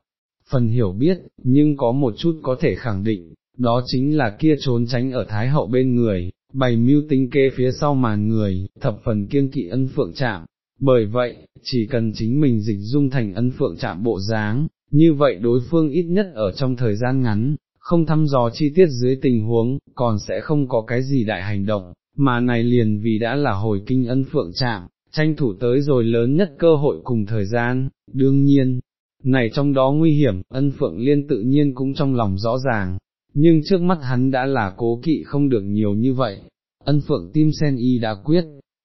phần hiểu biết, nhưng có một chút có thể khẳng định, đó chính là kia trốn tránh ở Thái Hậu bên người, bày mưu tính kê phía sau màn người, thập phần kiêng kỵ ân phượng chạm. Bởi vậy, chỉ cần chính mình dịch dung thành ân phượng chạm bộ dáng, như vậy đối phương ít nhất ở trong thời gian ngắn, không thăm dò chi tiết dưới tình huống, còn sẽ không có cái gì đại hành động, mà này liền vì đã là hồi kinh ân phượng chạm, tranh thủ tới rồi lớn nhất cơ hội cùng thời gian, đương nhiên, này trong đó nguy hiểm, ân phượng liên tự nhiên cũng trong lòng rõ ràng, nhưng trước mắt hắn đã là cố kỵ không được nhiều như vậy, ân phượng tim sen y đã quyết,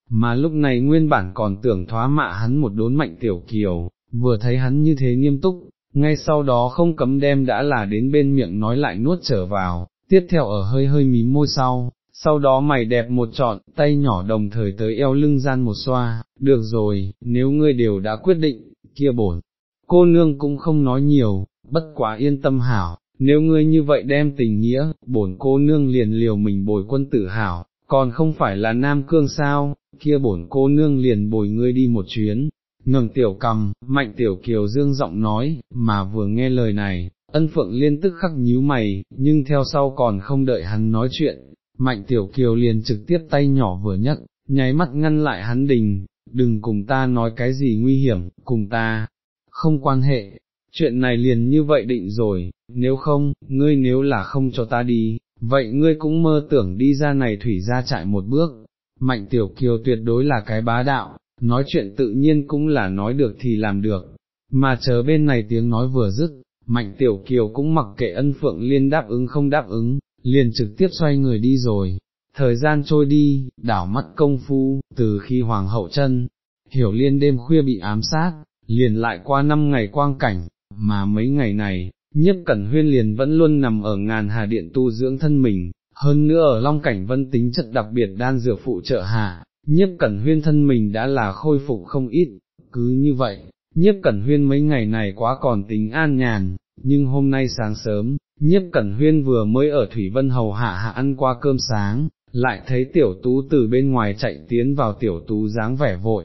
mà lúc này nguyên bản còn tưởng thoá mạ hắn một đốn mạnh tiểu kiều, vừa thấy hắn như thế nghiêm túc, ngay sau đó không cấm đem đã là đến bên miệng nói lại nuốt trở vào, tiếp theo ở hơi hơi mím môi sau, sau đó mày đẹp một trọn, tay nhỏ đồng thời tới eo lưng gian một xoa, được rồi, nếu ngươi đều đã quyết định, kia bổn, cô nương cũng không nói nhiều, bất quá yên tâm hảo, nếu ngươi như vậy đem tình nghĩa, bổn cô nương liền liều mình bồi quân tử hảo, còn không phải là Nam Cương sao, kia bổn cô nương liền bồi ngươi đi một chuyến, ngừng tiểu cầm, mạnh tiểu kiều dương giọng nói, mà vừa nghe lời này, ân phượng liên tức khắc nhíu mày, nhưng theo sau còn không đợi hắn nói chuyện, mạnh tiểu kiều liền trực tiếp tay nhỏ vừa nhấc, nháy mắt ngăn lại hắn đình, đừng cùng ta nói cái gì nguy hiểm, cùng ta, không quan hệ, chuyện này liền như vậy định rồi, nếu không, ngươi nếu là không cho ta đi, vậy ngươi cũng mơ tưởng đi ra này thủy ra chạy một bước, mạnh tiểu kiều tuyệt đối là cái bá đạo, nói chuyện tự nhiên cũng là nói được thì làm được, mà chờ bên này tiếng nói vừa dứt, mạnh tiểu kiều cũng mặc kệ ân phượng liên đáp ứng không đáp ứng, liền trực tiếp xoay người đi rồi. Thời gian trôi đi, đảo mắt công phu, từ khi hoàng hậu chân, hiểu liên đêm khuya bị ám sát, liền lại qua năm ngày quang cảnh, mà mấy ngày này, nhiếp cẩn huyên liền vẫn luôn nằm ở ngàn hà điện tu dưỡng thân mình, hơn nữa ở long cảnh vân tính chất đặc biệt đan dược phụ trợ hạ, nhiếp cẩn huyên thân mình đã là khôi phục không ít, cứ như vậy, nhiếp cẩn huyên mấy ngày này quá còn tính an nhàn, nhưng hôm nay sáng sớm, nhiếp cẩn huyên vừa mới ở Thủy Vân Hầu hạ hạ ăn qua cơm sáng, lại thấy tiểu tú từ bên ngoài chạy tiến vào tiểu tú dáng vẻ vội,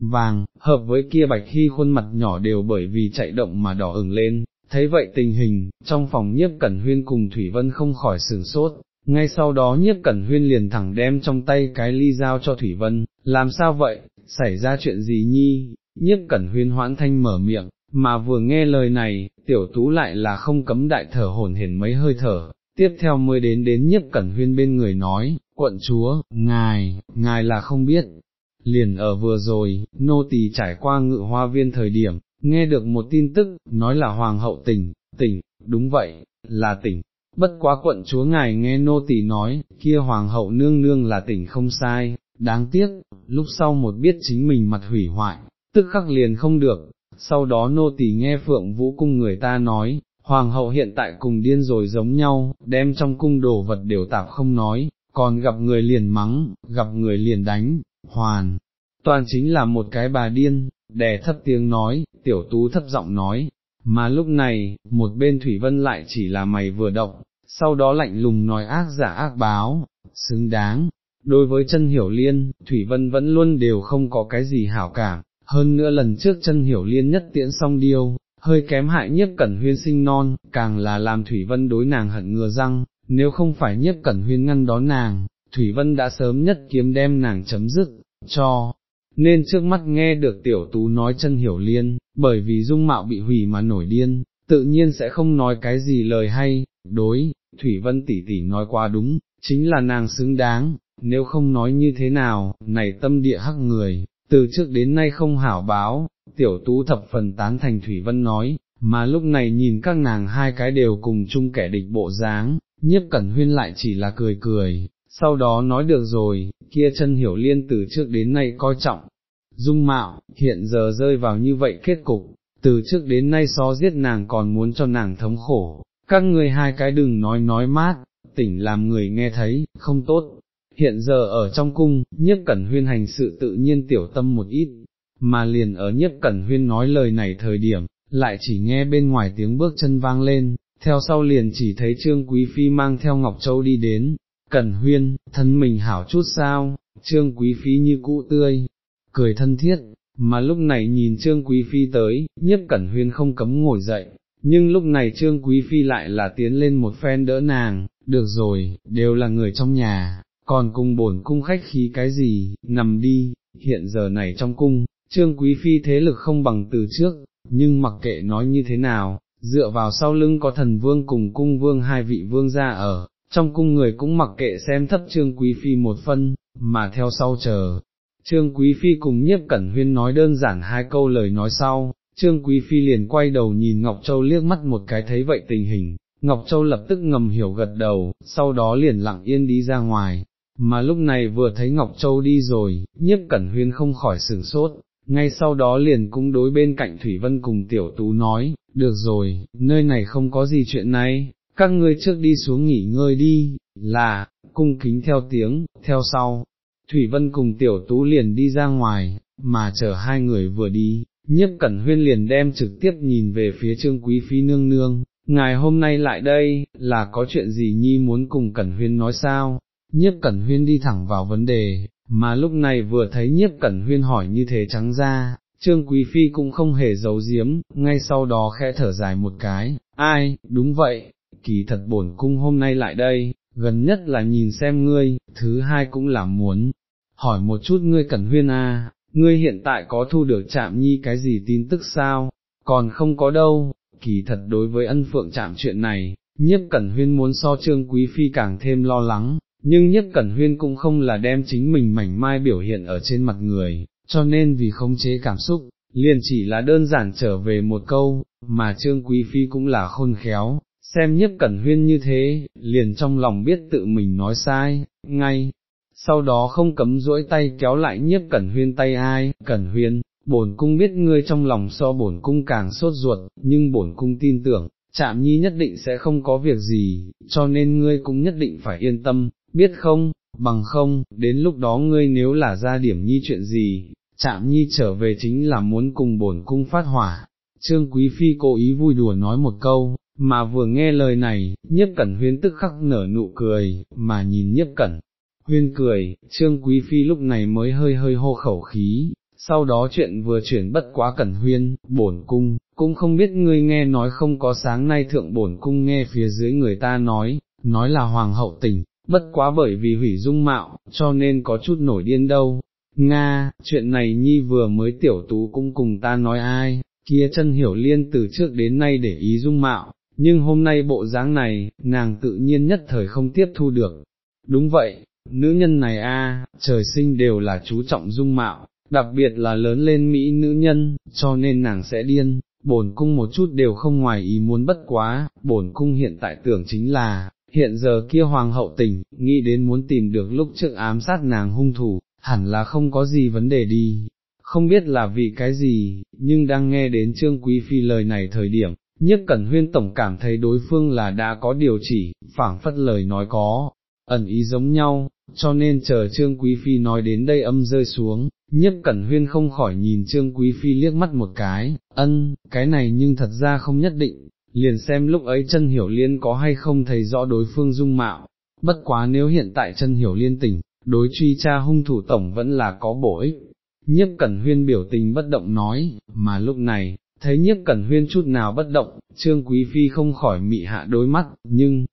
vàng, hợp với kia bạch hy khuôn mặt nhỏ đều bởi vì chạy động mà đỏ ửng lên, thấy vậy tình hình, trong phòng nhiếp cẩn huyên cùng Thủy Vân không khỏi sửng sốt, ngay sau đó nhiếp cẩn huyên liền thẳng đem trong tay cái ly dao cho Thủy Vân, làm sao vậy, xảy ra chuyện gì nhi, nhiếp cẩn huyên hoãn thanh mở miệng, mà vừa nghe lời này, tiểu tú lại là không cấm đại thở hồn hển mấy hơi thở, tiếp theo mới đến đến nhiếp cẩn huyên bên người nói, quận chúa, ngài, ngài là không biết, liền ở vừa rồi, nô tỳ trải qua ngự hoa viên thời điểm, nghe được một tin tức, nói là hoàng hậu tỉnh, tỉnh, đúng vậy, là tỉnh. Bất quá quận chúa ngài nghe nô tỳ nói, kia hoàng hậu nương nương là tỉnh không sai, đáng tiếc, lúc sau một biết chính mình mặt hủy hoại, tức khắc liền không được, sau đó nô tỳ nghe phượng vũ cung người ta nói, hoàng hậu hiện tại cùng điên rồi giống nhau, đem trong cung đồ vật đều tạp không nói, còn gặp người liền mắng, gặp người liền đánh, hoàn, toàn chính là một cái bà điên, đè thấp tiếng nói, tiểu tú thấp giọng nói, mà lúc này, một bên Thủy Vân lại chỉ là mày vừa động, sau đó lạnh lùng nói ác giả ác báo, xứng đáng. Đối với chân hiểu liên, Thủy Vân vẫn luôn đều không có cái gì hảo cảm, hơn nữa lần trước chân hiểu liên nhất tiễn xong điêu, hơi kém hại nhất cẩn huyên sinh non, càng là làm Thủy Vân đối nàng hận ngừa răng, nếu không phải nhất cẩn huyên ngăn đón nàng, Thủy Vân đã sớm nhất kiếm đem nàng chấm dứt, cho, nên trước mắt nghe được tiểu tú nói chân hiểu liên, bởi vì dung mạo bị hủy mà nổi điên, tự nhiên sẽ không nói cái gì lời hay, đối, Thủy Vân tỷ tỷ nói qua đúng, chính là nàng xứng đáng, nếu không nói như thế nào, này tâm địa hắc người, từ trước đến nay không hảo báo, tiểu tú thập phần tán thành Thủy Vân nói, mà lúc này nhìn các nàng hai cái đều cùng chung kẻ địch bộ dáng, nhiếp cẩn huyên lại chỉ là cười cười, sau đó nói được rồi, kia chân hiểu liên từ trước đến nay coi trọng, dung mạo, hiện giờ rơi vào như vậy kết cục, từ trước đến nay so giết nàng còn muốn cho nàng thống khổ, các người hai cái đừng nói nói mát, tỉnh làm người nghe thấy, không tốt. Hiện giờ ở trong cung, nhất cẩn huyên hành sự tự nhiên tiểu tâm một ít, mà liền ở nhất cẩn huyên nói lời này thời điểm, lại chỉ nghe bên ngoài tiếng bước chân vang lên, theo sau liền chỉ thấy Trương Quý Phi mang theo Ngọc Châu đi đến, Cẩn Huyên, thân mình hảo chút sao, Trương Quý Phi như cũ tươi, cười thân thiết, mà lúc này nhìn Trương Quý Phi tới, nhiếp Cẩn Huyên không cấm ngồi dậy, nhưng lúc này Trương Quý Phi lại là tiến lên một phen đỡ nàng, được rồi, đều là người trong nhà, còn cùng bổn cung khách khí cái gì, nằm đi, hiện giờ này trong cung, Trương Quý Phi thế lực không bằng từ trước, nhưng mặc kệ nói như thế nào, dựa vào sau lưng có thần vương cùng cung vương hai vị vương gia ở, trong cung người cũng mặc kệ xem thấp trương quý phi một phân, mà theo sau chờ. Trương Quý Phi cùng nhiếp cẩn huyên nói đơn giản hai câu lời nói sau, Trương Quý Phi liền quay đầu nhìn Ngọc Châu liếc mắt một cái thấy vậy tình hình, Ngọc Châu lập tức ngầm hiểu gật đầu, sau đó liền lặng yên đi ra ngoài, mà lúc này vừa thấy Ngọc Châu đi rồi, nhiếp cẩn huyên không khỏi sửng sốt, ngay sau đó liền cũng đối bên cạnh Thủy Vân cùng Tiểu Tú nói, được rồi, nơi này không có gì chuyện này, các ngươi trước đi xuống nghỉ ngơi đi, là, cung kính theo tiếng, theo sau, Thủy Vân cùng Tiểu Tú liền đi ra ngoài, mà chờ hai người vừa đi, nhiếp cẩn huyên liền đem trực tiếp nhìn về phía Trương Quý Phi nương nương, ngài hôm nay lại đây, là có chuyện gì nhi muốn cùng cẩn huyên nói sao, nhiếp cẩn huyên đi thẳng vào vấn đề, mà lúc này vừa thấy nhiếp cẩn huyên hỏi như thế trắng ra, Trương Quý Phi cũng không hề giấu giếm, ngay sau đó khẽ thở dài một cái, ai, đúng vậy, kỳ thật bổn cung hôm nay lại đây, gần nhất là nhìn xem ngươi, thứ hai cũng là muốn, hỏi một chút ngươi cẩn huyên à, ngươi hiện tại có thu được chạm nhi cái gì tin tức sao, còn không có đâu, kỳ thật đối với ân phượng chạm chuyện này, nhiếp cẩn huyên muốn so trương quý phi càng thêm lo lắng, nhưng nhất cẩn huyên cũng không là đem chính mình mảnh mai biểu hiện ở trên mặt người, cho nên vì không chế cảm xúc, liền chỉ là đơn giản trở về một câu, mà trương quý phi cũng là khôn khéo, xem nhất cẩn huyên như thế, liền trong lòng biết tự mình nói sai, ngay, sau đó không cấm duỗi tay kéo lại nhiếp cẩn huyên tay ai, cẩn huyên, bổn cung biết ngươi trong lòng so bổn cung càng sốt ruột, nhưng bổn cung tin tưởng, chạm nhi nhất định sẽ không có việc gì, cho nên ngươi cũng nhất định phải yên tâm, biết không, bằng không, đến lúc đó ngươi nếu là ra điểm nhi chuyện gì, chạm nhi trở về chính là muốn cùng bổn cung phát hỏa. Trương Quý Phi cố ý vui đùa nói một câu, mà vừa nghe lời này, nhiếp cẩn huyên tức khắc nở nụ cười, mà nhìn nhiếp cẩn. Huyên cười, Trương Quý Phi lúc này mới hơi hơi hô khẩu khí, sau đó chuyện vừa chuyển bất quá cẩn huyên, bổn cung, cũng không biết ngươi nghe nói không có sáng nay thượng bổn cung nghe phía dưới người ta nói, nói là hoàng hậu tỉnh, bất quá bởi vì hủy dung mạo, cho nên có chút nổi điên đâu. Nga, chuyện này nhi vừa mới tiểu tú cũng cùng ta nói ai, kia chân hiểu liên từ trước đến nay để ý dung mạo, nhưng hôm nay bộ dáng này, nàng tự nhiên nhất thời không tiếp thu được. Đúng vậy, nữ nhân này a, trời sinh đều là chú trọng dung mạo, đặc biệt là lớn lên Mỹ nữ nhân, cho nên nàng sẽ điên, bổn cung một chút đều không ngoài ý muốn bất quá, bổn cung hiện tại tưởng chính là, hiện giờ kia hoàng hậu tỉnh nghĩ đến muốn tìm được lúc trước ám sát nàng hung thủ, hẳn là không có gì vấn đề đi, không biết là vì cái gì, nhưng đang nghe đến Trương Quý Phi lời này thời điểm, nhất cẩn huyên tổng cảm thấy đối phương là đã có điều chỉ, phảng phất lời nói có, ẩn ý giống nhau, cho nên chờ Trương Quý Phi nói đến đây âm rơi xuống, nhất cẩn huyên không khỏi nhìn Trương Quý Phi liếc mắt một cái, ân, cái này nhưng thật ra không nhất định, liền xem lúc ấy chân hiểu liên có hay không thấy rõ đối phương dung mạo, bất quá nếu hiện tại chân hiểu liên tỉnh, đối truy tra hung thủ tổng vẫn là có bổ ích. Nhiếp Cẩn Huyên biểu tình bất động nói, mà lúc này, thấy Nhiếp Cẩn Huyên chút nào bất động, Trương Quý Phi không khỏi mị hạ đôi mắt, nhưng,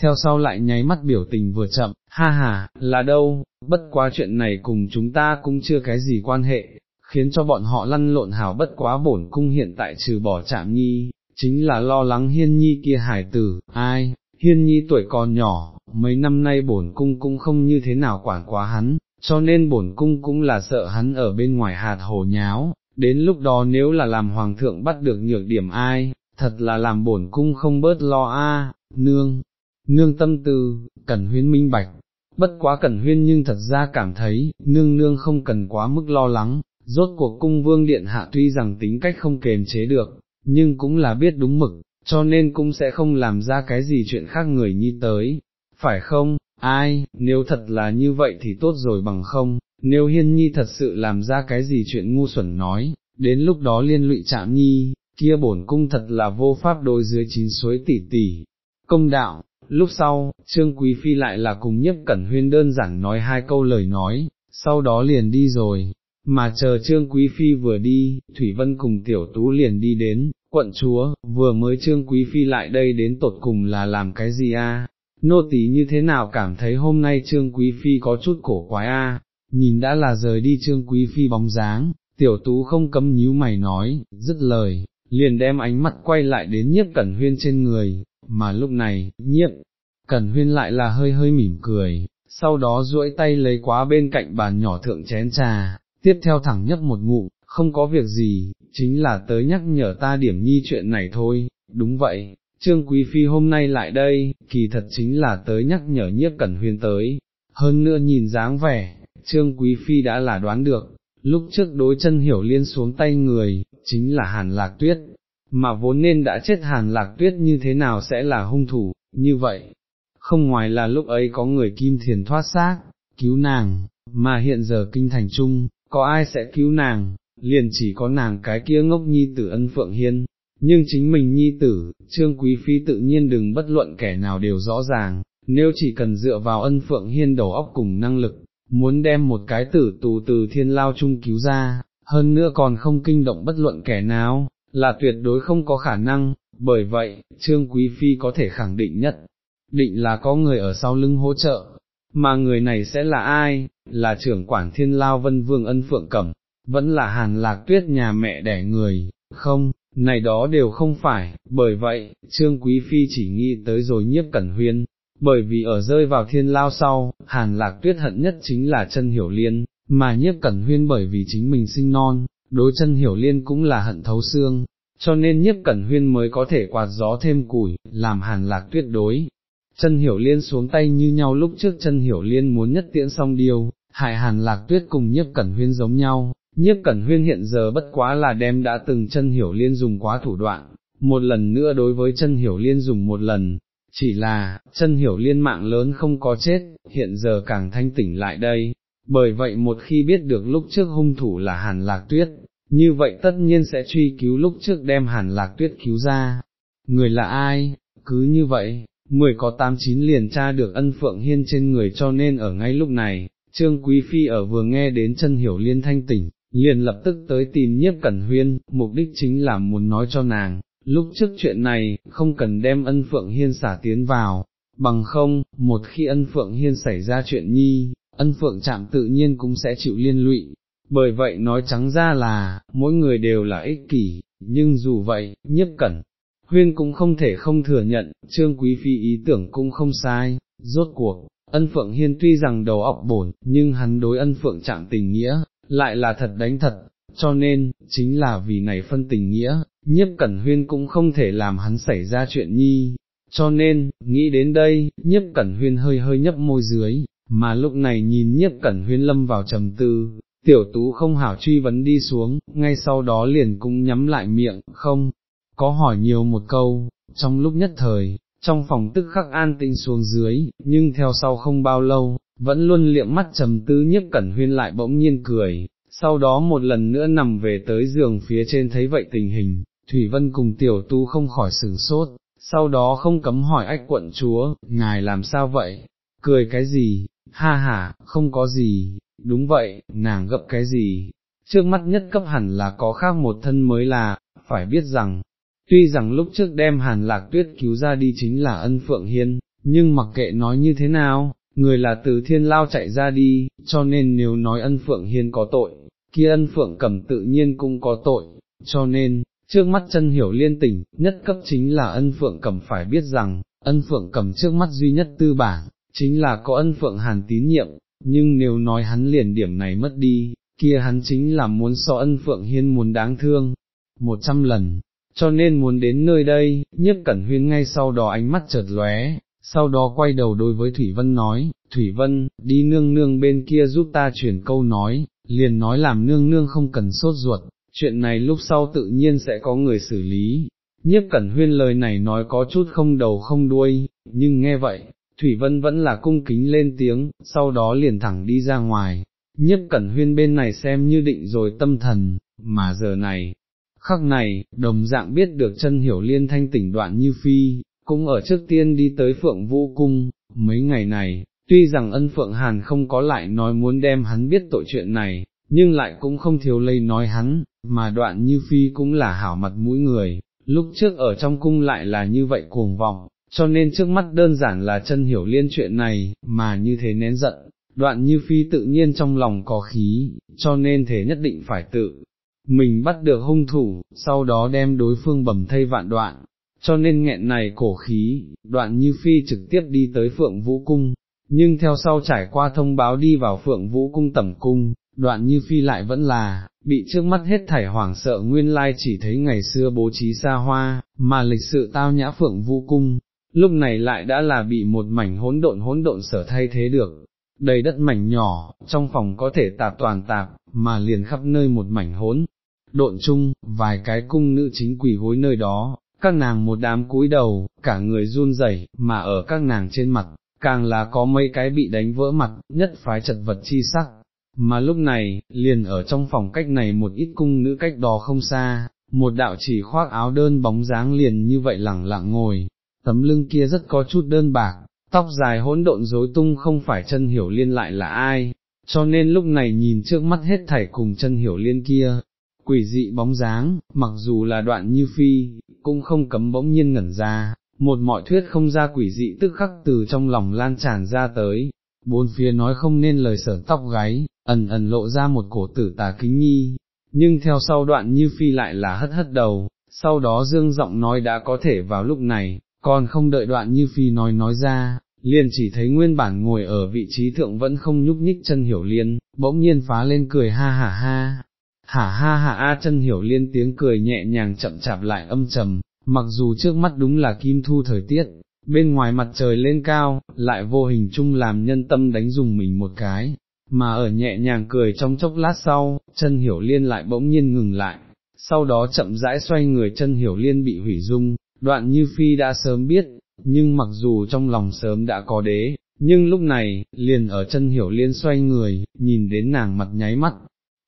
theo sau lại nháy mắt biểu tình vừa chậm, ha ha, là đâu, bất quá chuyện này cùng chúng ta cũng chưa cái gì quan hệ, khiến cho bọn họ lăn lộn hào bất quá bổn cung hiện tại trừ bỏ chạm nhi, chính là lo lắng hiên nhi kia hải tử, ai, hiên nhi tuổi còn nhỏ, mấy năm nay bổn cung cũng không như thế nào quản quá hắn, cho nên bổn cung cũng là sợ hắn ở bên ngoài hạt hồ nháo, đến lúc đó nếu là làm hoàng thượng bắt được nhược điểm ai, thật là làm bổn cung không bớt lo a. Nương, nương tâm tư, cần huyên minh bạch, bất quá cẩn huyên nhưng thật ra cảm thấy, nương nương không cần quá mức lo lắng, rốt cuộc cung vương điện hạ tuy rằng tính cách không kềm chế được, nhưng cũng là biết đúng mực, cho nên cũng sẽ không làm ra cái gì chuyện khác người nhi tới, phải không, ai, nếu thật là như vậy thì tốt rồi bằng không, nếu hiên nhi thật sự làm ra cái gì chuyện ngu xuẩn nói, đến lúc đó liên lụy chạm nhi, kia bổn cung thật là vô pháp đối dưới chín suối tỷ tỷ. Công đạo, lúc sau, Trương Quý Phi lại là cùng nhất cẩn huyên đơn giản nói hai câu lời nói, sau đó liền đi rồi, mà chờ Trương Quý Phi vừa đi, Thủy Vân cùng Tiểu Tú liền đi đến, quận chúa, vừa mới Trương Quý Phi lại đây đến tột cùng là làm cái gì a? Nô tỳ như thế nào cảm thấy hôm nay Trương Quý Phi có chút cổ quái a? nhìn đã là rời đi Trương Quý Phi bóng dáng, Tiểu Tú không cấm nhíu mày nói, dứt lời, liền đem ánh mắt quay lại đến nhiếp cẩn huyên trên người, mà lúc này, nhiếp, cẩn huyên lại là hơi hơi mỉm cười, sau đó duỗi tay lấy quá bên cạnh bàn nhỏ thượng chén trà, tiếp theo thẳng nhấp một ngụm, không có việc gì, chính là tới nhắc nhở ta điểm nhi chuyện này thôi, đúng vậy, Trương Quý Phi hôm nay lại đây, kỳ thật chính là tới nhắc nhở nhiếp cẩn huyên tới, hơn nữa nhìn dáng vẻ, Trương Quý Phi đã là đoán được, lúc trước đối chân hiểu liên xuống tay người, chính là Hàn Lạc Tuyết, mà vốn nên đã chết Hàn Lạc Tuyết như thế nào sẽ là hung thủ, như vậy, không ngoài là lúc ấy có người kim thiền thoát xác, cứu nàng, mà hiện giờ kinh thành trung, có ai sẽ cứu nàng, liền chỉ có nàng cái kia ngốc nhi tử ân phượng hiên, nhưng chính mình nhi tử, trương quý phi tự nhiên đừng bất luận kẻ nào đều rõ ràng, nếu chỉ cần dựa vào ân phượng hiên đầu óc cùng năng lực, muốn đem một cái tử tù từ thiên lao chung cứu ra, hơn nữa còn không kinh động bất luận kẻ nào, là tuyệt đối không có khả năng, bởi vậy, trương quý phi có thể khẳng định nhất, định là có người ở sau lưng hỗ trợ, mà người này sẽ là ai, là trưởng quản thiên lao vân vương ân phượng cẩm, vẫn là hàn lạc tuyết nhà mẹ đẻ người, không, này đó đều không phải, bởi vậy, Trương Quý Phi chỉ nghĩ tới rồi nhiếp cẩn huyên, bởi vì ở rơi vào thiên lao sau, hàn lạc tuyết hận nhất chính là chân hiểu liên, mà nhiếp cẩn huyên bởi vì chính mình sinh non, đối chân hiểu liên cũng là hận thấu xương, cho nên nhiếp cẩn huyên mới có thể quạt gió thêm củi, làm hàn lạc tuyết đối. Chân hiểu liên xuống tay như nhau lúc trước chân hiểu liên muốn nhất tiễn xong điều, Hải hàn lạc tuyết cùng nhiếp cẩn huyên giống nhau, nhiếp cẩn huyên hiện giờ bất quá là đem đã từng chân hiểu liên dùng quá thủ đoạn, một lần nữa đối với chân hiểu liên dùng một lần, chỉ là, chân hiểu liên mạng lớn không có chết, hiện giờ càng thanh tỉnh lại đây, bởi vậy một khi biết được lúc trước hung thủ là hàn lạc tuyết, như vậy tất nhiên sẽ truy cứu lúc trước đem hàn lạc tuyết cứu ra. Người là ai? Cứ như vậy, mười có tám chín liền tra được ân phượng hiên trên người cho nên ở ngay lúc này, Trương Quý Phi ở vừa nghe đến chân hiểu liên thanh tỉnh, liền lập tức tới tìm nhiếp cẩn huyên, mục đích chính là muốn nói cho nàng, lúc trước chuyện này, không cần đem ân phượng hiên xả tiến vào, bằng không, một khi ân phượng hiên xảy ra chuyện nhi, ân phượng chạm tự nhiên cũng sẽ chịu liên lụy. Bởi vậy nói trắng ra là, mỗi người đều là ích kỷ, nhưng dù vậy, nhiếp cẩn, huyên cũng không thể không thừa nhận, trương quý phi ý tưởng cũng không sai, rốt cuộc, ân phượng hiên tuy rằng đầu óc bổn, nhưng hắn đối ân phượng trạng tình nghĩa, lại là thật đánh thật, cho nên, chính là vì này phân tình nghĩa, nhiếp cẩn huyên cũng không thể làm hắn xảy ra chuyện nhi, cho nên, nghĩ đến đây, nhiếp cẩn huyên hơi hơi nhấp môi dưới, mà lúc này nhìn nhiếp cẩn huyên lâm vào trầm tư, tiểu tú không hảo truy vấn đi xuống, ngay sau đó liền cũng nhắm lại miệng, không, có hỏi nhiều một câu, trong lúc nhất thời, trong phòng tức khắc an tĩnh xuống dưới, nhưng theo sau không bao lâu, vẫn luôn liệm mắt trầm tư nhiếp cẩn huyên lại bỗng nhiên cười, sau đó một lần nữa nằm về tới giường phía trên thấy vậy tình hình, Thủy Vân cùng tiểu tu không khỏi sửng sốt, sau đó không cấm hỏi ách quận chúa, ngài làm sao vậy, cười cái gì, ha ha, không có gì, đúng vậy, nàng gấp cái gì, trước mắt nhất cấp hẳn là có khác một thân mới là, phải biết rằng, tuy rằng lúc trước đem hàn lạc tuyết cứu ra đi chính là ân phượng hiên, nhưng mặc kệ nói như thế nào, người là từ thiên lao chạy ra đi, cho nên nếu nói ân phượng hiên có tội, kia ân phượng cầm tự nhiên cũng có tội, cho nên, trước mắt chân hiểu liên tỉnh, nhất cấp chính là ân phượng cầm phải biết rằng, ân phượng cầm trước mắt duy nhất tư bản, chính là có ân phượng hàn tín nhiệm, nhưng nếu nói hắn liền điểm này mất đi, kia hắn chính là muốn so ân phượng hiên muốn đáng thương, một trăm lần, cho nên muốn đến nơi đây, Nhất cẩn huyên ngay sau đó ánh mắt chợt lóe, sau đó quay đầu đối với Thủy Vân nói, Thủy Vân, đi nương nương bên kia giúp ta chuyển câu nói, liền nói làm nương nương không cần sốt ruột, chuyện này lúc sau tự nhiên sẽ có người xử lý. Nhất Cẩn Huyên lời này nói có chút không đầu không đuôi, nhưng nghe vậy, Thủy Vân vẫn là cung kính lên tiếng, sau đó liền thẳng đi ra ngoài. Nhất Cẩn Huyên bên này xem như định rồi tâm thần, mà giờ này, khắc này, đồng dạng biết được chân hiểu liên thanh tỉnh đoạn như phi, cũng ở trước tiên đi tới Phượng Vũ Cung, mấy ngày này, tuy rằng ân Phượng Hàn không có lại nói muốn đem hắn biết tội chuyện này, nhưng lại cũng không thiếu lây nói hắn, mà đoạn như phi cũng là hảo mặt mũi người, lúc trước ở trong cung lại là như vậy cuồng vọng, cho nên trước mắt đơn giản là chân hiểu liên chuyện này, mà như thế nén giận, đoạn như phi tự nhiên trong lòng có khí, cho nên thế nhất định phải tự. Mình bắt được hung thủ, sau đó đem đối phương bầm thây vạn đoạn, cho nên nghẹn này cổ khí, đoạn như phi trực tiếp đi tới Phượng Vũ Cung, nhưng theo sau trải qua thông báo đi vào Phượng Vũ Cung tẩm cung, đoạn như phi lại vẫn là, bị trước mắt hết thảy hoảng sợ nguyên lai chỉ thấy ngày xưa bố trí xa hoa, mà lịch sự tao nhã Phượng Vũ Cung, lúc này lại đã là bị một mảnh hỗn độn hỗn độn sở thay thế được. Đầy đất mảnh nhỏ, trong phòng có thể tạp toàn tạp, mà liền khắp nơi một mảnh hỗn, độn chung, vài cái cung nữ chính quỷ gối nơi đó, các nàng một đám cúi đầu, cả người run rẩy, mà ở các nàng trên mặt, càng là có mấy cái bị đánh vỡ mặt, nhất phái chật vật chi sắc. Mà lúc này, liền ở trong phòng cách này một ít cung nữ cách đó không xa, một đạo chỉ khoác áo đơn bóng dáng liền như vậy lẳng lặng ngồi, tấm lưng kia rất có chút đơn bạc, tóc dài hỗn độn rối tung không phải chân hiểu liên lại là ai, cho nên lúc này nhìn trước mắt hết thảy cùng chân hiểu liên kia, quỷ dị bóng dáng, mặc dù là đoạn như phi, cũng không cấm bỗng nhiên ngẩn ra, một mọi thuyết không ra quỷ dị tức khắc từ trong lòng lan tràn ra tới, bốn phía nói không nên lời sở tóc gáy, ẩn ẩn lộ ra một cổ tử tà kính nhi, nhưng theo sau đoạn như phi lại là hất hất đầu, sau đó dương giọng nói đã có thể vào lúc này, còn không đợi đoạn như phi nói nói ra, liền chỉ thấy nguyên bản ngồi ở vị trí thượng vẫn không nhúc nhích chân hiểu liên, bỗng nhiên phá lên cười ha ha ha, hả ha ha a chân hiểu liên tiếng cười nhẹ nhàng chậm chạp lại âm trầm, mặc dù trước mắt đúng là kim thu thời tiết, bên ngoài mặt trời lên cao, lại vô hình chung làm nhân tâm đánh dùng mình một cái, mà ở nhẹ nhàng cười trong chốc lát sau, chân hiểu liên lại bỗng nhiên ngừng lại, sau đó chậm rãi xoay người chân hiểu liên bị hủy dung, đoạn như phi đã sớm biết, nhưng mặc dù trong lòng sớm đã có đế, nhưng lúc này, liền ở chân hiểu liên xoay người, nhìn đến nàng mặt nháy mắt,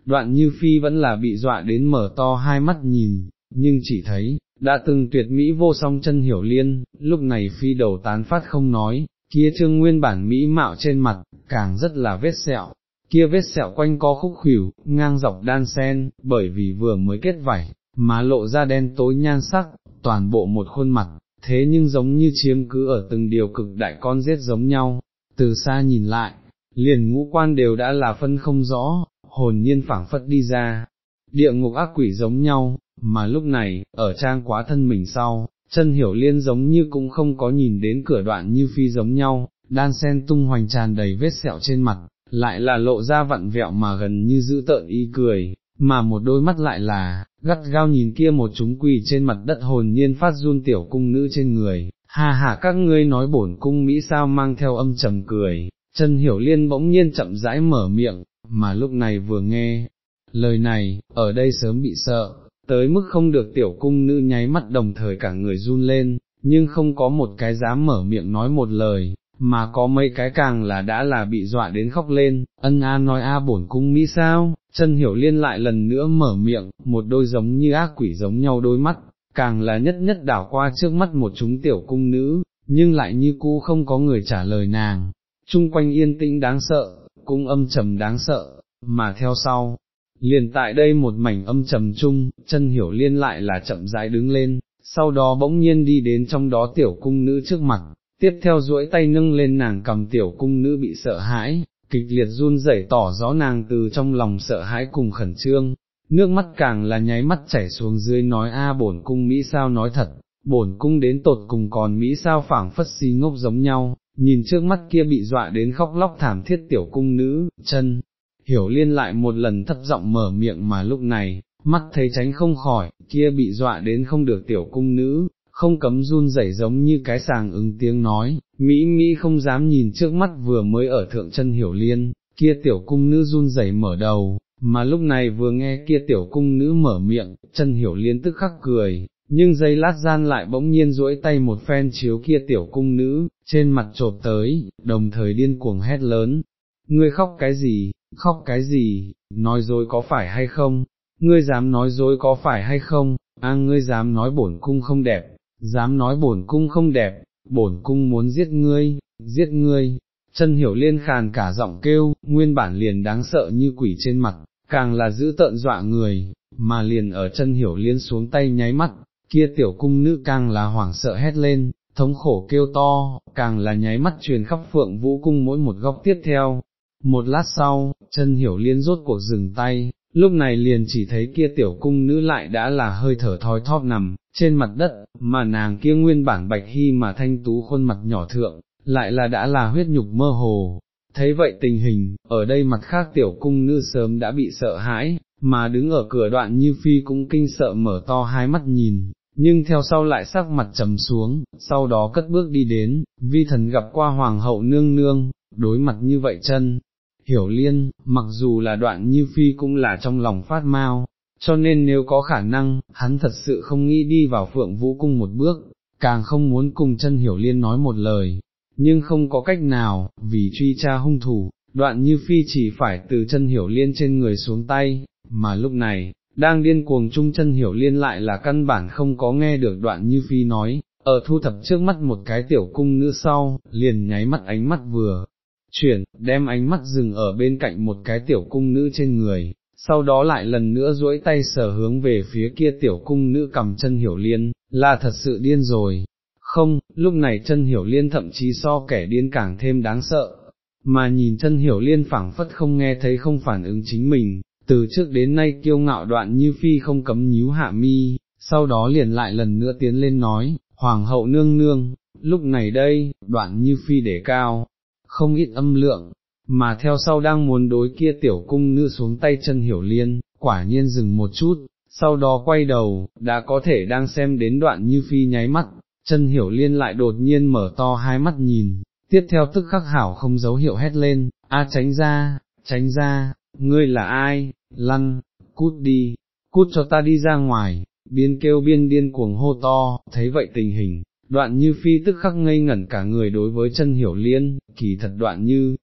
đoạn như phi vẫn là bị dọa đến mở to hai mắt nhìn, nhưng chỉ thấy, đã từng tuyệt mỹ vô song chân hiểu liên, lúc này phi đầu tán phát không nói, kia trương nguyên bản mỹ mạo trên mặt, càng rất là vết sẹo, kia vết sẹo quanh co khúc khỉu, ngang dọc đan sen, bởi vì vừa mới kết vảy, mà lộ ra đen tối nhan sắc, toàn bộ một khuôn mặt, thế nhưng giống như chiếm cứ ở từng điều cực đại con rết giống nhau, từ xa nhìn lại, liền ngũ quan đều đã là phân không rõ, hồn nhiên phảng phất đi ra, địa ngục ác quỷ giống nhau, mà lúc này, ở trang quá thân mình sau, chân hiểu liên giống như cũng không có nhìn đến cửa đoạn như phi giống nhau, đan sen tung hoành tràn đầy vết sẹo trên mặt, lại là lộ ra vặn vẹo mà gần như giữ tợn y cười, mà một đôi mắt lại là, gắt gao nhìn kia một chúng quỳ trên mặt đất hồn nhiên phát run tiểu cung nữ trên người, hà hà các ngươi nói bổn cung Mỹ sao mang theo âm trầm cười, chân hiểu liên bỗng nhiên chậm rãi mở miệng, mà lúc này vừa nghe, lời này, ở đây sớm bị sợ, tới mức không được tiểu cung nữ nháy mắt đồng thời cả người run lên, nhưng không có một cái dám mở miệng nói một lời, mà có mấy cái càng là đã là bị dọa đến khóc lên, ân a nói a bổn cung Mỹ sao, chân hiểu liên lại lần nữa mở miệng, một đôi giống như ác quỷ giống nhau đôi mắt, càng là nhất nhất đảo qua trước mắt một chúng tiểu cung nữ, nhưng lại như cũ không có người trả lời nàng, chung quanh yên tĩnh đáng sợ, cung âm trầm đáng sợ, mà theo sau, liền tại đây một mảnh âm trầm chung, chân hiểu liên lại là chậm rãi đứng lên, sau đó bỗng nhiên đi đến trong đó tiểu cung nữ trước mặt, tiếp theo duỗi tay nâng lên nàng cầm tiểu cung nữ bị sợ hãi, kịch liệt run rẩy tỏ rõ nàng từ trong lòng sợ hãi cùng khẩn trương, nước mắt càng là nháy mắt chảy xuống dưới nói a bổn cung Mỹ sao nói thật, bổn cung đến tột cùng còn Mỹ sao phảng phất si ngốc giống nhau, nhìn trước mắt kia bị dọa đến khóc lóc thảm thiết tiểu cung nữ, chân, hiểu liên lại một lần thấp giọng mở miệng mà lúc này, mắt thấy tránh không khỏi, kia bị dọa đến không được tiểu cung nữ, không cấm run rẩy giống như cái sàng ứng tiếng nói, Mỹ Mỹ không dám nhìn trước mắt vừa mới ở thượng chân hiểu liên, kia tiểu cung nữ run rẩy mở đầu, mà lúc này vừa nghe kia tiểu cung nữ mở miệng, chân hiểu liên tức khắc cười, nhưng giây lát gian lại bỗng nhiên duỗi tay một phen chiếu kia tiểu cung nữ, trên mặt trột tới, đồng thời điên cuồng hét lớn, ngươi khóc cái gì, khóc cái gì, nói dối có phải hay không, ngươi dám nói dối có phải hay không, a ngươi dám nói bổn cung không đẹp, dám nói bổn cung không đẹp, bổn cung muốn giết ngươi, giết ngươi, chân hiểu liên khàn cả giọng kêu, nguyên bản liền đáng sợ như quỷ trên mặt, càng là giữ tợn dọa người, mà liền ở chân hiểu liên xuống tay nháy mắt, kia tiểu cung nữ càng là hoảng sợ hét lên, thống khổ kêu to, càng là nháy mắt truyền khắp phượng vũ cung mỗi một góc tiếp theo. Một lát sau, chân hiểu liên rốt cuộc dừng tay, lúc này liền chỉ thấy kia tiểu cung nữ lại đã là hơi thở thói thóp nằm, trên mặt đất, mà nàng kia nguyên bản bạch hy mà thanh tú khuôn mặt nhỏ thượng, lại là đã là huyết nhục mơ hồ. Thấy vậy tình hình, ở đây mặt khác tiểu cung nữ sớm đã bị sợ hãi, mà đứng ở cửa đoạn như phi cũng kinh sợ mở to hai mắt nhìn, nhưng theo sau lại sắc mặt trầm xuống, sau đó cất bước đi đến, vi thần gặp qua hoàng hậu nương nương, đối mặt như vậy chân, hiểu liên, mặc dù là đoạn như phi cũng là trong lòng phát mau, cho nên nếu có khả năng, hắn thật sự không nghĩ đi vào phượng vũ cung một bước, càng không muốn cùng chân hiểu liên nói một lời, nhưng không có cách nào, vì truy tra hung thủ, đoạn như phi chỉ phải từ chân hiểu liên trên người xuống tay, mà lúc này, đang điên cuồng chung chân hiểu liên lại là căn bản không có nghe được đoạn như phi nói, ở thu thập trước mắt một cái tiểu cung nữ sau, liền nháy mắt ánh mắt vừa, chuyển, đem ánh mắt dừng ở bên cạnh một cái tiểu cung nữ trên người, sau đó lại lần nữa duỗi tay sở hướng về phía kia tiểu cung nữ cầm chân hiểu liên, là thật sự điên rồi. Không, lúc này chân hiểu liên thậm chí so kẻ điên càng thêm đáng sợ, mà nhìn chân hiểu liên phảng phất không nghe thấy không phản ứng chính mình, từ trước đến nay kiêu ngạo đoạn như phi không cấm nhíu hạ mi, sau đó liền lại lần nữa tiến lên nói, hoàng hậu nương nương, lúc này đây, đoạn như phi để cao, không ít âm lượng, mà theo sau đang muốn đối kia tiểu cung nữ xuống tay chân hiểu liên, quả nhiên dừng một chút, sau đó quay đầu, đã có thể đang xem đến đoạn như phi nháy mắt, chân hiểu liên lại đột nhiên mở to hai mắt nhìn, tiếp theo tức khắc hảo không dấu hiệu hét lên, a tránh ra, tránh ra, ngươi là ai, lăn, cút đi, cút cho ta đi ra ngoài, biên kêu biên điên cuồng hô to, thấy vậy tình hình, đoạn như phi tức khắc ngây ngẩn cả người đối với chân hiểu liên, kỳ thật đoạn như,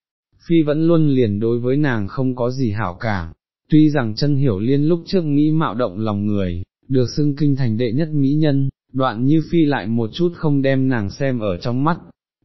phi vẫn luôn liền đối với nàng không có gì hảo cảm, tuy rằng chân hiểu liên lúc trước Mỹ mạo động lòng người, được xưng kinh thành đệ nhất Mỹ nhân, đoạn như phi lại một chút không đem nàng xem ở trong mắt.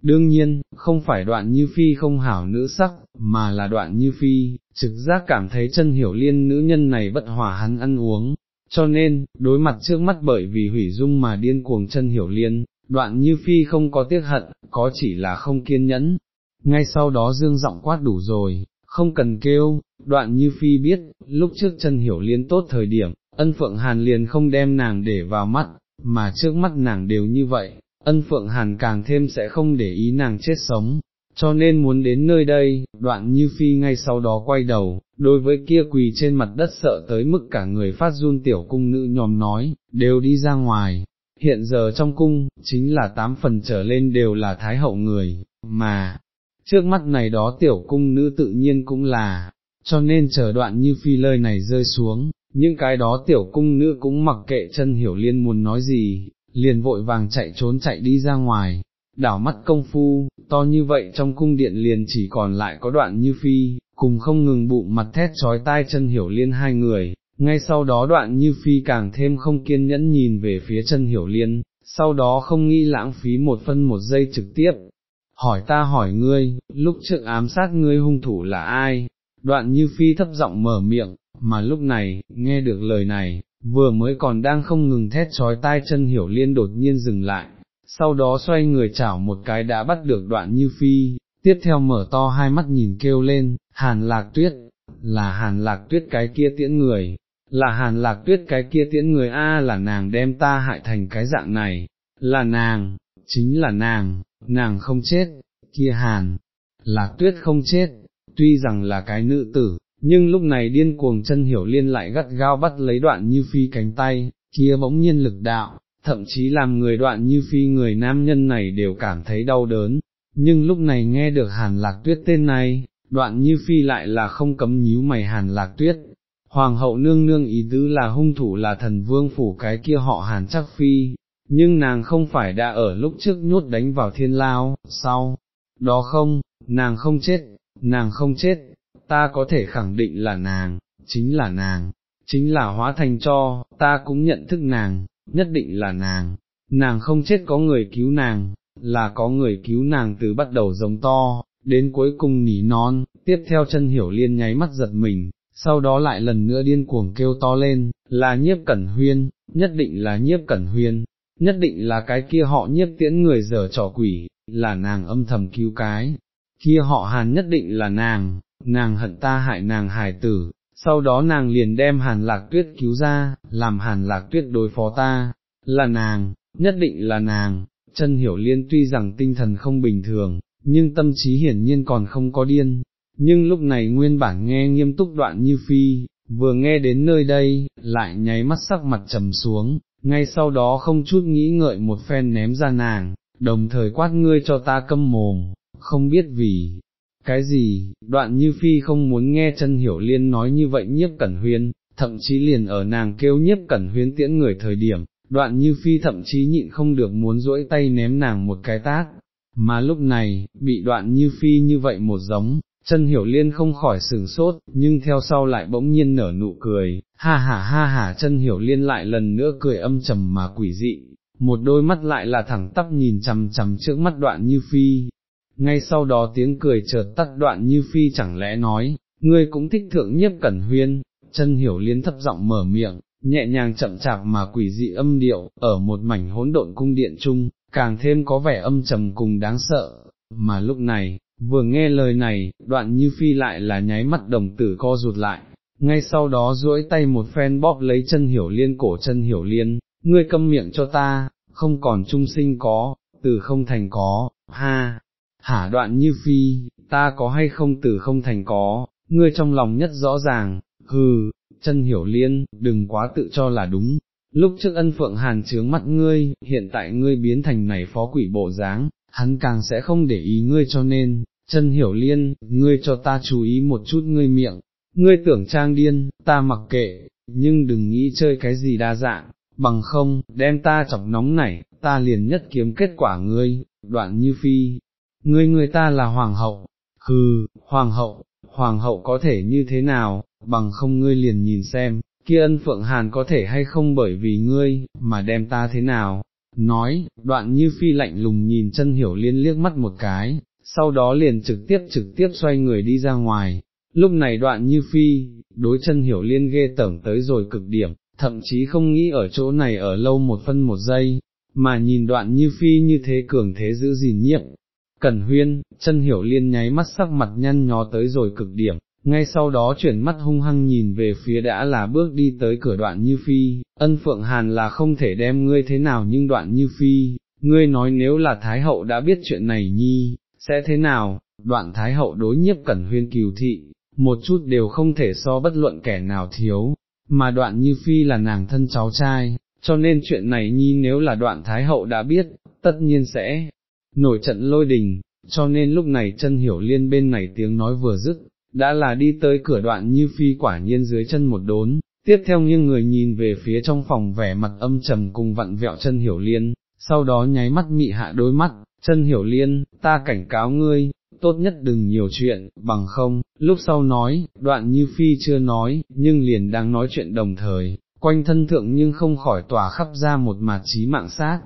Đương nhiên, không phải đoạn như phi không hảo nữ sắc, mà là đoạn như phi, trực giác cảm thấy chân hiểu liên nữ nhân này bất hòa hắn ăn uống, cho nên, đối mặt trước mắt bởi vì hủy dung mà điên cuồng chân hiểu liên, đoạn như phi không có tiếc hận, có chỉ là không kiên nhẫn. Ngay sau đó dương giọng quát đủ rồi, không cần kêu, đoạn như phi biết, lúc trước chân hiểu liên tốt thời điểm, ân phượng hàn liền không đem nàng để vào mắt, mà trước mắt nàng đều như vậy, ân phượng hàn càng thêm sẽ không để ý nàng chết sống, cho nên muốn đến nơi đây, đoạn như phi ngay sau đó quay đầu, đối với kia quỳ trên mặt đất sợ tới mức cả người phát run tiểu cung nữ nhòm nói, đều đi ra ngoài, hiện giờ trong cung, chính là tám phần trở lên đều là thái hậu người, mà, trước mắt này đó tiểu cung nữ tự nhiên cũng là, cho nên chờ đoạn như phi lời này rơi xuống, những cái đó tiểu cung nữ cũng mặc kệ chân hiểu liên muốn nói gì, liền vội vàng chạy trốn chạy đi ra ngoài, đảo mắt công phu, to như vậy trong cung điện liền chỉ còn lại có đoạn như phi, cùng không ngừng bụng mặt thét trói tai chân hiểu liên hai người, ngay sau đó đoạn như phi càng thêm không kiên nhẫn nhìn về phía chân hiểu liên, sau đó không nghĩ lãng phí một phân một giây trực tiếp. Hỏi ta hỏi ngươi, lúc trước ám sát ngươi hung thủ là ai? Đoạn như phi thấp giọng mở miệng, mà lúc này, nghe được lời này, vừa mới còn đang không ngừng thét trói tai chân hiểu liên đột nhiên dừng lại, sau đó xoay người chảo một cái đã bắt được đoạn như phi, tiếp theo mở to hai mắt nhìn kêu lên, hàn lạc tuyết, là hàn lạc tuyết cái kia tiễn người, là hàn lạc tuyết cái kia tiễn người A là nàng đem ta hại thành cái dạng này, là nàng, chính là nàng, nàng không chết, kia hàn, lạc tuyết không chết, tuy rằng là cái nữ tử, nhưng lúc này điên cuồng chân hiểu liên lại gắt gao bắt lấy đoạn như phi cánh tay, kia bỗng nhiên lực đạo, thậm chí làm người đoạn như phi người nam nhân này đều cảm thấy đau đớn, nhưng lúc này nghe được hàn lạc tuyết tên này, đoạn như phi lại là không cấm nhíu mày hàn lạc tuyết. Hoàng hậu nương nương ý tứ là hung thủ là thần vương phủ cái kia họ hàn chắc phi, nhưng nàng không phải đã ở lúc trước nhốt đánh vào thiên lao, sau, đó không, nàng không chết, nàng không chết, ta có thể khẳng định là nàng, chính là nàng, chính là hóa thành cho, ta cũng nhận thức nàng, nhất định là nàng, nàng không chết có người cứu nàng, là có người cứu nàng từ bắt đầu giống to, đến cuối cùng nỉ non, tiếp theo chân hiểu liên nháy mắt giật mình, sau đó lại lần nữa điên cuồng kêu to lên, là nhiếp cẩn huyên, nhất định là nhiếp cẩn huyên, nhất định là cái kia họ nhiếp tiễn người dở trò quỷ, là nàng âm thầm cứu cái, kia họ hàn nhất định là nàng, nàng hận ta hại nàng hài tử, sau đó nàng liền đem hàn lạc tuyết cứu ra, làm hàn lạc tuyết đối phó ta, là nàng, nhất định là nàng, chân hiểu liên tuy rằng tinh thần không bình thường, nhưng tâm trí hiển nhiên còn không có điên, nhưng lúc này nguyên bản nghe nghiêm túc đoạn như phi, vừa nghe đến nơi đây, lại nháy mắt sắc mặt trầm xuống, ngay sau đó không chút nghĩ ngợi một phen ném ra nàng, đồng thời quát ngươi cho ta câm mồm, không biết vì, cái gì, đoạn như phi không muốn nghe chân hiểu liên nói như vậy nhiếp cẩn huyên, thậm chí liền ở nàng kêu nhiếp cẩn huyên tiễn người thời điểm, đoạn như phi thậm chí nhịn không được muốn duỗi tay ném nàng một cái tát, mà lúc này, bị đoạn như phi như vậy một giống, chân hiểu liên không khỏi sừng sốt, nhưng theo sau lại bỗng nhiên nở nụ cười, ha ha ha ha chân hiểu liên lại lần nữa cười âm trầm mà quỷ dị, một đôi mắt lại là thẳng tắp nhìn chằm chằm trước mắt đoạn như phi, ngay sau đó tiếng cười chợt tắt đoạn như phi chẳng lẽ nói, ngươi cũng thích thượng nhiếp cẩn huyên, chân hiểu liên thấp giọng mở miệng, nhẹ nhàng chậm chạp mà quỷ dị âm điệu, ở một mảnh hỗn độn cung điện chung, càng thêm có vẻ âm trầm cùng đáng sợ, mà lúc này, vừa nghe lời này, đoạn như phi lại là nháy mắt đồng tử co rụt lại, ngay sau đó duỗi tay một phen bóp lấy chân hiểu liên cổ chân hiểu liên, ngươi câm miệng cho ta, không còn trung sinh có, từ không thành có, ha, hả đoạn như phi, ta có hay không từ không thành có, ngươi trong lòng nhất rõ ràng, hừ, chân hiểu liên, đừng quá tự cho là đúng, lúc trước ân phượng hàn chướng mắt ngươi, hiện tại ngươi biến thành này phó quỷ bộ dáng, hắn càng sẽ không để ý ngươi cho nên, chân hiểu liên, ngươi cho ta chú ý một chút ngươi miệng, ngươi tưởng trang điên, ta mặc kệ, nhưng đừng nghĩ chơi cái gì đa dạng, bằng không, đem ta chọc nóng này ta liền nhất kiếm kết quả ngươi, đoạn như phi, ngươi người ta là hoàng hậu, hừ, hoàng hậu, hoàng hậu có thể như thế nào, bằng không ngươi liền nhìn xem, kia ân phượng hàn có thể hay không bởi vì ngươi, mà đem ta thế nào, nói, đoạn như phi lạnh lùng nhìn chân hiểu liên liếc mắt một cái, sau đó liền trực tiếp trực tiếp xoay người đi ra ngoài, lúc này đoạn như phi, đối chân hiểu liên ghê tởm tới rồi cực điểm, thậm chí không nghĩ ở chỗ này ở lâu một phân một giây, mà nhìn đoạn như phi như thế cường thế giữ gìn nhiệm. Cẩn huyên, chân hiểu liên nháy mắt sắc mặt nhăn nhó tới rồi cực điểm, ngay sau đó chuyển mắt hung hăng nhìn về phía đã là bước đi tới cửa đoạn như phi, ân phượng hàn là không thể đem ngươi thế nào nhưng đoạn như phi, ngươi nói nếu là Thái Hậu đã biết chuyện này nhi, sẽ thế nào, đoạn Thái Hậu đối nhiếp cẩn huyên kiều thị, một chút đều không thể so bất luận kẻ nào thiếu, mà đoạn như phi là nàng thân cháu trai, cho nên chuyện này nhi nếu là đoạn Thái Hậu đã biết, tất nhiên sẽ nổi trận lôi đình, cho nên lúc này chân hiểu liên bên này tiếng nói vừa dứt, đã là đi tới cửa đoạn như phi quả nhiên dưới chân một đốn, tiếp theo nghiêng người nhìn về phía trong phòng vẻ mặt âm trầm cùng vặn vẹo chân hiểu liên, sau đó nháy mắt mị hạ đôi mắt, chân hiểu liên, ta cảnh cáo ngươi, tốt nhất đừng nhiều chuyện, bằng không, lúc sau nói, đoạn như phi chưa nói, nhưng liền đang nói chuyện đồng thời, quanh thân thượng nhưng không khỏi tỏa khắp ra một mạt trí mạng sát.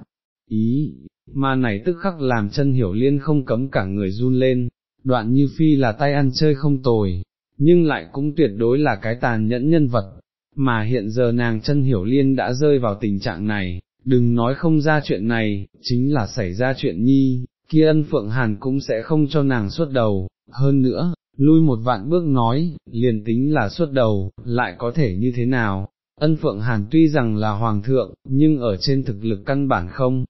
Ý, mà này tức khắc làm chân hiểu liên không cấm cả người run lên, đoạn như phi là tay ăn chơi không tồi, nhưng lại cũng tuyệt đối là cái tàn nhẫn nhân vật, mà hiện giờ nàng chân hiểu liên đã rơi vào tình trạng này, đừng nói không ra chuyện này, chính là xảy ra chuyện nhi, kia ân phượng hàn cũng sẽ không cho nàng xuất đầu, hơn nữa, lui một vạn bước nói, liền tính là xuất đầu, lại có thể như thế nào, ân phượng hàn tuy rằng là hoàng thượng, nhưng ở trên thực lực căn bản không,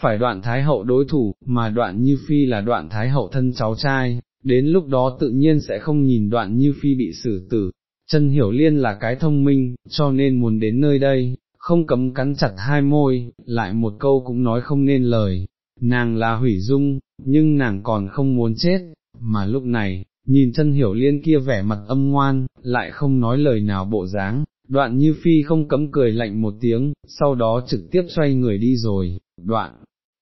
phải đoạn thái hậu đối thủ, mà đoạn như phi là đoạn thái hậu thân cháu trai, đến lúc đó tự nhiên sẽ không nhìn đoạn như phi bị xử tử. Chân hiểu liên là cái thông minh, cho nên muốn đến nơi đây, không cấm cắn chặt hai môi, lại một câu cũng nói không nên lời, nàng là hủy dung, nhưng nàng còn không muốn chết, mà lúc này, nhìn chân hiểu liên kia vẻ mặt âm ngoan, lại không nói lời nào bộ dáng, đoạn như phi không cấm cười lạnh một tiếng, sau đó trực tiếp xoay người đi rồi, đoạn,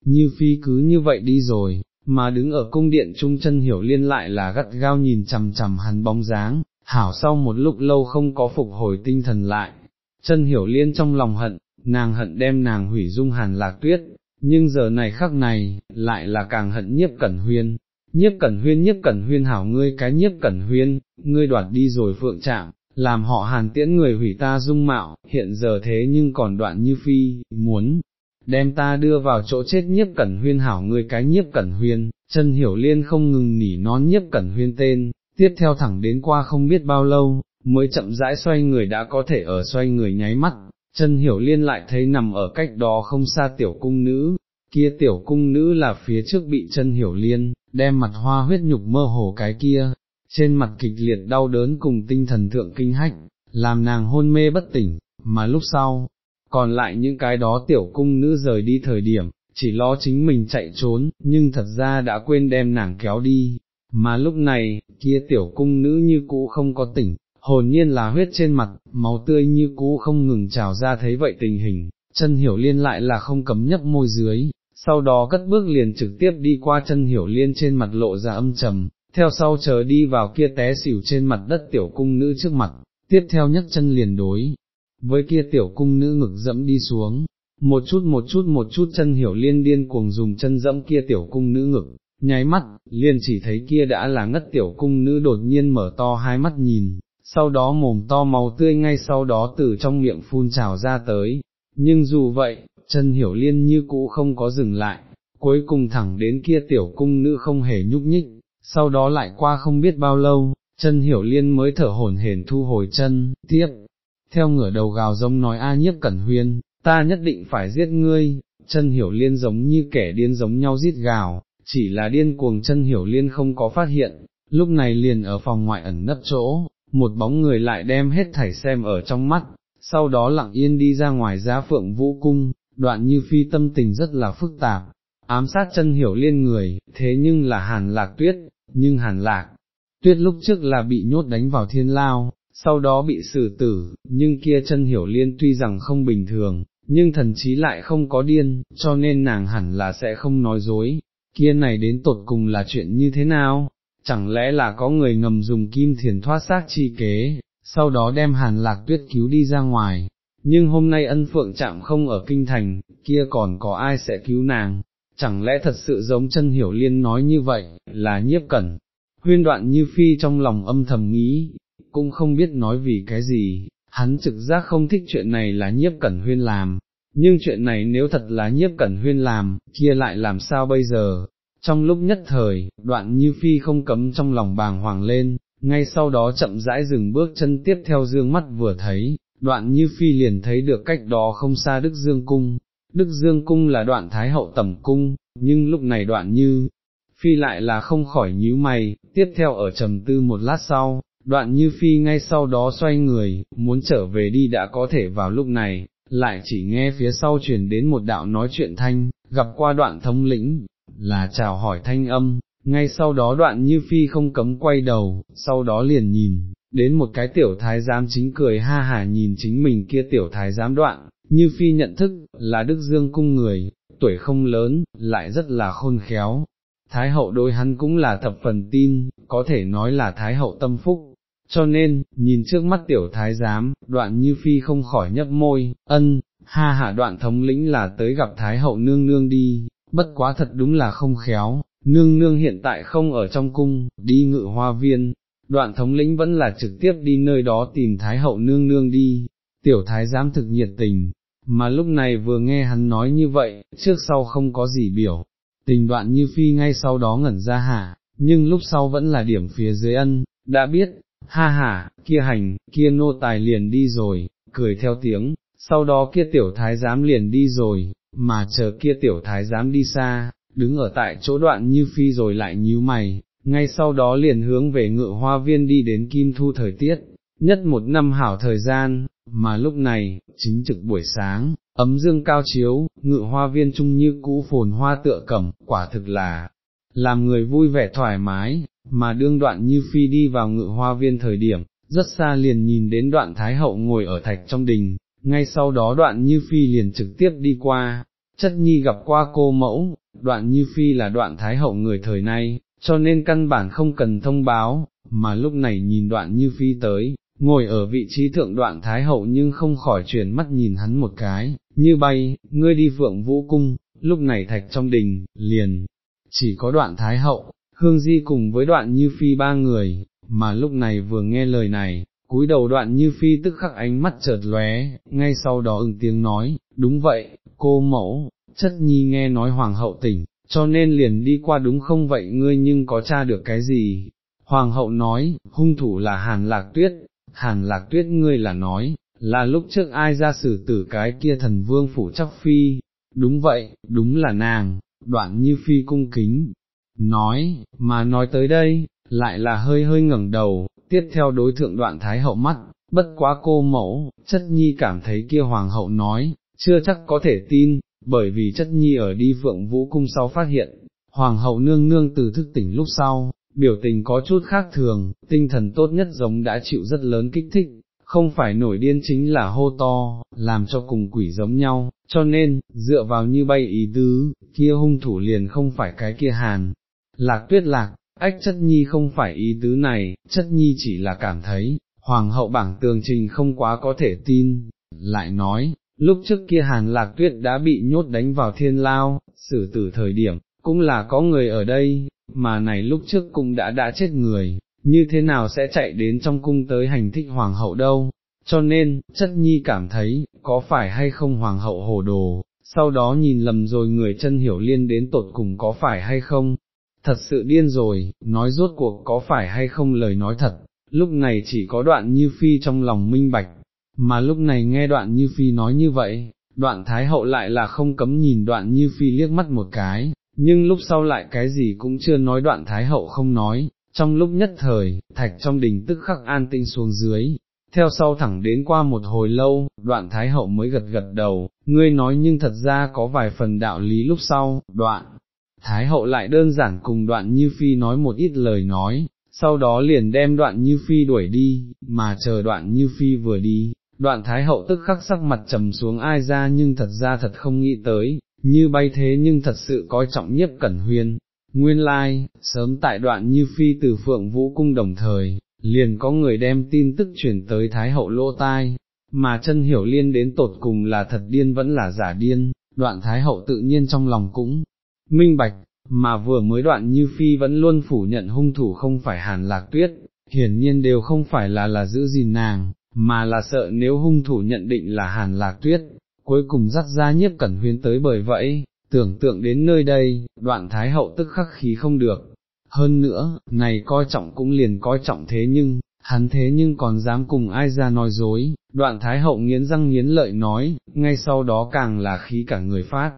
như phi cứ như vậy đi rồi, mà đứng ở cung điện trung chân hiểu liên lại là gắt gao nhìn chằm chằm hắn bóng dáng, hảo sau một lúc lâu không có phục hồi tinh thần lại, chân hiểu liên trong lòng hận, nàng hận đem nàng hủy dung hàn lạc tuyết, nhưng giờ này khắc này, lại là càng hận nhiếp cẩn huyên. Nhiếp cẩn huyên nhiếp cẩn huyên hảo ngươi cái nhiếp cẩn huyên, ngươi đoạt đi rồi phượng trạng, làm họ hàn tiễn người hủy ta dung mạo, hiện giờ thế nhưng còn đoạn như phi, muốn, đem ta đưa vào chỗ chết nhiếp cẩn huyên hảo người cái nhiếp cẩn huyên, chân hiểu liên không ngừng nỉ nón nhiếp cẩn huyên tên, tiếp theo thẳng đến qua không biết bao lâu, mới chậm rãi xoay người đã có thể ở xoay người nháy mắt, chân hiểu liên lại thấy nằm ở cách đó không xa tiểu cung nữ, kia tiểu cung nữ là phía trước bị chân hiểu liên, đem mặt hoa huyết nhục mơ hồ cái kia, trên mặt kịch liệt đau đớn cùng tinh thần thượng kinh hách, làm nàng hôn mê bất tỉnh, mà lúc sau, còn lại những cái đó tiểu cung nữ rời đi thời điểm, chỉ lo chính mình chạy trốn, nhưng thật ra đã quên đem nàng kéo đi, mà lúc này, kia tiểu cung nữ như cũ không có tỉnh, hồn nhiên là huyết trên mặt, máu tươi như cũ không ngừng trào ra thấy vậy tình hình, chân hiểu liên lại là không cấm nhấp môi dưới, sau đó cất bước liền trực tiếp đi qua chân hiểu liên trên mặt lộ ra âm trầm, theo sau chờ đi vào kia té xỉu trên mặt đất tiểu cung nữ trước mặt, tiếp theo nhấc chân liền đối, với kia tiểu cung nữ ngực dẫm đi xuống, một chút một chút một chút chân hiểu liên điên cuồng dùng chân dẫm kia tiểu cung nữ ngực, nháy mắt, liền chỉ thấy kia đã là ngất tiểu cung nữ đột nhiên mở to hai mắt nhìn, sau đó mồm to màu tươi ngay sau đó từ trong miệng phun trào ra tới, nhưng dù vậy, chân hiểu liên như cũ không có dừng lại, cuối cùng thẳng đến kia tiểu cung nữ không hề nhúc nhích, sau đó lại qua không biết bao lâu, chân hiểu liên mới thở hổn hển thu hồi chân, tiếp, theo ngửa đầu gào giống nói A nhiếp cẩn huyên, ta nhất định phải giết ngươi, chân hiểu liên giống như kẻ điên giống nhau giết gào, chỉ là điên cuồng chân hiểu liên không có phát hiện, lúc này liền ở phòng ngoại ẩn nấp chỗ, một bóng người lại đem hết thảy xem ở trong mắt, sau đó lặng yên đi ra ngoài giá phượng vũ cung, đoạn như phi tâm tình rất là phức tạp, ám sát chân hiểu liên người, thế nhưng là hàn lạc tuyết, nhưng hàn lạc, tuyết lúc trước là bị nhốt đánh vào thiên lao, sau đó bị xử tử, nhưng kia chân hiểu liên tuy rằng không bình thường, nhưng thần chí lại không có điên, cho nên nàng hẳn là sẽ không nói dối, kia này đến tột cùng là chuyện như thế nào, chẳng lẽ là có người ngầm dùng kim thiền thoát xác chi kế, sau đó đem hàn lạc tuyết cứu đi ra ngoài, nhưng hôm nay ân phượng chạm không ở kinh thành, kia còn có ai sẽ cứu nàng, chẳng lẽ thật sự giống chân hiểu liên nói như vậy, là nhiếp cẩn, huyên đoạn như phi trong lòng âm thầm nghĩ, cũng không biết nói vì cái gì, hắn trực giác không thích chuyện này là nhiếp cẩn huyên làm, nhưng chuyện này nếu thật là nhiếp cẩn huyên làm, kia lại làm sao bây giờ? Trong lúc nhất thời, đoạn như phi không cấm trong lòng bàng hoàng lên, ngay sau đó chậm rãi dừng bước chân tiếp theo dương mắt vừa thấy, đoạn như phi liền thấy được cách đó không xa Đức Dương Cung. Đức Dương Cung là đoạn Thái Hậu tẩm cung, nhưng lúc này đoạn như, phi lại là không khỏi nhíu mày, tiếp theo ở trầm tư một lát sau, đoạn như phi ngay sau đó xoay người, muốn trở về đi đã có thể vào lúc này, lại chỉ nghe phía sau truyền đến một đạo nói chuyện thanh, gặp qua đoạn thống lĩnh, là chào hỏi thanh âm, ngay sau đó đoạn như phi không cấm quay đầu, sau đó liền nhìn, đến một cái tiểu thái giám chính cười ha hà nhìn chính mình kia tiểu thái giám đoạn, như phi nhận thức, là Đức Dương cung người, tuổi không lớn, lại rất là khôn khéo. Thái hậu đối hắn cũng là thập phần tin, có thể nói là Thái hậu tâm phúc, cho nên, nhìn trước mắt tiểu thái giám, đoạn như phi không khỏi nhấp môi, ân, ha hạ đoạn thống lĩnh là tới gặp thái hậu nương nương đi, bất quá thật đúng là không khéo, nương nương hiện tại không ở trong cung, đi ngự hoa viên, đoạn thống lĩnh vẫn là trực tiếp đi nơi đó tìm thái hậu nương nương đi, tiểu thái giám thực nhiệt tình, mà lúc này vừa nghe hắn nói như vậy, trước sau không có gì biểu, tình đoạn như phi ngay sau đó ngẩn ra hả, nhưng lúc sau vẫn là điểm phía dưới ân, đã biết, ha ha, kia hành, kia nô tài liền đi rồi, cười theo tiếng, sau đó kia tiểu thái giám liền đi rồi, mà chờ kia tiểu thái giám đi xa, đứng ở tại chỗ đoạn như phi rồi lại nhíu mày, ngay sau đó liền hướng về ngựa hoa viên đi đến kim thu thời tiết, nhất một năm hảo thời gian, mà lúc này, chính trực buổi sáng, ấm dương cao chiếu, ngựa hoa viên trung như cũ phồn hoa tựa cẩm, quả thực là, làm người vui vẻ thoải mái, mà đương đoạn như phi đi vào ngự hoa viên thời điểm, rất xa liền nhìn đến đoạn thái hậu ngồi ở thạch trong đình, ngay sau đó đoạn như phi liền trực tiếp đi qua, chất nhi gặp qua cô mẫu, đoạn như phi là đoạn thái hậu người thời nay, cho nên căn bản không cần thông báo, mà lúc này nhìn đoạn như phi tới, ngồi ở vị trí thượng đoạn thái hậu nhưng không khỏi chuyển mắt nhìn hắn một cái, như bay, ngươi đi vượng vũ cung, lúc này thạch trong đình, liền, chỉ có đoạn thái hậu, hương di cùng với đoạn như phi ba người, mà lúc này vừa nghe lời này, cúi đầu đoạn như phi tức khắc ánh mắt chợt lóe, ngay sau đó ưng tiếng nói, đúng vậy, cô mẫu, chất nhi nghe nói hoàng hậu tỉnh, cho nên liền đi qua đúng không vậy ngươi nhưng có tra được cái gì? Hoàng hậu nói, hung thủ là hàn lạc tuyết, hàn lạc tuyết ngươi là nói, là lúc trước ai ra xử tử cái kia thần vương phủ chắc phi, đúng vậy, đúng là nàng, đoạn như phi cung kính, nói, mà nói tới đây, lại là hơi hơi ngẩng đầu, tiếp theo đối thượng đoạn thái hậu mắt, bất quá cô mẫu, chất nhi cảm thấy kia hoàng hậu nói, chưa chắc có thể tin, bởi vì chất nhi ở đi phượng vũ cung sau phát hiện, hoàng hậu nương nương từ thức tỉnh lúc sau, biểu tình có chút khác thường, tinh thần tốt nhất giống đã chịu rất lớn kích thích, không phải nổi điên chính là hô to, làm cho cùng quỷ giống nhau, cho nên, dựa vào như bay ý tứ, kia hung thủ liền không phải cái kia hàn, lạc tuyết lạc, ách chất nhi không phải ý tứ này, chất nhi chỉ là cảm thấy, hoàng hậu bảng tường trình không quá có thể tin, lại nói, lúc trước kia hàn lạc tuyết đã bị nhốt đánh vào thiên lao, xử tử thời điểm, cũng là có người ở đây, mà này lúc trước cũng đã đã chết người, như thế nào sẽ chạy đến trong cung tới hành thích hoàng hậu đâu, cho nên, chất nhi cảm thấy, có phải hay không hoàng hậu hồ đồ, sau đó nhìn lầm rồi người chân hiểu liên đến tột cùng có phải hay không, thật sự điên rồi, nói rốt cuộc có phải hay không lời nói thật, lúc này chỉ có đoạn như phi trong lòng minh bạch, mà lúc này nghe đoạn như phi nói như vậy, đoạn thái hậu lại là không cấm nhìn đoạn như phi liếc mắt một cái, nhưng lúc sau lại cái gì cũng chưa nói đoạn thái hậu không nói, trong lúc nhất thời, thạch trong đình tức khắc an tinh xuống dưới. Theo sau thẳng đến qua một hồi lâu, đoạn thái hậu mới gật gật đầu, ngươi nói nhưng thật ra có vài phần đạo lý lúc sau, đoạn, Thái hậu lại đơn giản cùng đoạn như phi nói một ít lời nói, sau đó liền đem đoạn như phi đuổi đi, mà chờ đoạn như phi vừa đi, đoạn thái hậu tức khắc sắc mặt trầm xuống ai ra nhưng thật ra thật không nghĩ tới, như bay thế nhưng thật sự coi trọng nhiếp cẩn huyên. Nguyên lai, sớm tại đoạn như phi từ phượng vũ cung đồng thời, liền có người đem tin tức chuyển tới Thái hậu lỗ tai, mà chân hiểu liên đến tột cùng là thật điên vẫn là giả điên, đoạn Thái hậu tự nhiên trong lòng cũng minh bạch, mà vừa mới đoạn như phi vẫn luôn phủ nhận hung thủ không phải hàn lạc tuyết, hiển nhiên đều không phải là là giữ gìn nàng, mà là sợ nếu hung thủ nhận định là hàn lạc tuyết, cuối cùng dắt ra nhiếp cẩn huyên tới bởi vậy, tưởng tượng đến nơi đây, đoạn thái hậu tức khắc khí không được. Hơn nữa, này coi trọng cũng liền coi trọng thế nhưng, hắn thế nhưng còn dám cùng ai ra nói dối, đoạn thái hậu nghiến răng nghiến lợi nói, ngay sau đó càng là khí cả người phát.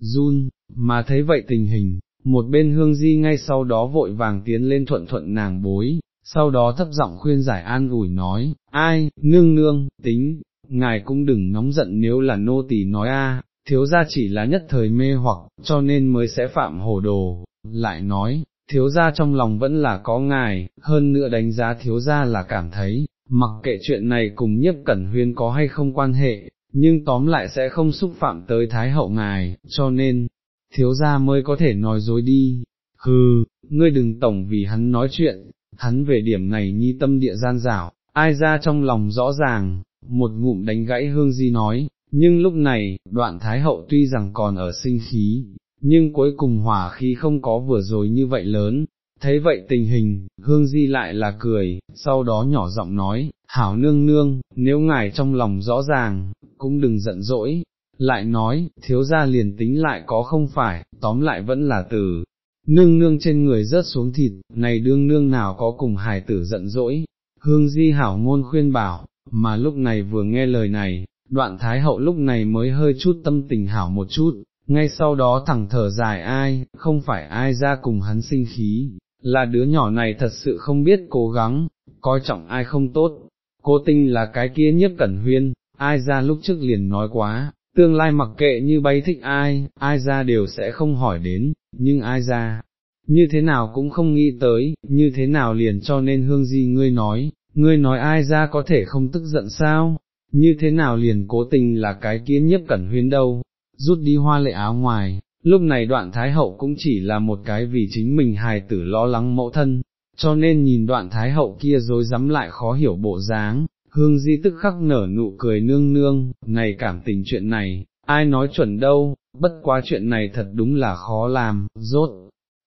Run, mà thấy vậy tình hình, một bên hương di ngay sau đó vội vàng tiến lên thuận thuận nàng bối, sau đó thấp giọng khuyên giải an ủi nói, ai, nương nương, tính, ngài cũng đừng nóng giận nếu là nô tỳ nói a, thiếu gia chỉ là nhất thời mê hoặc, cho nên mới sẽ phạm hồ đồ, lại nói, thiếu gia trong lòng vẫn là có ngài, hơn nữa đánh giá thiếu gia là cảm thấy, mặc kệ chuyện này cùng nhiếp cẩn huyên có hay không quan hệ, nhưng tóm lại sẽ không xúc phạm tới thái hậu ngài, cho nên, thiếu gia mới có thể nói dối đi, hừ, ngươi đừng tổng vì hắn nói chuyện, hắn về điểm này nhi tâm địa gian dảo, ai ra trong lòng rõ ràng, một ngụm đánh gãy hương di nói, nhưng lúc này, đoạn thái hậu tuy rằng còn ở sinh khí, nhưng cuối cùng hỏa khí không có vừa rồi như vậy lớn, thấy vậy tình hình, hương di lại là cười, sau đó nhỏ giọng nói, hảo nương nương, nếu ngài trong lòng rõ ràng, cũng đừng giận dỗi, lại nói, thiếu gia liền tính lại có không phải, tóm lại vẫn là từ, nương nương trên người rớt xuống thịt, này đương nương nào có cùng hài tử giận dỗi, hương di hảo ngôn khuyên bảo, mà lúc này vừa nghe lời này, đoạn thái hậu lúc này mới hơi chút tâm tình hảo một chút, ngay sau đó thẳng thở dài ai, không phải ai ra cùng hắn sinh khí, là đứa nhỏ này thật sự không biết cố gắng, coi trọng ai không tốt, cố tinh là cái kia nhiếp cẩn huyên, ai ra lúc trước liền nói quá, tương lai mặc kệ như bay thích ai, ai ra đều sẽ không hỏi đến, nhưng ai ra, như thế nào cũng không nghĩ tới, như thế nào liền cho nên hương di ngươi nói, ngươi nói ai ra có thể không tức giận sao, như thế nào liền cố tình là cái kia nhiếp cẩn huyên đâu, rút đi hoa lệ áo ngoài, lúc này đoạn thái hậu cũng chỉ là một cái vì chính mình hài tử lo lắng mẫu thân, cho nên nhìn đoạn thái hậu kia dối rắm lại khó hiểu bộ dáng, hương di tức khắc nở nụ cười nương nương, này cảm tình chuyện này, ai nói chuẩn đâu, bất quá chuyện này thật đúng là khó làm, rốt.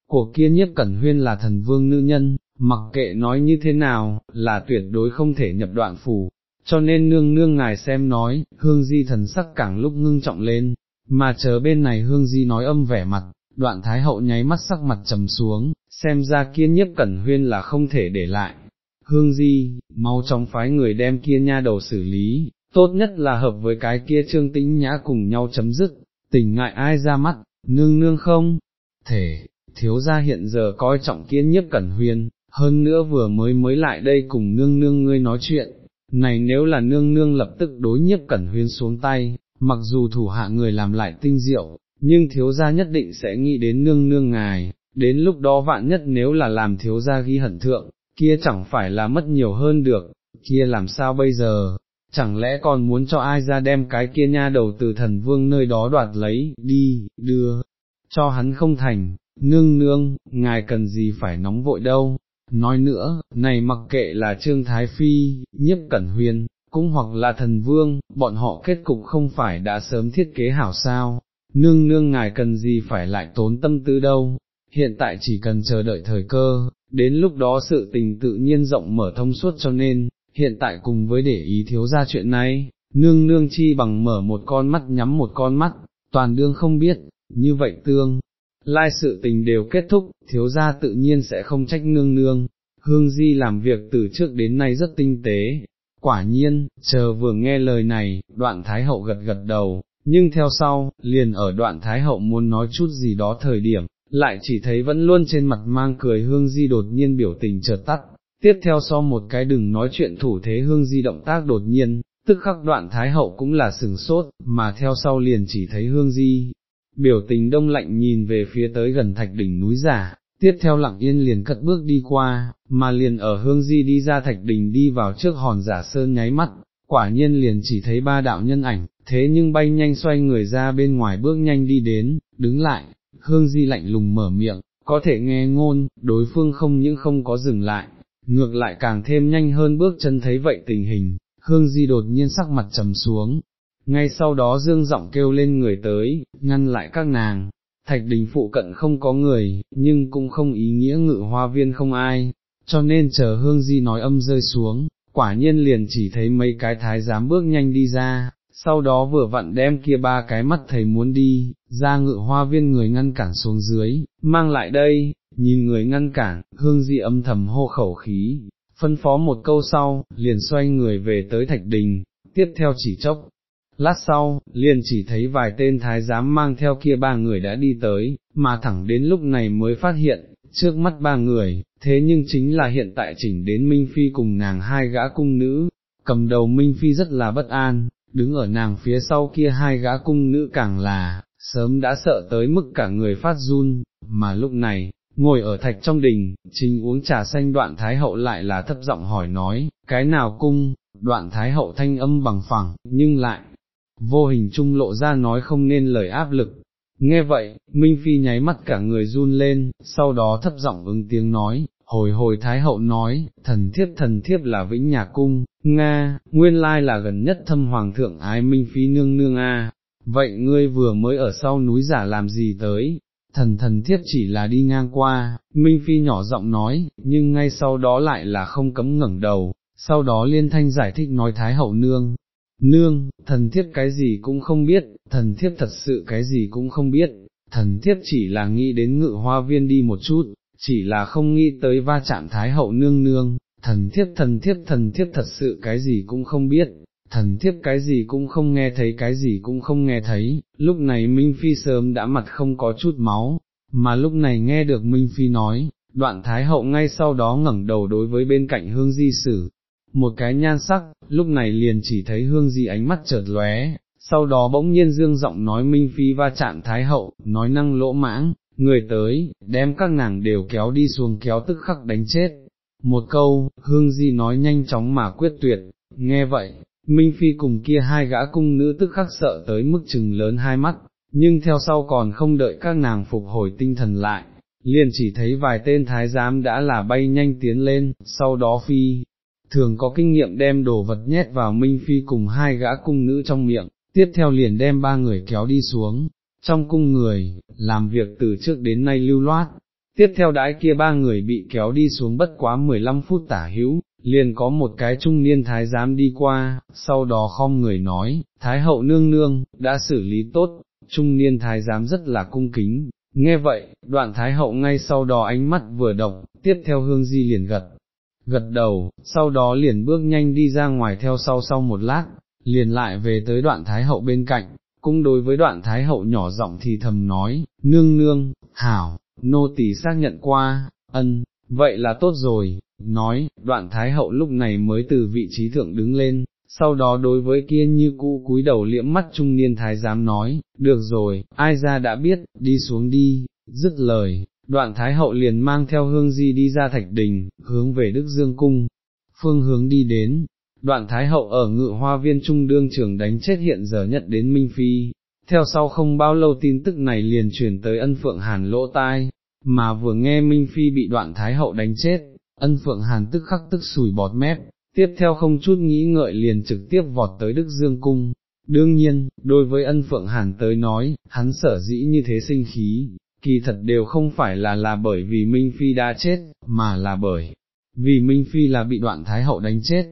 Của kia nhiếp cẩn huyên là thần vương nữ nhân, mặc kệ nói như thế nào, là tuyệt đối không thể nhập đoạn phủ, cho nên nương nương ngài xem nói, hương di thần sắc càng lúc ngưng trọng lên, mà chờ bên này hương di nói âm vẻ mặt, đoạn thái hậu nháy mắt sắc mặt trầm xuống, xem ra kia nhiếp cẩn huyên là không thể để lại. Hương di, mau chóng phái người đem kia nha đầu xử lý, tốt nhất là hợp với cái kia trương tĩnh nhã cùng nhau chấm dứt, tình ngại ai ra mắt, nương nương không, thể, thiếu gia hiện giờ coi trọng kia nhiếp cẩn huyên, hơn nữa vừa mới mới lại đây cùng nương nương ngươi nói chuyện, này nếu là nương nương lập tức đối nhiếp cẩn huyên xuống tay, mặc dù thủ hạ người làm lại tinh diệu, nhưng thiếu gia nhất định sẽ nghĩ đến nương nương ngài, đến lúc đó vạn nhất nếu là làm thiếu gia ghi hận thượng, kia chẳng phải là mất nhiều hơn được, kia làm sao bây giờ, chẳng lẽ còn muốn cho ai ra đem cái kia nha đầu từ thần vương nơi đó đoạt lấy, đi, đưa, cho hắn không thành, nương nương, ngài cần gì phải nóng vội đâu, nói nữa, này mặc kệ là Trương Thái Phi, nhiếp cẩn huyền, cũng hoặc là thần vương, bọn họ kết cục không phải đã sớm thiết kế hảo sao, nương nương ngài cần gì phải lại tốn tâm tư đâu, hiện tại chỉ cần chờ đợi thời cơ, đến lúc đó sự tình tự nhiên rộng mở thông suốt cho nên, hiện tại cùng với để ý thiếu ra chuyện này, nương nương chi bằng mở một con mắt nhắm một con mắt, toàn đương không biết, như vậy tương. Lai sự tình đều kết thúc, thiếu gia tự nhiên sẽ không trách nương nương, hương di làm việc từ trước đến nay rất tinh tế, quả nhiên, chờ vừa nghe lời này, đoạn thái hậu gật gật đầu, nhưng theo sau, liền ở đoạn thái hậu muốn nói chút gì đó thời điểm, lại chỉ thấy vẫn luôn trên mặt mang cười hương di đột nhiên biểu tình chợt tắt, tiếp theo sau một cái đừng nói chuyện thủ thế hương di động tác đột nhiên, tức khắc đoạn thái hậu cũng là sừng sốt, mà theo sau liền chỉ thấy hương di, biểu tình đông lạnh nhìn về phía tới gần thạch đỉnh núi giả, tiếp theo lặng yên liền cất bước đi qua, mà liền ở hương di đi ra thạch đỉnh đi vào trước hòn giả sơn nháy mắt, quả nhiên liền chỉ thấy ba đạo nhân ảnh, thế nhưng bay nhanh xoay người ra bên ngoài bước nhanh đi đến, đứng lại, hương di lạnh lùng mở miệng, có thể nghe ngôn, đối phương không những không có dừng lại, ngược lại càng thêm nhanh hơn bước chân thấy vậy tình hình, hương di đột nhiên sắc mặt trầm xuống, ngay sau đó dương giọng kêu lên người tới, ngăn lại các nàng, thạch đình phụ cận không có người, nhưng cũng không ý nghĩa ngự hoa viên không ai, cho nên chờ hương di nói âm rơi xuống, quả nhiên liền chỉ thấy mấy cái thái giám bước nhanh đi ra, sau đó vừa vặn đem kia ba cái mắt thầy muốn đi, ra ngự hoa viên người ngăn cản xuống dưới, mang lại đây, nhìn người ngăn cản, hương di âm thầm hô khẩu khí, phân phó một câu sau, liền xoay người về tới thạch đình, tiếp theo chỉ chốc. Lát sau, liền chỉ thấy vài tên thái giám mang theo kia ba người đã đi tới, mà thẳng đến lúc này mới phát hiện, trước mắt ba người, thế nhưng chính là hiện tại chỉnh đến Minh Phi cùng nàng hai gã cung nữ, cầm đầu Minh Phi rất là bất an, đứng ở nàng phía sau kia hai gã cung nữ càng là, sớm đã sợ tới mức cả người phát run, mà lúc này, ngồi ở thạch trong đình, chính uống trà xanh đoạn thái hậu lại là thấp giọng hỏi nói, cái nào cung, đoạn thái hậu thanh âm bằng phẳng, nhưng lại, vô hình trung lộ ra nói không nên lời áp lực. Nghe vậy, Minh Phi nháy mắt cả người run lên, sau đó thấp giọng ứng tiếng nói, hồi hồi Thái Hậu nói, thần thiếp thần thiếp là Vĩnh Nhà Cung, Nga, nguyên lai là gần nhất thâm Hoàng thượng ái Minh Phi nương nương a. vậy ngươi vừa mới ở sau núi giả làm gì tới, thần thần thiếp chỉ là đi ngang qua, Minh Phi nhỏ giọng nói, nhưng ngay sau đó lại là không cấm ngẩng đầu, sau đó liên thanh giải thích nói Thái Hậu nương. Nương, thần thiếp cái gì cũng không biết, thần thiếp thật sự cái gì cũng không biết, thần thiếp chỉ là nghĩ đến ngự hoa viên đi một chút, chỉ là không nghĩ tới va chạm thái hậu nương nương, thần thiếp thần thiếp thần thiếp thật sự cái gì cũng không biết, thần thiếp cái gì cũng không nghe thấy cái gì cũng không nghe thấy, lúc này Minh Phi sớm đã mặt không có chút máu, mà lúc này nghe được Minh Phi nói, đoạn thái hậu ngay sau đó ngẩng đầu đối với bên cạnh hương di sử, một cái nhan sắc, lúc này liền chỉ thấy hương di ánh mắt chợt lóe. Sau đó bỗng nhiên dương giọng nói Minh Phi va chạm Thái Hậu, nói năng lỗ mãng, người tới, đem các nàng đều kéo đi xuống kéo tức khắc đánh chết. Một câu, hương di nói nhanh chóng mà quyết tuyệt, nghe vậy, Minh Phi cùng kia hai gã cung nữ tức khắc sợ tới mức chừng lớn hai mắt, nhưng theo sau còn không đợi các nàng phục hồi tinh thần lại, liền chỉ thấy vài tên thái giám đã là bay nhanh tiến lên, sau đó Phi, thường có kinh nghiệm đem đồ vật nhét vào Minh Phi cùng hai gã cung nữ trong miệng, tiếp theo liền đem ba người kéo đi xuống, trong cung người, làm việc từ trước đến nay lưu loát, tiếp theo đãi kia ba người bị kéo đi xuống bất quá 15 phút tả hữu, liền có một cái trung niên thái giám đi qua, sau đó không người nói, thái hậu nương nương, đã xử lý tốt, trung niên thái giám rất là cung kính, nghe vậy, đoạn thái hậu ngay sau đó ánh mắt vừa động, tiếp theo hương di liền gật, gật đầu, sau đó liền bước nhanh đi ra ngoài theo sau sau một lát, liền lại về tới đoạn thái hậu bên cạnh, cũng đối với đoạn thái hậu nhỏ giọng thì thầm nói, nương nương, hảo, nô tỳ xác nhận qua, ân, vậy là tốt rồi, nói, đoạn thái hậu lúc này mới từ vị trí thượng đứng lên, sau đó đối với kia như cũ cúi đầu liễm mắt trung niên thái giám nói, được rồi, ai ra đã biết, đi xuống đi, dứt lời, đoạn thái hậu liền mang theo hương di đi ra thạch đình, hướng về Đức Dương Cung, phương hướng đi đến, đoạn thái hậu ở ngự hoa viên trung đương trường đánh chết hiện giờ nhận đến Minh Phi, theo sau không bao lâu tin tức này liền truyền tới ân phượng hàn lỗ tai, mà vừa nghe Minh Phi bị đoạn thái hậu đánh chết, ân phượng hàn tức khắc tức sùi bọt mép, tiếp theo không chút nghĩ ngợi liền trực tiếp vọt tới Đức Dương Cung. Đương nhiên, đối với ân phượng hàn tới nói, hắn sở dĩ như thế sinh khí, kỳ thật đều không phải là là bởi vì Minh Phi đã chết, mà là bởi vì Minh Phi là bị đoạn Thái Hậu đánh chết,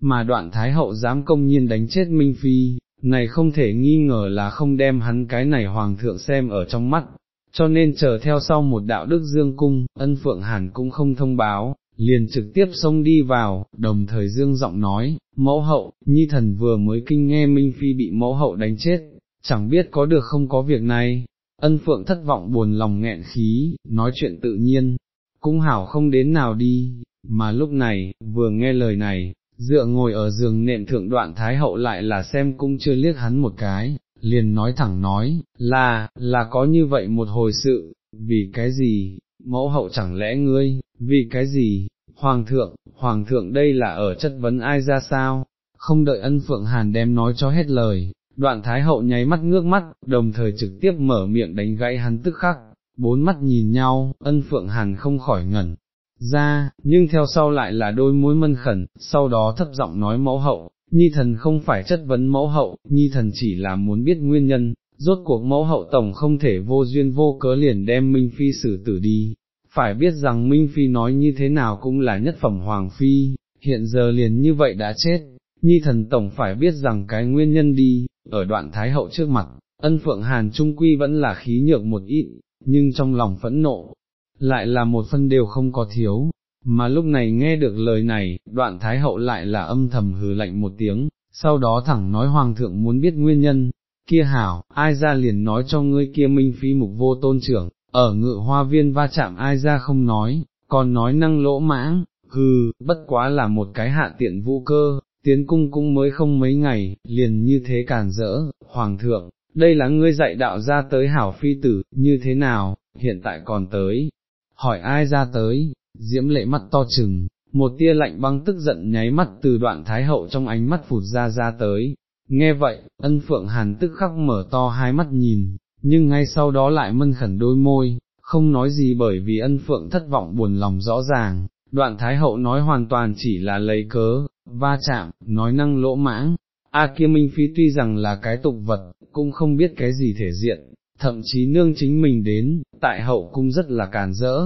mà đoạn Thái Hậu dám công nhiên đánh chết Minh Phi, này không thể nghi ngờ là không đem hắn cái này Hoàng thượng xem ở trong mắt, cho nên chờ theo sau một đạo đức dương cung, ân Phượng Hàn cũng không thông báo, liền trực tiếp xông đi vào, đồng thời dương giọng nói, mẫu hậu, nhi thần vừa mới kinh nghe Minh Phi bị mẫu hậu đánh chết, chẳng biết có được không có việc này, ân phượng thất vọng buồn lòng nghẹn khí, nói chuyện tự nhiên, cũng hảo không đến nào đi, mà lúc này, vừa nghe lời này, dựa ngồi ở giường nệm thượng đoạn thái hậu lại là xem cung chưa liếc hắn một cái, liền nói thẳng nói, là, là có như vậy một hồi sự, vì cái gì, mẫu hậu chẳng lẽ ngươi, vì cái gì, hoàng thượng, hoàng thượng đây là ở chất vấn ai ra sao, không đợi ân phượng hàn đem nói cho hết lời, đoạn thái hậu nháy mắt ngước mắt, đồng thời trực tiếp mở miệng đánh gãy hắn tức khắc, bốn mắt nhìn nhau, ân phượng hàn không khỏi ngẩn ra, nhưng theo sau lại là đôi mối mân khẩn, sau đó thấp giọng nói mẫu hậu, nhi thần không phải chất vấn mẫu hậu, nhi thần chỉ là muốn biết nguyên nhân, rốt cuộc mẫu hậu tổng không thể vô duyên vô cớ liền đem Minh Phi xử tử đi, phải biết rằng Minh Phi nói như thế nào cũng là nhất phẩm Hoàng Phi, hiện giờ liền như vậy đã chết, nhi thần tổng phải biết rằng cái nguyên nhân đi, ở đoạn Thái Hậu trước mặt, ân Phượng Hàn Trung Quy vẫn là khí nhược một ít, nhưng trong lòng phẫn nộ, lại là một phân đều không có thiếu, mà lúc này nghe được lời này, đoạn Thái Hậu lại là âm thầm hừ lạnh một tiếng, sau đó thẳng nói Hoàng thượng muốn biết nguyên nhân, kia hảo, ai ra liền nói cho ngươi kia minh phi mục vô tôn trưởng, ở ngự hoa viên va chạm ai ra không nói, còn nói năng lỗ mãng, hừ, bất quá là một cái hạ tiện vũ cơ, tiến cung cũng mới không mấy ngày, liền như thế càn rỡ, hoàng thượng, đây là ngươi dạy đạo ra tới hảo phi tử, như thế nào, hiện tại còn tới, hỏi ai ra tới, diễm lệ mắt to chừng, một tia lạnh băng tức giận nháy mắt từ đoạn thái hậu trong ánh mắt phụt ra ra tới, nghe vậy, ân phượng hàn tức khắc mở to hai mắt nhìn, nhưng ngay sau đó lại mân khẩn đôi môi, không nói gì bởi vì ân phượng thất vọng buồn lòng rõ ràng, đoạn thái hậu nói hoàn toàn chỉ là lấy cớ, va chạm, nói năng lỗ mãng, A kia Minh Phi tuy rằng là cái tục vật, cũng không biết cái gì thể diện, thậm chí nương chính mình đến, tại hậu cung rất là càn rỡ,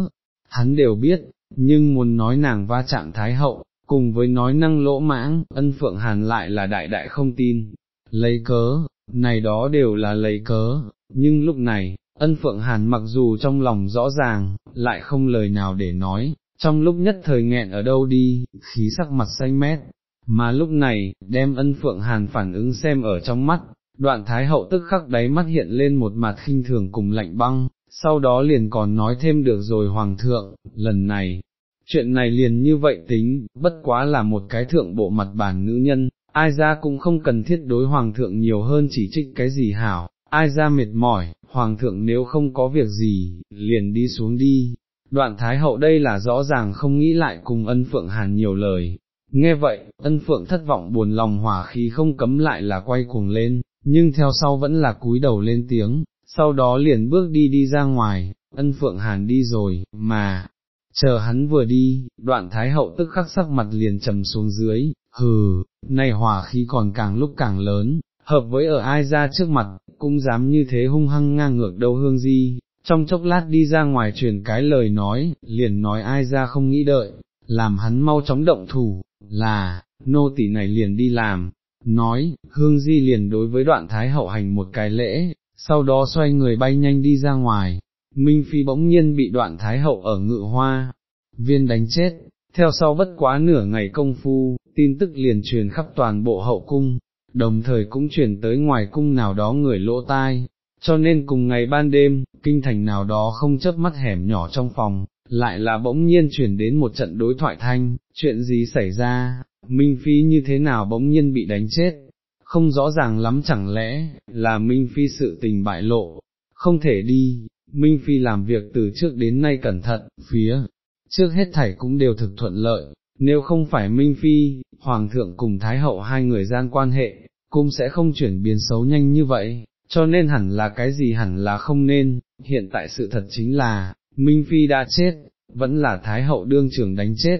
hắn đều biết, nhưng muốn nói nàng va chạm thái hậu, cùng với nói năng lỗ mãng, ân phượng hàn lại là đại đại không tin, lấy cớ, này đó đều là lấy cớ, nhưng lúc này, ân phượng hàn mặc dù trong lòng rõ ràng, lại không lời nào để nói, trong lúc nhất thời nghẹn ở đâu đi, khí sắc mặt xanh mét, mà lúc này, đem ân phượng hàn phản ứng xem ở trong mắt, đoạn thái hậu tức khắc đáy mắt hiện lên một mặt khinh thường cùng lạnh băng, sau đó liền còn nói thêm được rồi hoàng thượng, lần này, chuyện này liền như vậy tính, bất quá là một cái thượng bộ mặt bản nữ nhân, ai ra cũng không cần thiết đối hoàng thượng nhiều hơn chỉ trích cái gì hảo, ai ra mệt mỏi, hoàng thượng nếu không có việc gì, liền đi xuống đi. Đoạn Thái Hậu đây là rõ ràng không nghĩ lại cùng ân phượng hàn nhiều lời, nghe vậy, ân phượng thất vọng buồn lòng hỏa khí không cấm lại là quay cuồng lên, nhưng theo sau vẫn là cúi đầu lên tiếng, sau đó liền bước đi đi ra ngoài, ân phượng hàn đi rồi, mà, chờ hắn vừa đi, đoạn thái hậu tức khắc sắc mặt liền trầm xuống dưới, hừ, này hỏa khí còn càng lúc càng lớn, hợp với ở ai ra trước mặt, cũng dám như thế hung hăng ngang ngược đâu hương di, trong chốc lát đi ra ngoài truyền cái lời nói, liền nói ai ra không nghĩ đợi, làm hắn mau chóng động thủ, là, nô tỳ này liền đi làm, nói, hương di liền đối với đoạn thái hậu hành một cái lễ, sau đó xoay người bay nhanh đi ra ngoài, Minh Phi bỗng nhiên bị đoạn thái hậu ở ngự hoa, viên đánh chết, theo sau bất quá nửa ngày công phu, tin tức liền truyền khắp toàn bộ hậu cung, đồng thời cũng truyền tới ngoài cung nào đó người lỗ tai, cho nên cùng ngày ban đêm, kinh thành nào đó không chớp mắt hẻm nhỏ trong phòng, lại là bỗng nhiên chuyển đến một trận đối thoại thanh, chuyện gì xảy ra, Minh Phi như thế nào bỗng nhiên bị đánh chết, không rõ ràng lắm chẳng lẽ, là Minh Phi sự tình bại lộ, không thể đi, Minh Phi làm việc từ trước đến nay cẩn thận, phía, trước hết thảy cũng đều thực thuận lợi, nếu không phải Minh Phi, Hoàng thượng cùng Thái hậu hai người gian quan hệ, cũng sẽ không chuyển biến xấu nhanh như vậy, cho nên hẳn là cái gì hẳn là không nên, hiện tại sự thật chính là, Minh Phi đã chết, vẫn là Thái hậu đương trưởng đánh chết,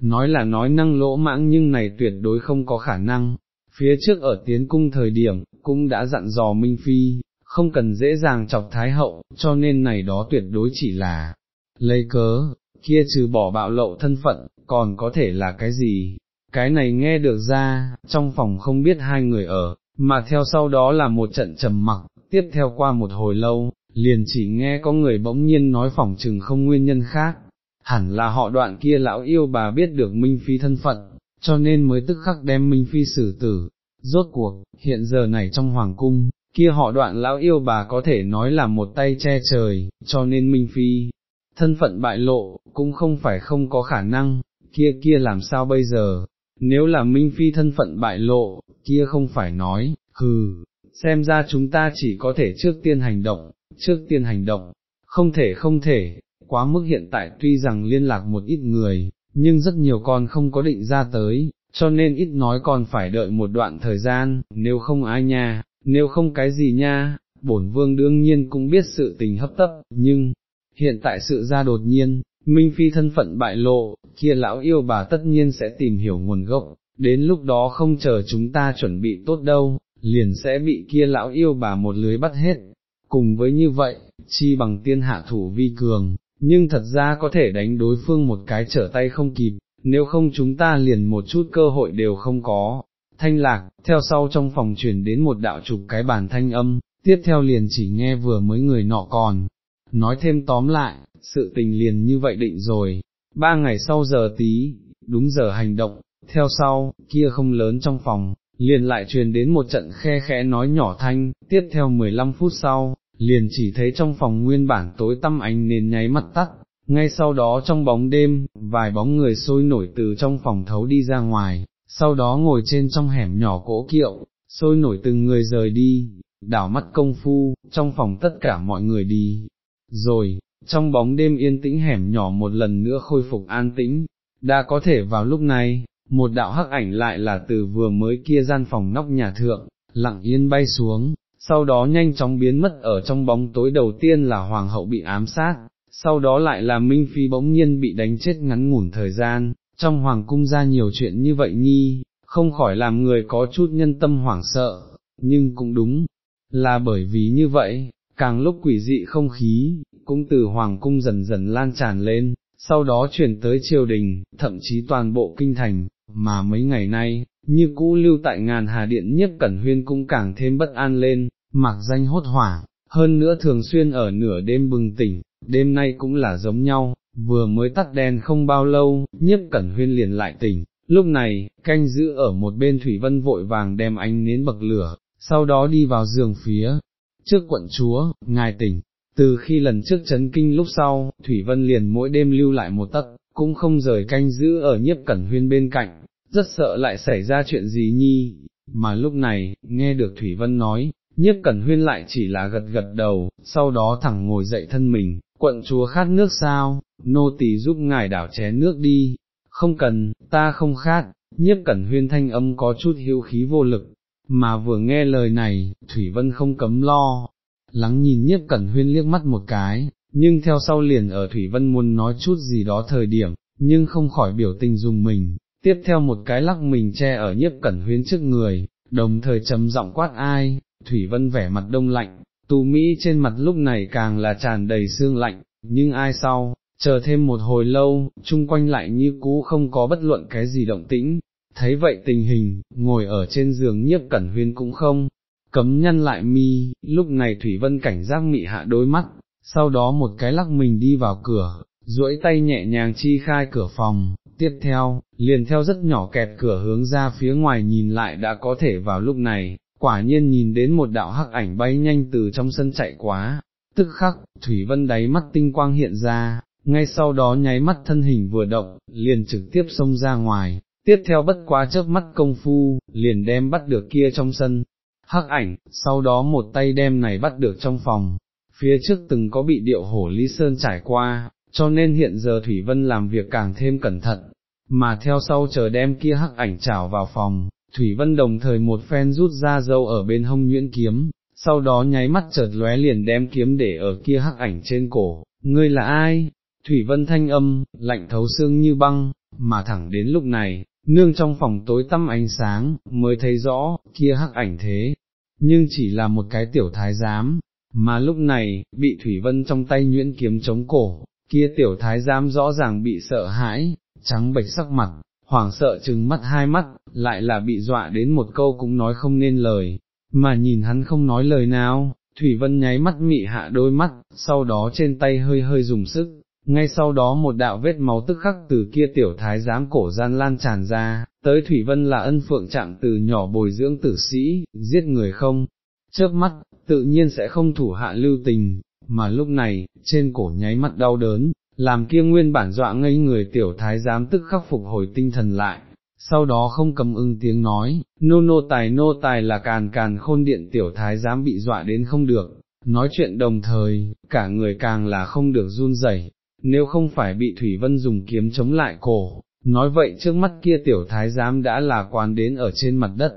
nói là nói năng lỗ mãng nhưng này tuyệt đối không có khả năng, phía trước ở tiến cung thời điểm, cũng đã dặn dò Minh Phi, không cần dễ dàng chọc Thái hậu, cho nên này đó tuyệt đối chỉ là lấy cớ, kia trừ bỏ bạo lậu thân phận, còn có thể là cái gì, cái này nghe được ra, trong phòng không biết hai người ở, mà theo sau đó là một trận trầm mặc, tiếp theo qua một hồi lâu, liền chỉ nghe có người bỗng nhiên nói phỏng chừng không nguyên nhân khác, hẳn là họ đoạn kia lão yêu bà biết được Minh Phi thân phận, cho nên mới tức khắc đem Minh Phi xử tử, rốt cuộc, hiện giờ này trong hoàng cung, kia họ đoạn lão yêu bà có thể nói là một tay che trời, cho nên Minh Phi, thân phận bại lộ, cũng không phải không có khả năng, kia kia làm sao bây giờ, nếu là Minh Phi thân phận bại lộ, kia không phải nói, hừ, xem ra chúng ta chỉ có thể trước tiên hành động, trước tiên hành động, không thể không thể, quá mức hiện tại tuy rằng liên lạc một ít người, nhưng rất nhiều con không có định ra tới, cho nên ít nói còn phải đợi một đoạn thời gian, nếu không ai nha, nếu không cái gì nha, bổn vương đương nhiên cũng biết sự tình hấp tấp, nhưng, hiện tại sự ra đột nhiên, Minh Phi thân phận bại lộ, kia lão yêu bà tất nhiên sẽ tìm hiểu nguồn gốc, đến lúc đó không chờ chúng ta chuẩn bị tốt đâu, liền sẽ bị kia lão yêu bà một lưới bắt hết. Cùng với như vậy, chi bằng tiên hạ thủ vi cường, nhưng thật ra có thể đánh đối phương một cái trở tay không kịp, nếu không chúng ta liền một chút cơ hội đều không có. Thanh lạc, theo sau trong phòng truyền đến một đạo chụp cái bàn thanh âm, tiếp theo liền chỉ nghe vừa mới người nọ còn. Nói thêm tóm lại, sự tình liền như vậy định rồi, ba ngày sau giờ tí, đúng giờ hành động, theo sau, kia không lớn trong phòng, liền lại truyền đến một trận khe khẽ nói nhỏ thanh, tiếp theo 15 phút sau, liền chỉ thấy trong phòng nguyên bản tối tăm ánh nền nháy mắt tắt, ngay sau đó trong bóng đêm, vài bóng người sôi nổi từ trong phòng thấu đi ra ngoài, sau đó ngồi trên trong hẻm nhỏ cỗ kiệu, sôi nổi từng người rời đi, đảo mắt công phu, trong phòng tất cả mọi người đi, rồi, trong bóng đêm yên tĩnh hẻm nhỏ một lần nữa khôi phục an tĩnh, đã có thể vào lúc này, một đạo hắc ảnh lại là từ vừa mới kia gian phòng nóc nhà thượng, lặng yên bay xuống, sau đó nhanh chóng biến mất ở trong bóng tối đầu tiên là hoàng hậu bị ám sát, sau đó lại là Minh Phi bỗng nhiên bị đánh chết ngắn ngủn thời gian, trong hoàng cung ra nhiều chuyện như vậy nhi, không khỏi làm người có chút nhân tâm hoảng sợ, nhưng cũng đúng, là bởi vì như vậy, càng lúc quỷ dị không khí, cũng từ hoàng cung dần dần lan tràn lên, sau đó chuyển tới triều đình, thậm chí toàn bộ kinh thành, mà mấy ngày nay, như cũ lưu tại ngàn hà điện nhất cẩn huyên cũng càng thêm bất an lên, mặc danh hốt hoảng, hơn nữa thường xuyên ở nửa đêm bừng tỉnh, đêm nay cũng là giống nhau, vừa mới tắt đèn không bao lâu, nhiếp cẩn huyên liền lại tỉnh, lúc này, canh giữ ở một bên Thủy Vân vội vàng đem ánh nến bậc lửa, sau đó đi vào giường phía, trước quận chúa, ngài tỉnh, từ khi lần trước chấn kinh lúc sau, Thủy Vân liền mỗi đêm lưu lại một tấc, cũng không rời canh giữ ở nhiếp cẩn huyên bên cạnh, rất sợ lại xảy ra chuyện gì nhi, mà lúc này, nghe được Thủy Vân nói, nhiếp cẩn huyên lại chỉ là gật gật đầu, sau đó thẳng ngồi dậy thân mình, quận chúa khát nước sao, nô tỳ giúp ngài đảo chén nước đi, không cần, ta không khát, nhiếp cẩn huyên thanh âm có chút hữu khí vô lực, mà vừa nghe lời này, Thủy Vân không cấm lo, lắng nhìn nhiếp cẩn huyên liếc mắt một cái, nhưng theo sau liền ở Thủy Vân muốn nói chút gì đó thời điểm, nhưng không khỏi biểu tình dùng mình, tiếp theo một cái lắc mình che ở nhiếp cẩn huyên trước người, đồng thời trầm giọng quát ai, Thủy Vân vẻ mặt đông lạnh, tù Mỹ trên mặt lúc này càng là tràn đầy xương lạnh, nhưng ai sau, chờ thêm một hồi lâu, chung quanh lại như cũ không có bất luận cái gì động tĩnh, thấy vậy tình hình, ngồi ở trên giường nhiếp cẩn huyên cũng không, cấm nhân lại mi, lúc này Thủy Vân cảnh giác mị hạ đôi mắt, sau đó một cái lắc mình đi vào cửa, duỗi tay nhẹ nhàng chi khai cửa phòng, tiếp theo, liền theo rất nhỏ kẹt cửa hướng ra phía ngoài nhìn lại đã có thể vào lúc này, quả nhiên nhìn đến một đạo hắc ảnh bay nhanh từ trong sân chạy quá, tức khắc, Thủy Vân đáy mắt tinh quang hiện ra, ngay sau đó nháy mắt thân hình vừa động, liền trực tiếp xông ra ngoài, tiếp theo bất quá chớp mắt công phu, liền đem bắt được kia trong sân, hắc ảnh, sau đó một tay đem này bắt được trong phòng, phía trước từng có bị điệu hổ Lý Sơn trải qua, cho nên hiện giờ Thủy Vân làm việc càng thêm cẩn thận, mà theo sau chờ đem kia hắc ảnh trảo vào phòng, Thủy Vân đồng thời một phen rút ra dâu ở bên hông nhuyễn kiếm, sau đó nháy mắt chợt lóe liền đem kiếm để ở kia hắc ảnh trên cổ, ngươi là ai? Thủy Vân thanh âm, lạnh thấu xương như băng, mà thẳng đến lúc này, nương trong phòng tối tăm ánh sáng, mới thấy rõ, kia hắc ảnh thế, nhưng chỉ là một cái tiểu thái giám, mà lúc này, bị Thủy Vân trong tay nhuyễn kiếm chống cổ, kia tiểu thái giám rõ ràng bị sợ hãi, trắng bệch sắc mặt, hoảng sợ trừng mắt hai mắt, lại là bị dọa đến một câu cũng nói không nên lời, mà nhìn hắn không nói lời nào, Thủy Vân nháy mắt mị hạ đôi mắt, sau đó trên tay hơi hơi dùng sức, ngay sau đó một đạo vết máu tức khắc từ kia tiểu thái giám cổ gian lan tràn ra, tới Thủy Vân là ân phượng trạng từ nhỏ bồi dưỡng tử sĩ, giết người không, chớp mắt, tự nhiên sẽ không thủ hạ lưu tình, mà lúc này, trên cổ nháy mắt đau đớn, làm kia nguyên bản dọa ngây người tiểu thái giám tức khắc phục hồi tinh thần lại, sau đó không cầm ưng tiếng nói, nô nô tài nô tài là càn càn khôn điện tiểu thái giám bị dọa đến không được, nói chuyện đồng thời, cả người càng là không được run rẩy nếu không phải bị Thủy Vân dùng kiếm chống lại cổ, nói vậy trước mắt kia tiểu thái giám đã là quán đến ở trên mặt đất,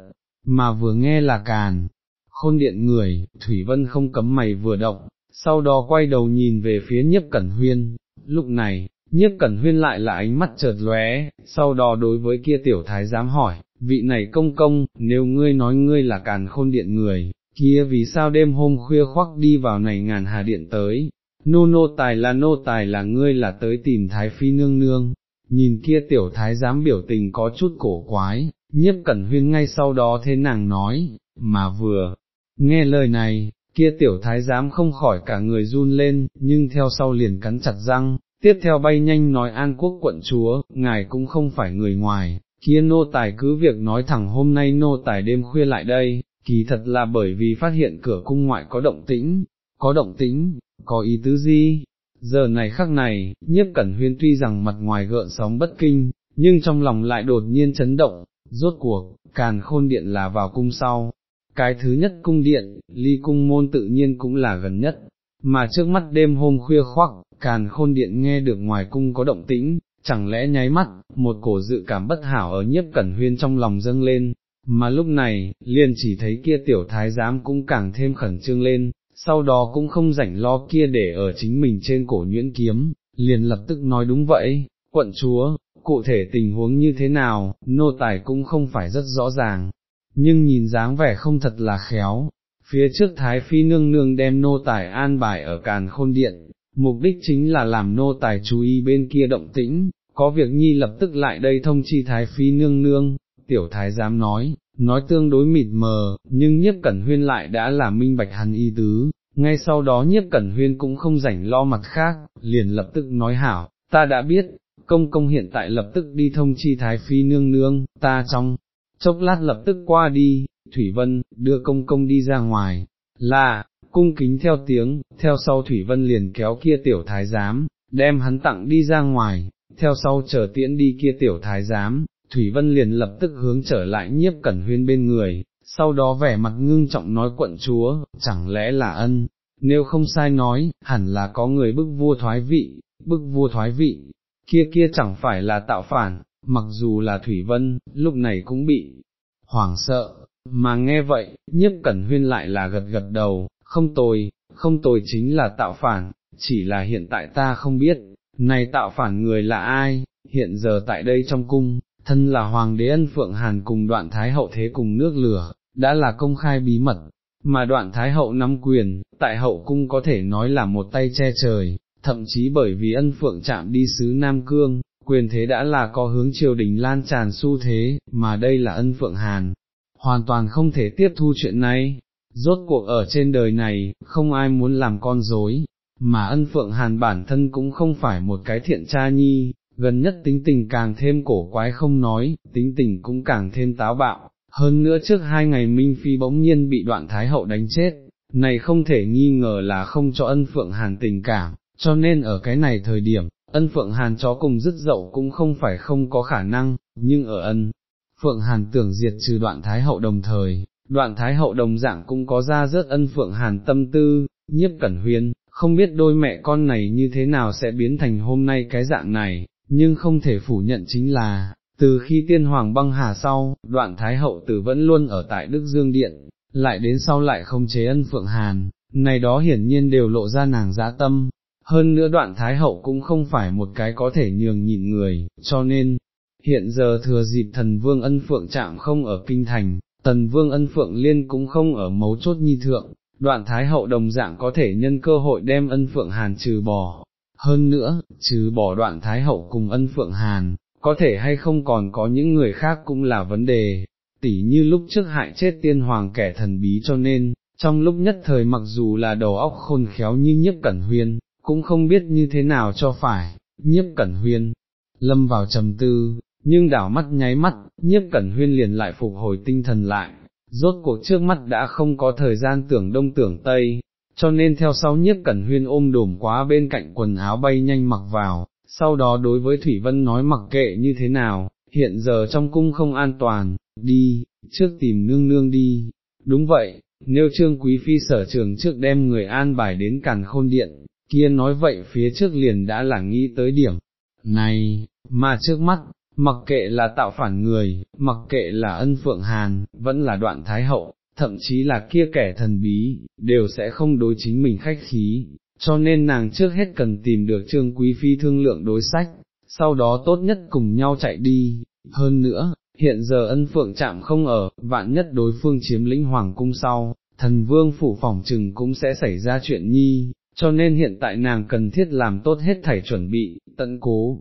mà vừa nghe là càn, khôn điện người, Thủy Vân không cấm mày vừa động, sau đó quay đầu nhìn về phía nhiếp cẩn huyên, lúc này, nhiếp cẩn huyên lại là ánh mắt chợt lóe, sau đó đối với kia tiểu thái giám hỏi, vị này công công, nếu ngươi nói ngươi là càn khôn điện người, kia vì sao đêm hôm khuya khoác đi vào này ngàn hà điện tới, nô nô tài là nô tài là ngươi là tới tìm thái phi nương nương, nhìn kia tiểu thái giám biểu tình có chút cổ quái, nhiếp cẩn huyên ngay sau đó thế nàng nói, mà vừa, nghe lời này, kia tiểu thái giám không khỏi cả người run lên, nhưng theo sau liền cắn chặt răng, tiếp theo bay nhanh nói an quốc quận chúa, ngài cũng không phải người ngoài, kia nô tài cứ việc nói thẳng hôm nay nô tài đêm khuya lại đây, kỳ thật là bởi vì phát hiện cửa cung ngoại có động tĩnh, có động tĩnh, có ý tứ gì? Giờ này khắc này, nhiếp cẩn huyên tuy rằng mặt ngoài gợn sóng bất kinh, nhưng trong lòng lại đột nhiên chấn động, rốt cuộc, càn khôn điện là vào cung sau. Cái thứ nhất cung điện, ly cung môn tự nhiên cũng là gần nhất, mà trước mắt đêm hôm khuya khoắc, càn khôn điện nghe được ngoài cung có động tĩnh, chẳng lẽ nháy mắt, một cổ dự cảm bất hảo ở nhiếp cẩn huyên trong lòng dâng lên, mà lúc này, liền chỉ thấy kia tiểu thái giám cũng càng thêm khẩn trương lên, sau đó cũng không rảnh lo kia để ở chính mình trên cổ nhuyễn kiếm, liền lập tức nói đúng vậy, quận chúa, cụ thể tình huống như thế nào, nô tài cũng không phải rất rõ ràng, nhưng nhìn dáng vẻ không thật là khéo, phía trước Thái Phi nương nương đem nô tài an bài ở càn khôn điện, mục đích chính là làm nô tài chú ý bên kia động tĩnh, có việc nhi lập tức lại đây thông chi Thái Phi nương nương, tiểu thái giám nói, nói tương đối mịt mờ, nhưng nhiếp cẩn huyên lại đã là minh bạch hắn y tứ, ngay sau đó nhiếp cẩn huyên cũng không rảnh lo mặt khác, liền lập tức nói hảo, ta đã biết, công công hiện tại lập tức đi thông chi thái phi nương nương, ta trong, chốc lát lập tức qua đi, Thủy Vân, đưa công công đi ra ngoài, là, cung kính theo tiếng, theo sau Thủy Vân liền kéo kia tiểu thái giám, đem hắn tặng đi ra ngoài, theo sau chờ tiễn đi kia tiểu thái giám, Thủy Vân liền lập tức hướng trở lại nhiếp cẩn huyên bên người, sau đó vẻ mặt ngưng trọng nói quận chúa, chẳng lẽ là ân, nếu không sai nói, hẳn là có người bức vua thoái vị, bức vua thoái vị, kia kia chẳng phải là tạo phản, mặc dù là Thủy Vân, lúc này cũng bị hoảng sợ, mà nghe vậy, nhiếp cẩn huyên lại là gật gật đầu, không tồi, không tồi chính là tạo phản, chỉ là hiện tại ta không biết, này tạo phản người là ai, hiện giờ tại đây trong cung, thân là hoàng đế ân phượng hàn cùng đoạn thái hậu thế cùng nước lửa, đã là công khai bí mật, mà đoạn thái hậu nắm quyền, tại hậu cung có thể nói là một tay che trời, thậm chí bởi vì ân phượng chạm đi xứ Nam Cương, quyền thế đã là có hướng triều đình lan tràn xu thế, mà đây là ân phượng hàn, hoàn toàn không thể tiếp thu chuyện này, rốt cuộc ở trên đời này, không ai muốn làm con dối, mà ân phượng hàn bản thân cũng không phải một cái thiện cha nhi, gần nhất tính tình càng thêm cổ quái không nói, tính tình cũng càng thêm táo bạo, hơn nữa trước hai ngày Minh Phi bỗng nhiên bị đoạn Thái Hậu đánh chết, này không thể nghi ngờ là không cho ân Phượng Hàn tình cảm, cho nên ở cái này thời điểm, ân Phượng Hàn chó cùng dứt dậu cũng không phải không có khả năng, nhưng ở ân, Phượng Hàn tưởng diệt trừ đoạn Thái Hậu đồng thời, đoạn Thái Hậu đồng dạng cũng có ra rớt ân Phượng Hàn tâm tư, nhiếp cẩn huyên, không biết đôi mẹ con này như thế nào sẽ biến thành hôm nay cái dạng này, nhưng không thể phủ nhận chính là, từ khi tiên hoàng băng hà sau, đoạn thái hậu tử vẫn luôn ở tại Đức Dương Điện, lại đến sau lại không chế ân Phượng Hàn, này đó hiển nhiên đều lộ ra nàng dã tâm, hơn nữa đoạn thái hậu cũng không phải một cái có thể nhường nhịn người, cho nên, hiện giờ thừa dịp thần vương ân Phượng chạm không ở kinh thành, tần vương ân Phượng liên cũng không ở mấu chốt nhi thượng, đoạn thái hậu đồng dạng có thể nhân cơ hội đem ân Phượng Hàn trừ bỏ. Hơn nữa, trừ bỏ đoạn Thái Hậu cùng ân Phượng Hàn, có thể hay không còn có những người khác cũng là vấn đề, tỉ như lúc trước hại chết tiên hoàng kẻ thần bí cho nên, trong lúc nhất thời mặc dù là đầu óc khôn khéo như nhiếp cẩn huyên, cũng không biết như thế nào cho phải, nhiếp cẩn huyên, lâm vào trầm tư, nhưng đảo mắt nháy mắt, nhiếp cẩn huyên liền lại phục hồi tinh thần lại, rốt cuộc trước mắt đã không có thời gian tưởng đông tưởng tây, cho nên theo sau nhiếp cẩn huyên ôm đồm quá bên cạnh quần áo bay nhanh mặc vào, sau đó đối với Thủy Vân nói mặc kệ như thế nào, hiện giờ trong cung không an toàn, đi, trước tìm nương nương đi, đúng vậy, nếu trương quý phi sở trường trước đem người an bài đến càn khôn điện, kia nói vậy phía trước liền đã là nghĩ tới điểm. Này, mà trước mắt, mặc kệ là tạo phản người, mặc kệ là ân phượng hàn, vẫn là đoạn thái hậu, thậm chí là kia kẻ thần bí, đều sẽ không đối chính mình khách khí, cho nên nàng trước hết cần tìm được trương quý phi thương lượng đối sách, sau đó tốt nhất cùng nhau chạy đi, hơn nữa, hiện giờ ân phượng chạm không ở, vạn nhất đối phương chiếm lĩnh hoàng cung sau, thần vương phủ phỏng trừng cũng sẽ xảy ra chuyện nhi, cho nên hiện tại nàng cần thiết làm tốt hết thảy chuẩn bị, tận cố,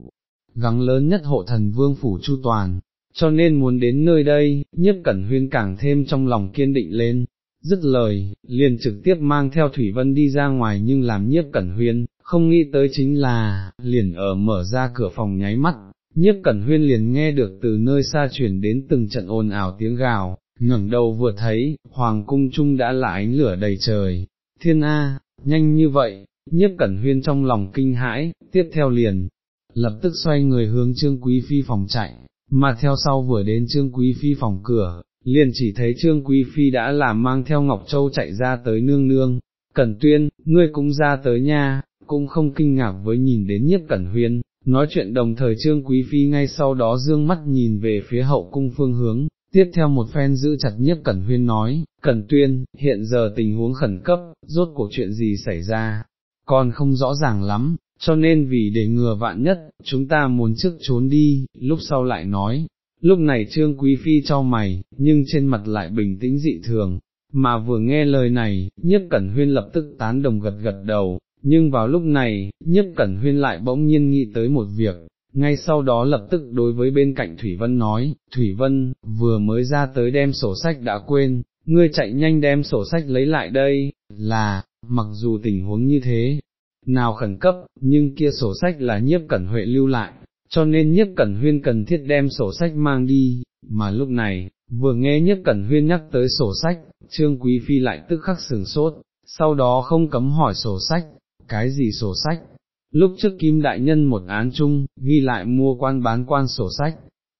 gắng lớn nhất hộ thần vương phủ chu toàn, cho nên muốn đến nơi đây, nhất cẩn huyên càng thêm trong lòng kiên định lên, dứt lời, liền trực tiếp mang theo Thủy Vân đi ra ngoài nhưng làm nhiếp cẩn huyên, không nghĩ tới chính là, liền ở mở ra cửa phòng nháy mắt, nhiếp cẩn huyên liền nghe được từ nơi xa chuyển đến từng trận ồn ào tiếng gào, ngẩng đầu vừa thấy, hoàng cung trung đã là ánh lửa đầy trời, thiên A, nhanh như vậy, nhiếp cẩn huyên trong lòng kinh hãi, tiếp theo liền, lập tức xoay người hướng trương quý phi phòng chạy, mà theo sau vừa đến trương quý phi phòng cửa, liền chỉ thấy trương quý phi đã làm mang theo Ngọc Châu chạy ra tới nương nương, cẩn tuyên, ngươi cũng ra tới nha, cũng không kinh ngạc với nhìn đến nhiếp cẩn huyên, nói chuyện đồng thời trương quý phi ngay sau đó dương mắt nhìn về phía hậu cung phương hướng, tiếp theo một phen giữ chặt nhiếp cẩn huyên nói, cẩn tuyên, hiện giờ tình huống khẩn cấp, rốt cuộc chuyện gì xảy ra, còn không rõ ràng lắm, cho nên vì để ngừa vạn nhất, chúng ta muốn trước trốn đi, lúc sau lại nói, lúc này trương quý phi cho mày, nhưng trên mặt lại bình tĩnh dị thường, mà vừa nghe lời này, nhiếp cẩn huyên lập tức tán đồng gật gật đầu, nhưng vào lúc này, nhiếp cẩn huyên lại bỗng nhiên nghĩ tới một việc, ngay sau đó lập tức đối với bên cạnh Thủy Vân nói, Thủy Vân, vừa mới ra tới đem sổ sách đã quên, ngươi chạy nhanh đem sổ sách lấy lại đây, là, mặc dù tình huống như thế, nào khẩn cấp, nhưng kia sổ sách là nhiếp cẩn huệ lưu lại, cho nên nhiếp cẩn huyên cần thiết đem sổ sách mang đi, mà lúc này, vừa nghe nhiếp cẩn huyên nhắc tới sổ sách, trương quý phi lại tức khắc sừng sốt, sau đó không cấm hỏi sổ sách, cái gì sổ sách, lúc trước kim đại nhân một án chung, ghi lại mua quan bán quan sổ sách,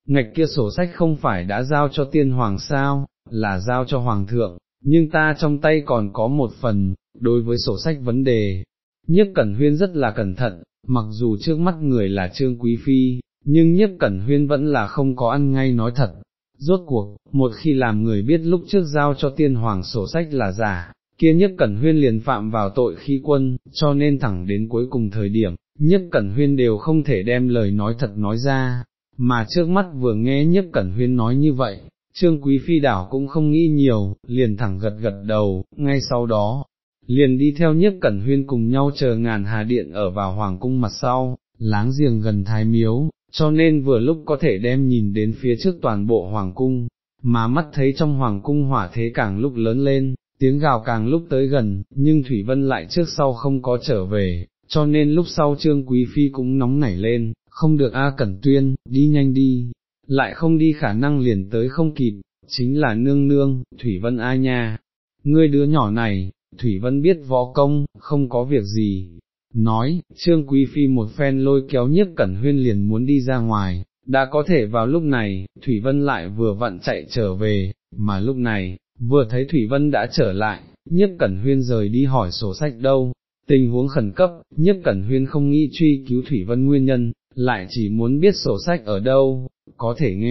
ngạch kia sổ sách không phải đã giao cho tiên hoàng sao, là giao cho hoàng thượng, nhưng ta trong tay còn có một phần, đối với sổ sách vấn đề, nhiếp cẩn huyên rất là cẩn thận, mặc dù trước mắt người là trương quý phi, nhưng nhiếp cẩn huyên vẫn là không có ăn ngay nói thật. Rốt cuộc, một khi làm người biết lúc trước giao cho tiên hoàng sổ sách là giả, kia nhất cẩn huyên liền phạm vào tội khi quân, cho nên thẳng đến cuối cùng thời điểm, nhất cẩn huyên đều không thể đem lời nói thật nói ra, mà trước mắt vừa nghe nhất cẩn huyên nói như vậy, trương quý phi đảo cũng không nghĩ nhiều, liền thẳng gật gật đầu, ngay sau đó, liền đi theo nhất cẩn huyên cùng nhau chờ ngàn hà điện ở vào hoàng cung mặt sau, láng giềng gần thái miếu, cho nên vừa lúc có thể đem nhìn đến phía trước toàn bộ hoàng cung, mà mắt thấy trong hoàng cung hỏa thế càng lúc lớn lên, tiếng gào càng lúc tới gần, nhưng Thủy Vân lại trước sau không có trở về, cho nên lúc sau Trương Quý Phi cũng nóng nảy lên, không được A Cẩn Tuyên, đi nhanh đi, lại không đi khả năng liền tới không kịp, chính là nương nương, Thủy Vân A nha, ngươi đứa nhỏ này, Thủy Vân biết võ công, không có việc gì. Nói, Trương Quý Phi một phen lôi kéo nhiếp cẩn huyên liền muốn đi ra ngoài, đã có thể vào lúc này, Thủy Vân lại vừa vặn chạy trở về, mà lúc này, vừa thấy Thủy Vân đã trở lại, nhiếp cẩn huyên rời đi hỏi sổ sách đâu, tình huống khẩn cấp, nhiếp cẩn huyên không nghĩ truy cứu Thủy Vân nguyên nhân, lại chỉ muốn biết sổ sách ở đâu, có thể nghe